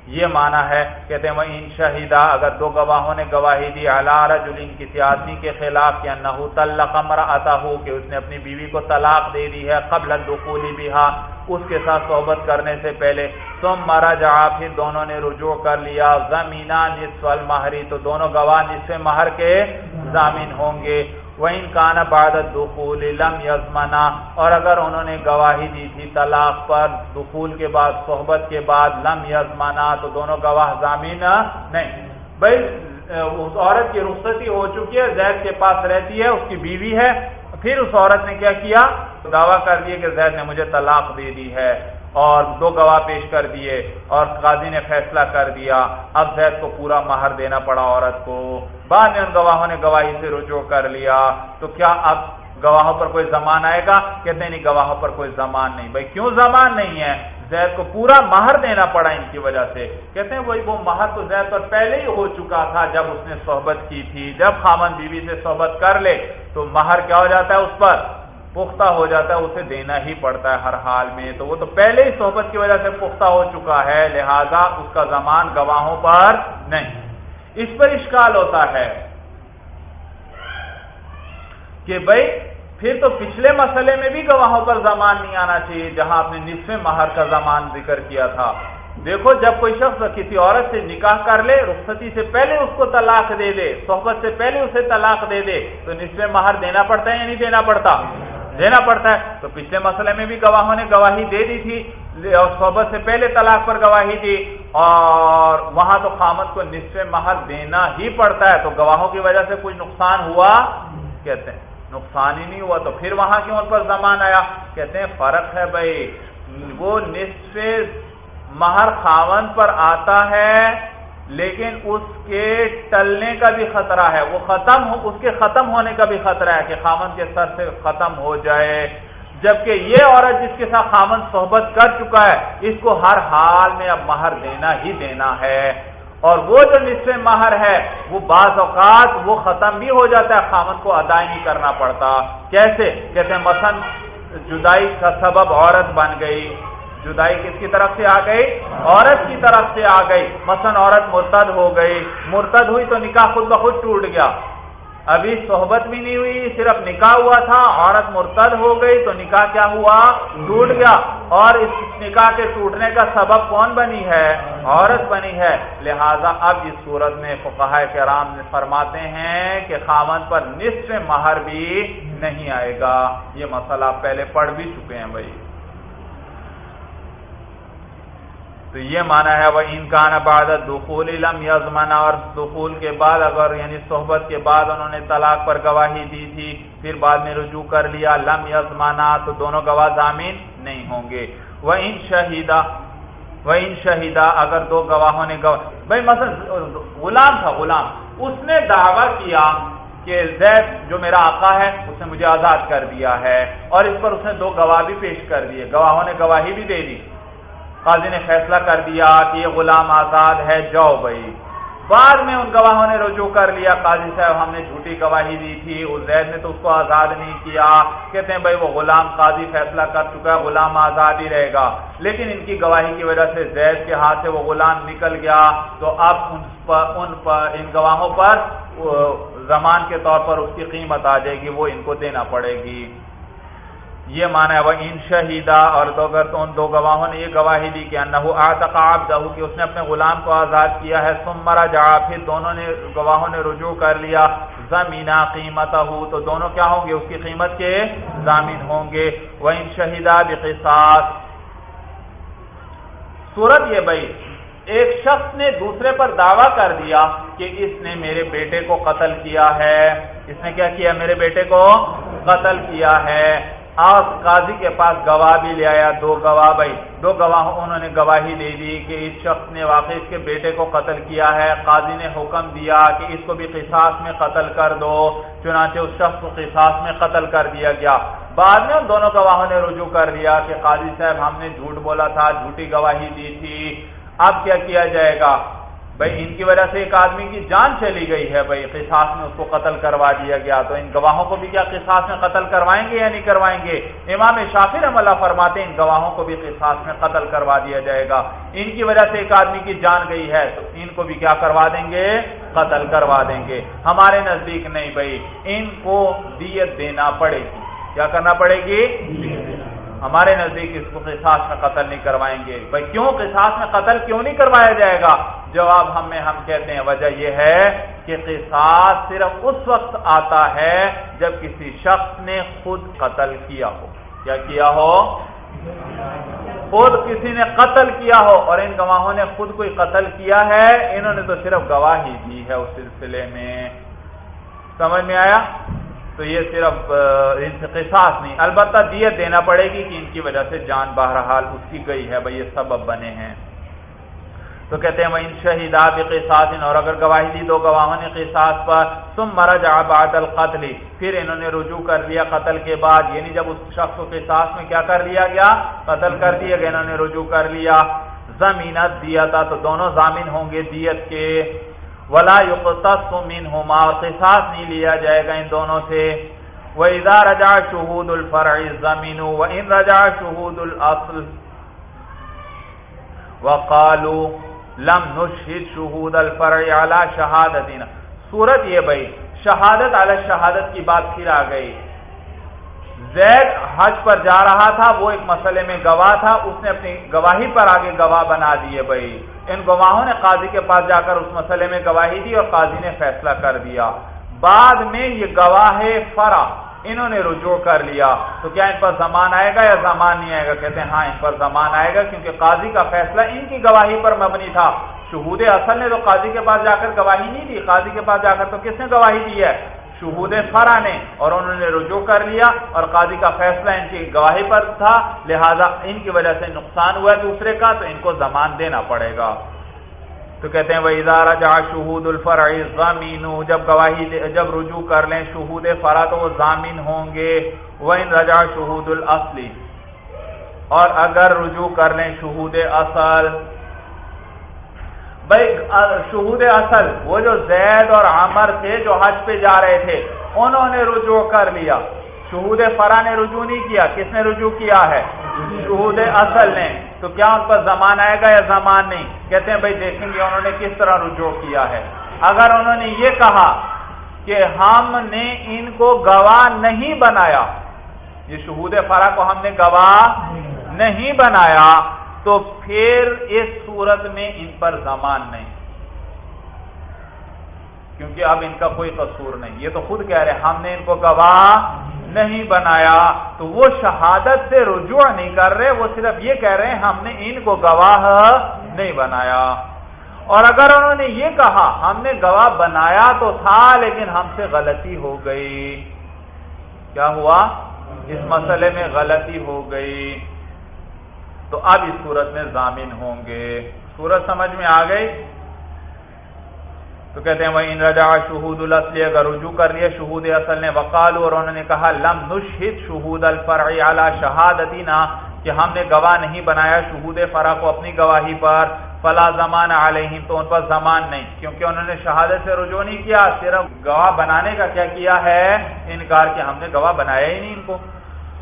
یہ مانا ہے، کہتے ہیں وہ ان شہیدہ اگر دو گواہوں نے گواہی دی رجل، کسی آدمی کے خلاف، یا نہ طلق آتا ہو کہ اس نے اپنی بیوی کو طلاق دے دی ہے، قبل الدخول بها اس کے ساتھ صحبت کرنے سے پہلے تم مرا جا پھر دونوں نے رجوع کر لیا زمینا نصف المہری تو دونوں گواہ نصف مہر کے ضامین ہوں گے۔ وہ ان کا دخول لم یزمنا اور اگر انہوں نے گواہی دی تھی طلاق پر، دخول کے بعد، صحبت کے بعد لم یزمنا، تو دونوں گواہ ضامین نہیں۔ بھائی، اس عورت کی رخصتی ہو چکی ہے، زید کے پاس رہتی ہے، اس کی بیوی ہے۔ پھر اس عورت نے کیا کیا؟ دعویٰ کر دیا کہ زید نے مجھے طلاق دے دی ہے۔ اور دو گواہ پیش کر دیے اور قاضی نے فیصلہ کر دیا۔ اب زید کو پورا مہر دینا پڑا عورت کو۔ بعد میں ان گواہوں نے گواہی سے رجوع کر لیا۔ تو کیا اب گواہوں پر کوئی زمان آئے گا؟ کہتے ہیں نہیں، گواہوں پر کوئی زمان نہیں۔ بھائی، کیوں زمان نہیں ہے؟ زید کو پورا مہر دینا پڑا ان کی وجہ سے۔ کہتے ہیں وہی وہ مہر تو زید پر پہلے ہی ہو چکا تھا جب اس نے صحبت کی تھی۔ جب خامن بیوی سے صحبت کر لے تو مہر کیا ہو جاتا ہے اس پر؟ پختہ ہو جاتا ہے، اسے دینا ہی پڑتا ہے ہر حال میں۔ تو وہ تو پہلے ہی صحبت کی وجہ سے پختہ ہو چکا ہے، لہذا اس کا زمان گواہوں پر نہیں۔ اس پر اشکال ہوتا ہے کہ بھائی پھر تو پچھلے مسئلے میں بھی گواہوں پر زمان نہیں آنا چاہیے، جہاں آپ نے نصف مہر کا زمان ذکر کیا تھا۔ دیکھو، جب کوئی شخص کسی عورت سے نکاح کر لے، رخصتی سے پہلے اس کو طلاق دے دے، صحبت سے پہلے اسے طلاق دے دے، تو نصف مہر دینا پڑتا ہے یا نہیں دینا پڑتا؟ دینا پڑتا ہے۔ تو پچھلے مسئلے میں بھی گواہوں نے گواہی دے دی تھی۔ اور صحبت سے پہلے طلاق پر گواہی دی۔ اور وہاں تو خامد کو نصف مہر دینا ہی پڑتا ہے۔ تو گواہوں کی وجہ سے کوئی نقصان ہوا؟ کہتے ہیں۔ نقصان ہی نہیں ہوا تو پھر وہاں کیوں ان پر زمان آیا؟ کہتے ہیں، فرق ہے بھائی۔ وہ نصف مہر خاون پر آتا ہے۔ لیکن اس کے ٹلنے کا بھی خطرہ ہے۔ وہ ختم ہو، اس کے ختم ہونے کا بھی خطرہ ہے کہ خامن کے سر سے ختم ہو جائے۔ جبکہ یہ عورت جس کے ساتھ خامن صحبت کر چکا ہے، اس کو ہر حال میں اب مہر دینا ہی دینا ہے۔ اور وہ جو نصف مہر ہے، وہ بعض اوقات وہ ختم بھی ہو جاتا ہے، خامن کو ادا نہیں کرنا پڑتا۔ کیسے؟ کہتے ہیں، مثلا جدائی کا سبب عورت بن گئی۔ جدائی کس کی طرف سے آ گئی؟ عورت کی طرف سے آ گئی۔ مثلا عورت مرتد ہو گئی۔ مرتد ہوئی تو نکاح خود بخود ٹوٹ گیا۔ ابھی صحبت بھی نہیں ہوئی، صرف نکاح ہوا تھا۔ عورت مرتد ہو گئی تو نکاح کیا ہوا؟ ٹوٹ گیا۔ اور اس نکاح کے ٹوٹنے کا سبب کون بنی ہے؟ عورت بنی ہے۔ لہذا اب اس صورت میں فقہ کرام فرماتے ہیں کہ خامن پر نصف مہر بھی نہیں آئے گا۔ یہ مسئلہ آپ پہلے پڑھ بھی چکے ہیں بھائی۔ تو یہ مانا ہے وہ انکان عبادت دخول علم یزمنا اور دخول کے بعد اگر یعنی صحبت کے بعد انہوں نے طلاق پر گواہی دی تھی، پھر بعد میں رجوع کر لیا، لم یزمنا تو دونوں گواہ ضامین نہیں ہوں گے۔ وہ ان شہیدہ وہ ان شہیدہ اگر دو گواہوں نے گواہ بھائی مثلا غلام تھا، غلام۔ اس نے دعویٰ کیا کہ زید جو میرا آقا ہے، اس نے مجھے آزاد کر دیا ہے۔ اور اس پر اس نے دو گواہ بھی پیش کر دیے۔ گواہوں نے گواہی بھی دے دی۔ قاضی نے فیصلہ کر دیا کہ یہ غلام آزاد ہے، جاؤ بھائی۔ بعد میں ان گواہوں نے رجوع کر لیا۔ قاضی صاحب، ہم نے جھوٹی گواہی دی تھی زید نے تو اس کو آزاد نہیں کیا۔ کہتے ہیں، بھائی، وہ غلام قاضی فیصلہ کر چکا ہے، غلام آزاد ہی رہے گا۔ لیکن ان کی گواہی کی وجہ سے زید کے ہاتھ سے وہ غلام نکل گیا۔ تو اب ان پر ان پر، ان گواہوں پر زمان کے طور پر اس کی قیمت آ جائے گی، وہ ان کو دینا پڑے گی۔ یہ مانا ہے، وہ ان شہیدہ، اور تو اگر تو ان دو گواہوں نے یہ گواہی دی کہ انہو آتقاب دہو کہ اس نے اپنے غلام کو آزاد کیا ہے سمرا جا پھر دونوں نے گواہوں نے رجوع کر لیا زمینہ قیمت ہو تو دونوں کیا ہوں گے؟ اس کی قیمت کے زامین ہوں گے۔ وہ ان شہیدہ بقصاص۔ صورت یہ بھائی، ایک شخص نے دوسرے پر دعویٰ کر دیا کہ اس نے میرے بیٹے کو قتل کیا ہے۔ اس نے کیا کیا؟ میرے بیٹے کو قتل کیا ہے۔ اور قاضی کے پاس گواہ بھی لے آیا، دو گواہ بھائی۔ دو گواہ انہوں نے گواہی دے دی کہ اس شخص نے واقعی اس کے بیٹے کو قتل کیا ہے۔ قاضی نے حکم دیا کہ اس کو بھی قصاص میں قتل کر دو، چنانچہ اس شخص کو قصاص میں قتل کر دیا گیا۔ بعد میں ان دونوں گواہوں نے رجوع کر دیا کہ قاضی صاحب، ہم نے جھوٹ بولا تھا، جھوٹی گواہی دی تھی۔ اب کیا کیا جائے گا؟ بھائی ان کی وجہ سے ایک آدمی کی جان چلی گئی ہے بھائی، قصاص میں اس کو قتل کروا دیا گیا۔ تو ان گواہوں کو بھی کیا قصاص میں قتل کروائیں گے یا نہیں کروائیں گے؟ امام شافر عملہ فرماتے ہیں، ان گواہوں کو بھی قصاص میں قتل کروا دیا جائے گا۔ ان کی وجہ سے ایک آدمی کی جان گئی ہے، تو ان کو بھی کیا کروا دیں گے؟ قتل کروا دیں گے۔ ہمارے نزدیک نہیں بھائی، ان کو دیت دینا پڑے گی۔ کیا کرنا پڑے گی؟ ہمارے نزدیک اس کو قصاص میں قتل نہیں کروائیں گے۔ بھائی کیوں قصاص میں قتل کیوں نہیں کروایا جائے گا؟ جواب ہمیں ہم کہتے ہیں، وجہ یہ ہے کہ قصاص صرف اس وقت آتا ہے جب کسی شخص نے خود قتل کیا ہو۔ کیا کیا ہو؟ خود کسی نے قتل کیا ہو۔ اور ان گواہوں نے خود کوئی قتل کیا ہے؟ انہوں نے تو صرف گواہی دی ہے اس سلسلے میں۔ سمجھ میں آیا؟ تو یہ صرف قصاص نہیں، البتہ دیت دینا پڑے گی کہ ان کی وجہ سے جان بہرحال اس کی گئی ہے، بھائی یہ سبب بنے ہیں۔ تو کہتے ہیں وہ ان شہیدات قصاص اور اگر گواہی دی دو گواہوں نے قصاص پر تم مرج آباد القتل، پھر انہوں نے رجوع کر لیا قتل کے بعد۔ یعنی جب اس شخص کو قصاص میں کیا کر لیا گیا؟ قتل کر دیا گیا، انہوں نے رجوع کر لیا۔ زمینت دیا تھا تو دونوں ضامن ہوں گے دیت کے۔ ولا يقتص منهما. اور قصاص نہیں لیا جائے گا ان دونوں سے. وَإِذَا رَجَعَ شُهُودُ الْفَرْعِ الزَّمِنُ وَإِن رَجَعَ شُهُودُ الْأَصْلِ وَقَالُوا لَمْ نُشْهِدْ شُهُودَ الْفَرْعِ عَلَى شَهَادَتِنَا. صورت یہ بھئی شہادت علی شہادت کی بات پھر آ گئی. زید حج پر جا رہا تھا، وہ ایک مسئلے میں گواہ تھا، اس نے اپنی گواہی پر آگے گواہ بنا دیے بھائی۔ ان گواہوں نے قاضی کے پاس جا کر اس مسئلے میں گواہی دی اور قاضی نے فیصلہ کر دیا۔ بعد میں یہ گواہ فرا، انہوں نے رجوع کر لیا۔ تو کیا ان پر زمان آئے گا یا زمان نہیں آئے گا؟ کہتے ہیں ہاں ان پر زمان آئے گا، کیونکہ قاضی کا فیصلہ ان کی گواہی پر مبنی تھا۔ شہود اصل نے تو قاضی کے پاس جا کر گواہی نہیں دی۔ قاضی کے پاس جا کر تو کس نے گواہی دی ہے؟ شہود فرا نے اور انہوں نے رجوع کر لیا اور قاضی کا فیصلہ ان کی گواہی پر تھا، لہذا ان کی وجہ سے نقصان ہوا ہے دوسرے کا، تو ان کو زمان دینا پڑے گا۔ تو کہتے ہیں وہ ادارہ جا شہود الفرع ضامین جب گواہی جب رجوع کر لیں شہود فرا تو وہ ضامین ہوں گے۔ وہ ان رجا شہود الاصلی اور اگر رجوع کر لیں شہود اصل بھائی شہود اصل، وہ جو زید اور عامر تھے جو حج پہ جا رہے تھے، انہوں نے رجوع کر لیا۔ شہود فرا نے رجوع نہیں کیا، کس نے رجوع کیا ہے؟ شہود اصل نے۔ تو کیا ان پر زمان آئے گا یا زمان نہیں؟ کہتے ہیں، بھائی، دیکھیں گے انہوں نے کس طرح رجوع کیا ہے۔ اگر انہوں نے یہ کہا کہ ہم نے ان کو گواہ نہیں بنایا، یہ شہود فرا کو ہم نے گواہ نہیں بنایا تو پھر اس صورت میں ان پر زمان نہیں۔ کیونکہ اب ان کا کوئی قصور نہیں۔ یہ تو خود کہہ رہے ہم نے ان کو گواہ نہیں بنایا۔ تو وہ شہادت سے رجوع نہیں کر رہے، وہ صرف یہ کہہ رہے ہیں، ہم نے ان کو گواہ نہیں بنایا۔ اور اگر انہوں نے یہ کہا، ہم نے گواہ بنایا تو تھا، لیکن ہم سے غلطی ہو گئی۔ کیا ہوا؟ اس مسئلے میں غلطی ہو گئی۔ تو اب اس صورت میں ضامن ہوں گے۔ صورت سمجھ میں آ گئی؟ تو کہتے ہیں وہ ان رجا شہود الاصلی اگر رجوع کر لیا شہود اصل نے وقال اور انہوں نے کہا، لم نشہد شہود الفرع علی شہادتنا کہ ہم نے گواہ نہیں بنایا شہود فرع کو اپنی گواہی پر، فلا زمان علیہم تو ان پر زمان نہیں، کیونکہ انہوں نے شہادت سے رجوع نہیں کیا، صرف گواہ بنانے کا کیا کیا ہے، انکار کہ ہم نے گواہ بنایا ہی نہیں ان کو۔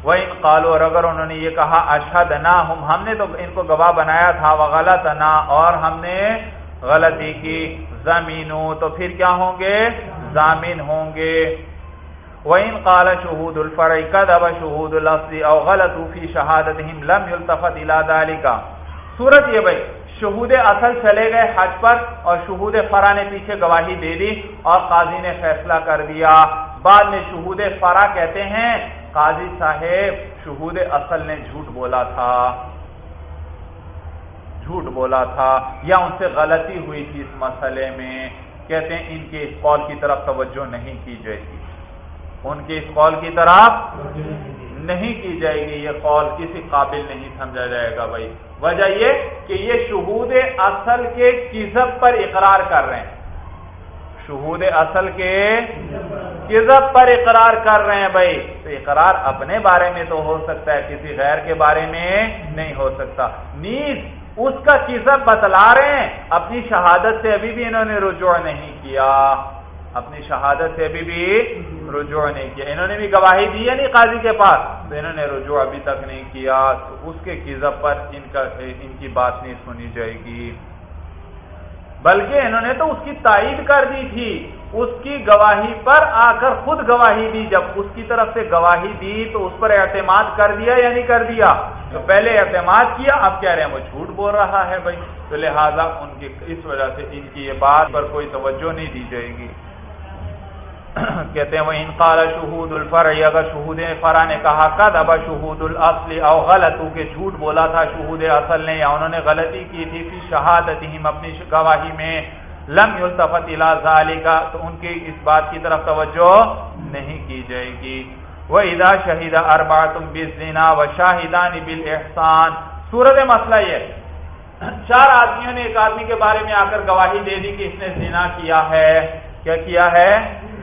وہ ان قالو اور اگر انہوں نے یہ کہا اشد نہ ہم ہم نے تو ان کو گواہ بنایا تھا وہ غلط نہ اور ہم نے غلطی کی۔ زمینوں تو پھر کیا ہوں گے؟ زامین ہوں گے۔ وَإِن قَالَ شُهُودُ الْفَرْعِ كَذَبَ شُهُودُ الْأَصْلِ أَوْ غَلَطُوا فِي شَهَادَتِهِمْ، لَمْ يُلْتَفَتْ إِلَى ذَلِكَ۔ صورت یہ بھائی، شہود اصل چلے گئے حج پر، اور شہود فرا نے پیچھے گواہی دے دی، اور قاضی نے فیصلہ کر دیا۔ بعد میں شہود فرا کہتے ہیں قاضی صاحب، شہود اصل نے جھوٹ بولا تھا۔ جھوٹ بولا تھا، یا ان سے غلطی ہوئی تھی اس مسئلے میں؟ کہتے ہیں ان کے اس قول کی طرف توجہ نہیں کی جائے گی۔ ان کے اس قول کی طرف نہیں کی جائے گی۔ یہ قول کسی قابل نہیں سمجھا جائے گا بھائی۔ وجہ یہ کہ یہ شہود اصل کے کزب پر اقرار کر رہے ہیں۔ شہود اصل کے کزب پر اقرار کر رہے ہیں بھائی۔ تو اقرار اپنے بارے میں تو ہو سکتا ہے، کسی غیر کے بارے میں نہیں ہو سکتا۔ نیز اس کا کسب بتلا رہے ہیں۔ اپنی شہادت سے ابھی بھی انہوں نے رجوع نہیں کیا۔ اپنی شہادت سے ابھی بھی رجوع نہیں کیا۔ انہوں نے بھی گواہی دی ہے نہیں قاضی کے پاس۔ تو انہوں نے رجوع ابھی تک نہیں کیا۔ تو اس کے کزب پر ان کا، ان کی بات نہیں سنی جائے گی۔ بلکہ انہوں نے تو اس کی تائید کر دی تھی، اس کی گواہی پر آ کر خود گواہی دی۔ جب اس کی طرف سے گواہی دی تو اس پر اعتماد کر دیا یا نہیں کر دیا؟ تو پہلے اعتماد کیا، اب کہہ رہے ہیں وہ جھوٹ بول رہا ہے بھائی۔ تو لہٰذا ان کی اس وجہ سے ان کی یہ بات پر کوئی توجہ نہیں دی جائے گی۔ کہتے ہیں وہ انقال شہود الفرع، اگر شہود فرا نے کہا کد اب شہود الاصل او غلط کہ جھوٹ بولا تھا شہود اصل نے، یا انہوں نے غلطی کی تھی، فی شہادت اپنی گواہی میں، لم یلتفت الى ذالک تو ان کی اس بات کی طرف توجہ نہیں کی جائے گی۔ وہ ادا شہید اربا تم بزنا و شاہدان بالاحسان صورت مسئلہ یہ چار آدمیوں نے ایک آدمی کے بارے میں آ کر گواہی دے دی کہ اس نے زنا کیا ہے۔ کیا کیا ہے؟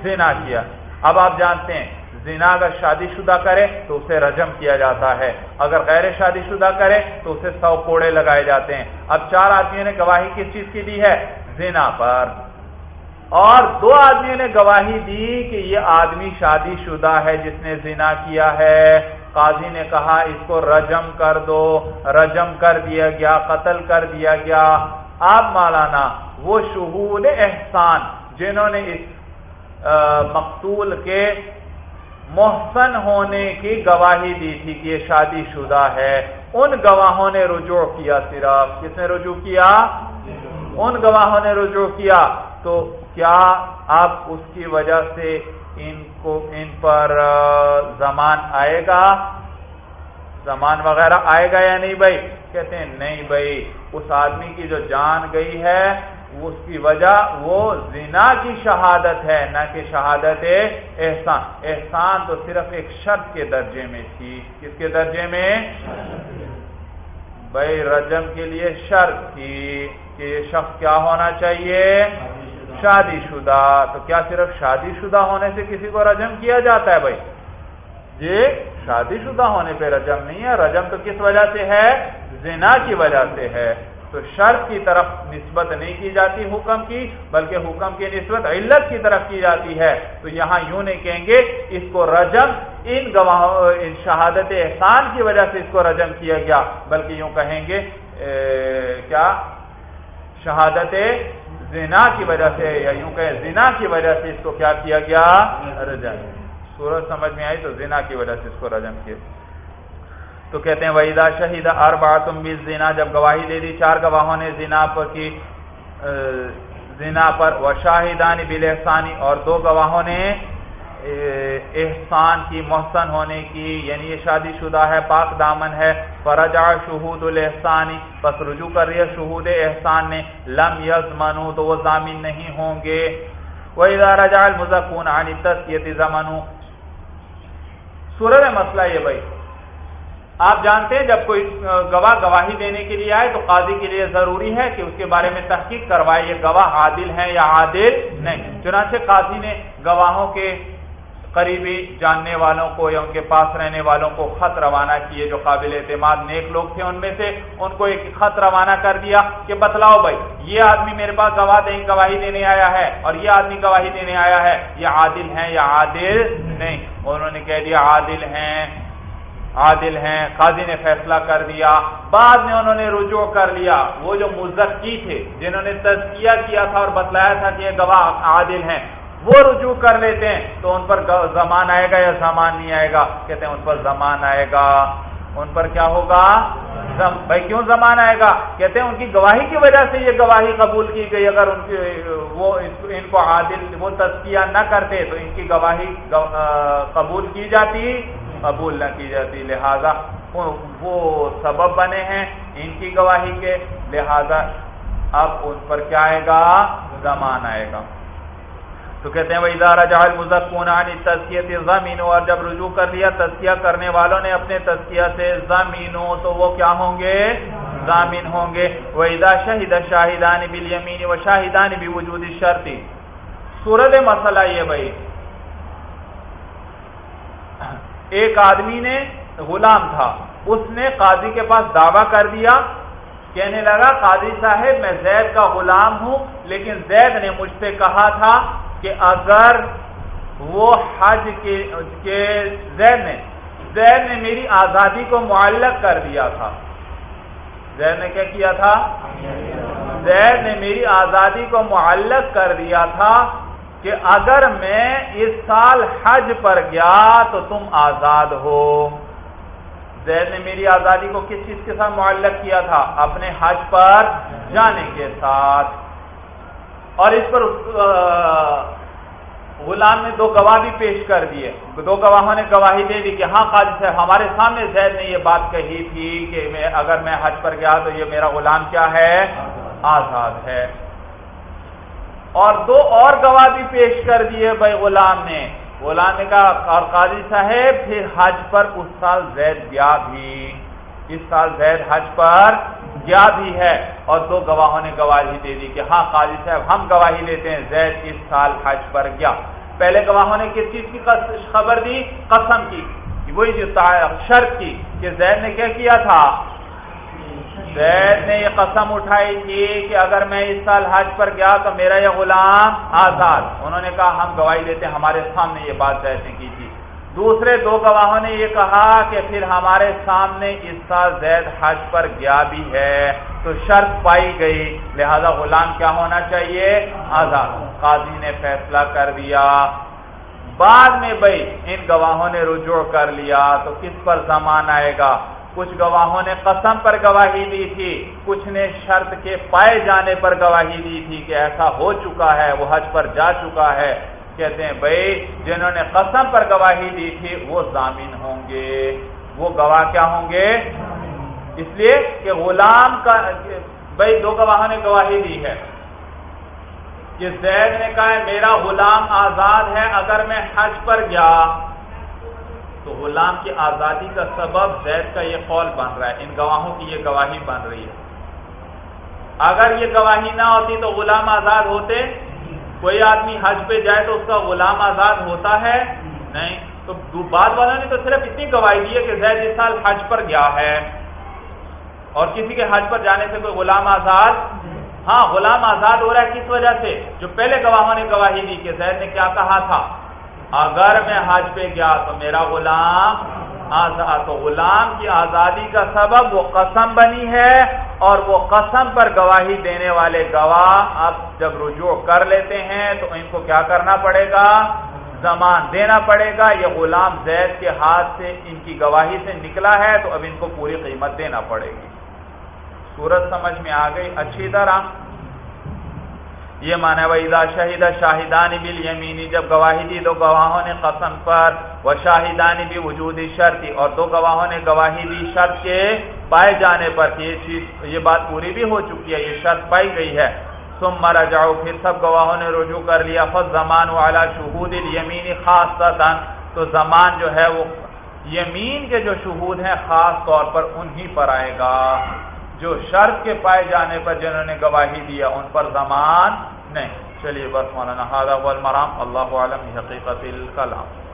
زنا کیا۔ اب آپ جانتے ہیں، زنا اگر شادی شدہ کرے تو اسے رجم کیا جاتا ہے۔ اگر غیر شادی شدہ کرے تو اسے سو کوڑے لگائے جاتے ہیں۔ اب چار آدمیوں نے گواہی کس چیز کی دی ہے؟ زنا پر۔ اور دو آدمیوں نے گواہی دی کہ یہ آدمی شادی شدہ ہے، جس نے زنا کیا ہے۔ قاضی نے کہا، اس کو رجم کر دو۔ رجم کر دیا گیا، قتل کر دیا گیا۔ آپ مولانا، وہ شہود احسان، جنہوں نے اس مقتول کے محسن ہونے کی گواہی دی تھی کہ یہ شادی شدہ ہے۔ ان گواہوں نے رجوع کیا صرف کس نے رجوع کیا؟ ان گواہوں نے رجوع کیا۔ تو کیا آپ اس کی وجہ سے ان کو، ان پر زمان آئے گا؟ زمان وغیرہ آئے گا یا نہیں بھائی؟ کہتے ہیں نہیں بھائی، اس آدمی کی جو جان گئی ہے اس کی وجہ وہ زنا کی شہادت ہے، نہ کہ شہادت احسان۔ احسان تو صرف ایک شرط کے درجے میں تھی۔ کس کے درجے میں؟ بھائی رجم کے لیے شرط تھی کہ یہ شخص کیا ہونا چاہیے؟ شادی شدہ۔ تو کیا صرف شادی شدہ ہونے سے کسی کو رجم کیا جاتا ہے بھائی؟ یہ شادی شدہ ہونے پہ رجم نہیں ہے۔ رجم تو کس وجہ سے ہے؟ زنا کی وجہ سے ہے۔ تو شرط کی طرف نسبت نہیں کی جاتی حکم کی، بلکہ حکم کی نسبت علت کی طرف کی جاتی ہے۔ تو یہاں یوں نہیں کہیں گے، اس کو رجم، ان گواہوں شہادت احسان کی وجہ سے اس کو رجم کیا گیا، بلکہ یوں کہیں گے کیا؟ شہادت زنا کی وجہ سے، یا یوں کہ زنا کی وجہ سے اس کو کیا کیا گیا؟ رجم۔ سورج سمجھ میں آئی تو زنا کی وجہ سے اس کو رجم کیا۔ تو کہتے ہیں وحیدہ شہید اربا تم بھی جب گواہی دے دی، چار گواہوں نے زنا پر کی زنا پر وہ شاہدانی بل احسانی اور دو گواہوں نے احسان کی، محسن ہونے کی یعنی یہ شادی شدہ ہے، پاک دامن ہے فرجا شہود الحسانی بس رجوع کر رہی ہے شہود احسان نے، لم یزمنو تو وہ ضامین نہیں ہوں گے۔ وہ ادارہ جال مزکون علی تسکیت زمنو سورج مسئلہ یہ بھائی آپ جانتے ہیں جب کوئی گواہ گواہی دینے کے لیے آئے تو قاضی کے لیے ضروری ہے کہ اس کے بارے میں تحقیق کروائے یہ گواہ عادل ہیں یا عادل نہیں۔ چنانچہ قاضی نے گواہوں کے قریبی جاننے والوں کو یا ان کے پاس رہنے والوں کو خط روانہ کیے جو قابل اعتماد نیک لوگ تھے، ان میں سے ان کو ایک خط روانہ کر دیا کہ بتلاؤ بھائی، یہ آدمی میرے پاس گواہ دیں، گواہی دینے آیا ہے اور یہ آدمی گواہی دینے آیا ہے، یہ عادل ہیں یا عادل نہیں؟ انہوں نے کہہ دیا عادل ہیں عادل ہیں، قاضی نے فیصلہ کر دیا، بعد میں انہوں نے رجوع کر لیا۔ وہ جو مزکی تھے، جنہوں نے تزکیہ کیا تھا اور بتلایا تھا کہ یہ گواہ عادل ہیں، وہ رجوع کر لیتے ہیں۔ تو ان پر زمان آئے گا یا سامان نہیں آئے گا؟ کہتے ہیں ان پر زمان آئے گا۔ ان پر کیا ہوگا؟ بھائی کیوں زمان آئے گا؟ کہتے ہیں ان کی گواہی کی وجہ سے یہ گواہی قبول کی گئی۔ اگر ان کی وہ ان کو عادل وہ تزکیہ نہ کرتے تو ان کی گواہی قبول کی جاتی۔ قبول نہ کی جاتی، لہذا وہ سبب بنے ہیں ان کی گواہی کے۔ لہذا اب ان پر کیا آئے گا؟ زمان آئے گا۔ تو کہتے ہیں وہ ادارہ جہل مزکونانی تزکیت زمینوں اور جب رجوع کر لیا تزکیہ کرنے والوں نے اپنے تزکیہ سے زمینوں، تو وہ کیا ہوں گے؟ زامین ہوں گے۔ وہ ادا شہید شاہدان بل و شاہدان بھی وجود شرطی صورت مسئلہ یہ بھائی۔ ایک آدمی نے غلام تھا۔ اس نے قاضی کے پاس دعویٰ کر دیا۔ کہنے لگا قاضی صاحب میں زید کا غلام ہوں لیکن زید نے مجھ سے کہا تھا کہ اگر وہ حج کے زید نے زید نے میری آزادی کو معلق کر دیا تھا۔ زید نے کیا کیا تھا؟ زید نے میری آزادی کو معلق کر دیا تھا۔ کہ اگر میں اس سال حج پر گیا تو تم آزاد ہو۔ زید نے میری آزادی کو کس چیز کے ساتھ معلق کیا تھا؟ اپنے حج پر جانے کے ساتھ۔ اور اس پر غلام نے دو گواہ بھی پیش کر دیے۔ دو گواہوں نے گواہی دے دی کہ ہاں قاضی صاحب، ہمارے سامنے زید نے یہ بات کہی تھی کہ میں، اگر میں حج پر گیا تو یہ میرا غلام کیا ہے؟ آزاد ہے۔ اور دو اور گواہ بھی پیش کر دیے بھائی غلام نے۔ غلام نے کہا، اور قاضی صاحب، پھر حج پر اس سال زید گیا بھی۔ اس سال زید حج پر گیا بھی ہے۔ اور دو گواہوں نے گواہی دے دی کہ ہاں قاضی صاحب، ہم گواہی لیتے ہیں، زید اس سال حج پر گیا۔ پہلے گواہوں نے کس چیز کی خبر دی؟ قسم کی۔ وہی جو شرط کی کہ زید نے کیا کیا تھا؟ زید نے یہ قسم اٹھائی تھی کہ اگر میں اس سال حج پر گیا تو میرا یہ غلام آزاد۔ انہوں نے کہا، ہم گواہی دیتے ہمارے سامنے یہ بات زید نے کی تھی۔ دوسرے دو گواہوں نے یہ کہا کہ پھر ہمارے سامنے اس سال زید حج پر گیا بھی ہے، تو شرط پائی گئی۔ لہذا غلام کیا ہونا چاہیے؟ آزاد۔ قاضی نے فیصلہ کر دیا۔ بعد میں بھائی ان گواہوں نے رجوع کر لیا، تو کس پر زمان آئے گا؟ کچھ گواہوں نے قسم پر گواہی دی تھی، کچھ نے شرط کے پائے جانے پر گواہی دی تھی کہ ایسا ہو چکا ہے، وہ حج پر جا چکا ہے۔ کہتے ہیں، بھائی، جنہوں نے قسم پر گواہی دی تھی، وہ ضامین ہوں گے۔ وہ گواہ کیا ہوں گے؟ اس لیے کہ غلام کا، بھائی، دو گواہوں نے گواہی دی ہے۔ کہ زید نے کہا ہے، میرا غلام آزاد ہے، اگر میں حج پر گیا تو غلام کی آزادی کا سبب زید کا یہ قول بن رہا ہے۔ ان گواہوں کی یہ گواہی بن رہی ہے۔ اگر یہ گواہی نہ ہوتی تو غلام آزاد ہوتے۔ کوئی آدمی حج پہ جائے تو اس کا غلام آزاد ہوتا ہے۔ نہیں، تو بعد والوں نے تو صرف اتنی گواہی دی ہے کہ زید اس سال حج پر گیا ہے۔ اور کسی کے حج پر جانے سے کوئی غلام آزاد؟ ہاں غلام آزاد ہو رہا ہے کس وجہ سے؟ جو پہلے گواہوں نے گواہی دی کہ زید نے کیا کہا تھا؟ اگر میں حج پہ گیا تو میرا غلام آزاد تو غلام کی آزادی کا سبب وہ قسم بنی ہے اور وہ قسم پر گواہی دینے والے گواہ اب جب رجوع کر لیتے ہیں تو ان کو کیا کرنا پڑے گا؟ زمان دینا پڑے گا۔ یہ غلام زید کے ہاتھ سے ان کی گواہی سے نکلا ہے تو اب ان کو پوری قیمت دینا پڑے گی۔ صورت سمجھ میں آ گئی۔ اچھی طرح یہ مانا ویدا شہید شاہدانی بل یمینی جب گواہی دی دو گواہوں نے قسم پر وہ شاہدانی بھی وجود شرطی اور دو گواہوں نے گواہی دی شرط کے پائے جانے پر کہ یہ چیز، یہ بات پوری بھی ہو چکی ہے، یہ شرط پائی گئی ہے۔ تم مرا جاؤ پھر سب گواہوں نے رجوع کر لیا۔ فض زمان والا شہود یمینی خاص تو زمان جو ہے وہ، یمین کے جو شہود ہیں، خاص طور پر انہی پر آئے گا۔ جو شرط کے پائے جانے پر جنہوں نے گواہی دیا، ان پر زمان نہیں۔ چلیے بس مولانا المرام، اللہ عالم حقیقت الکلام۔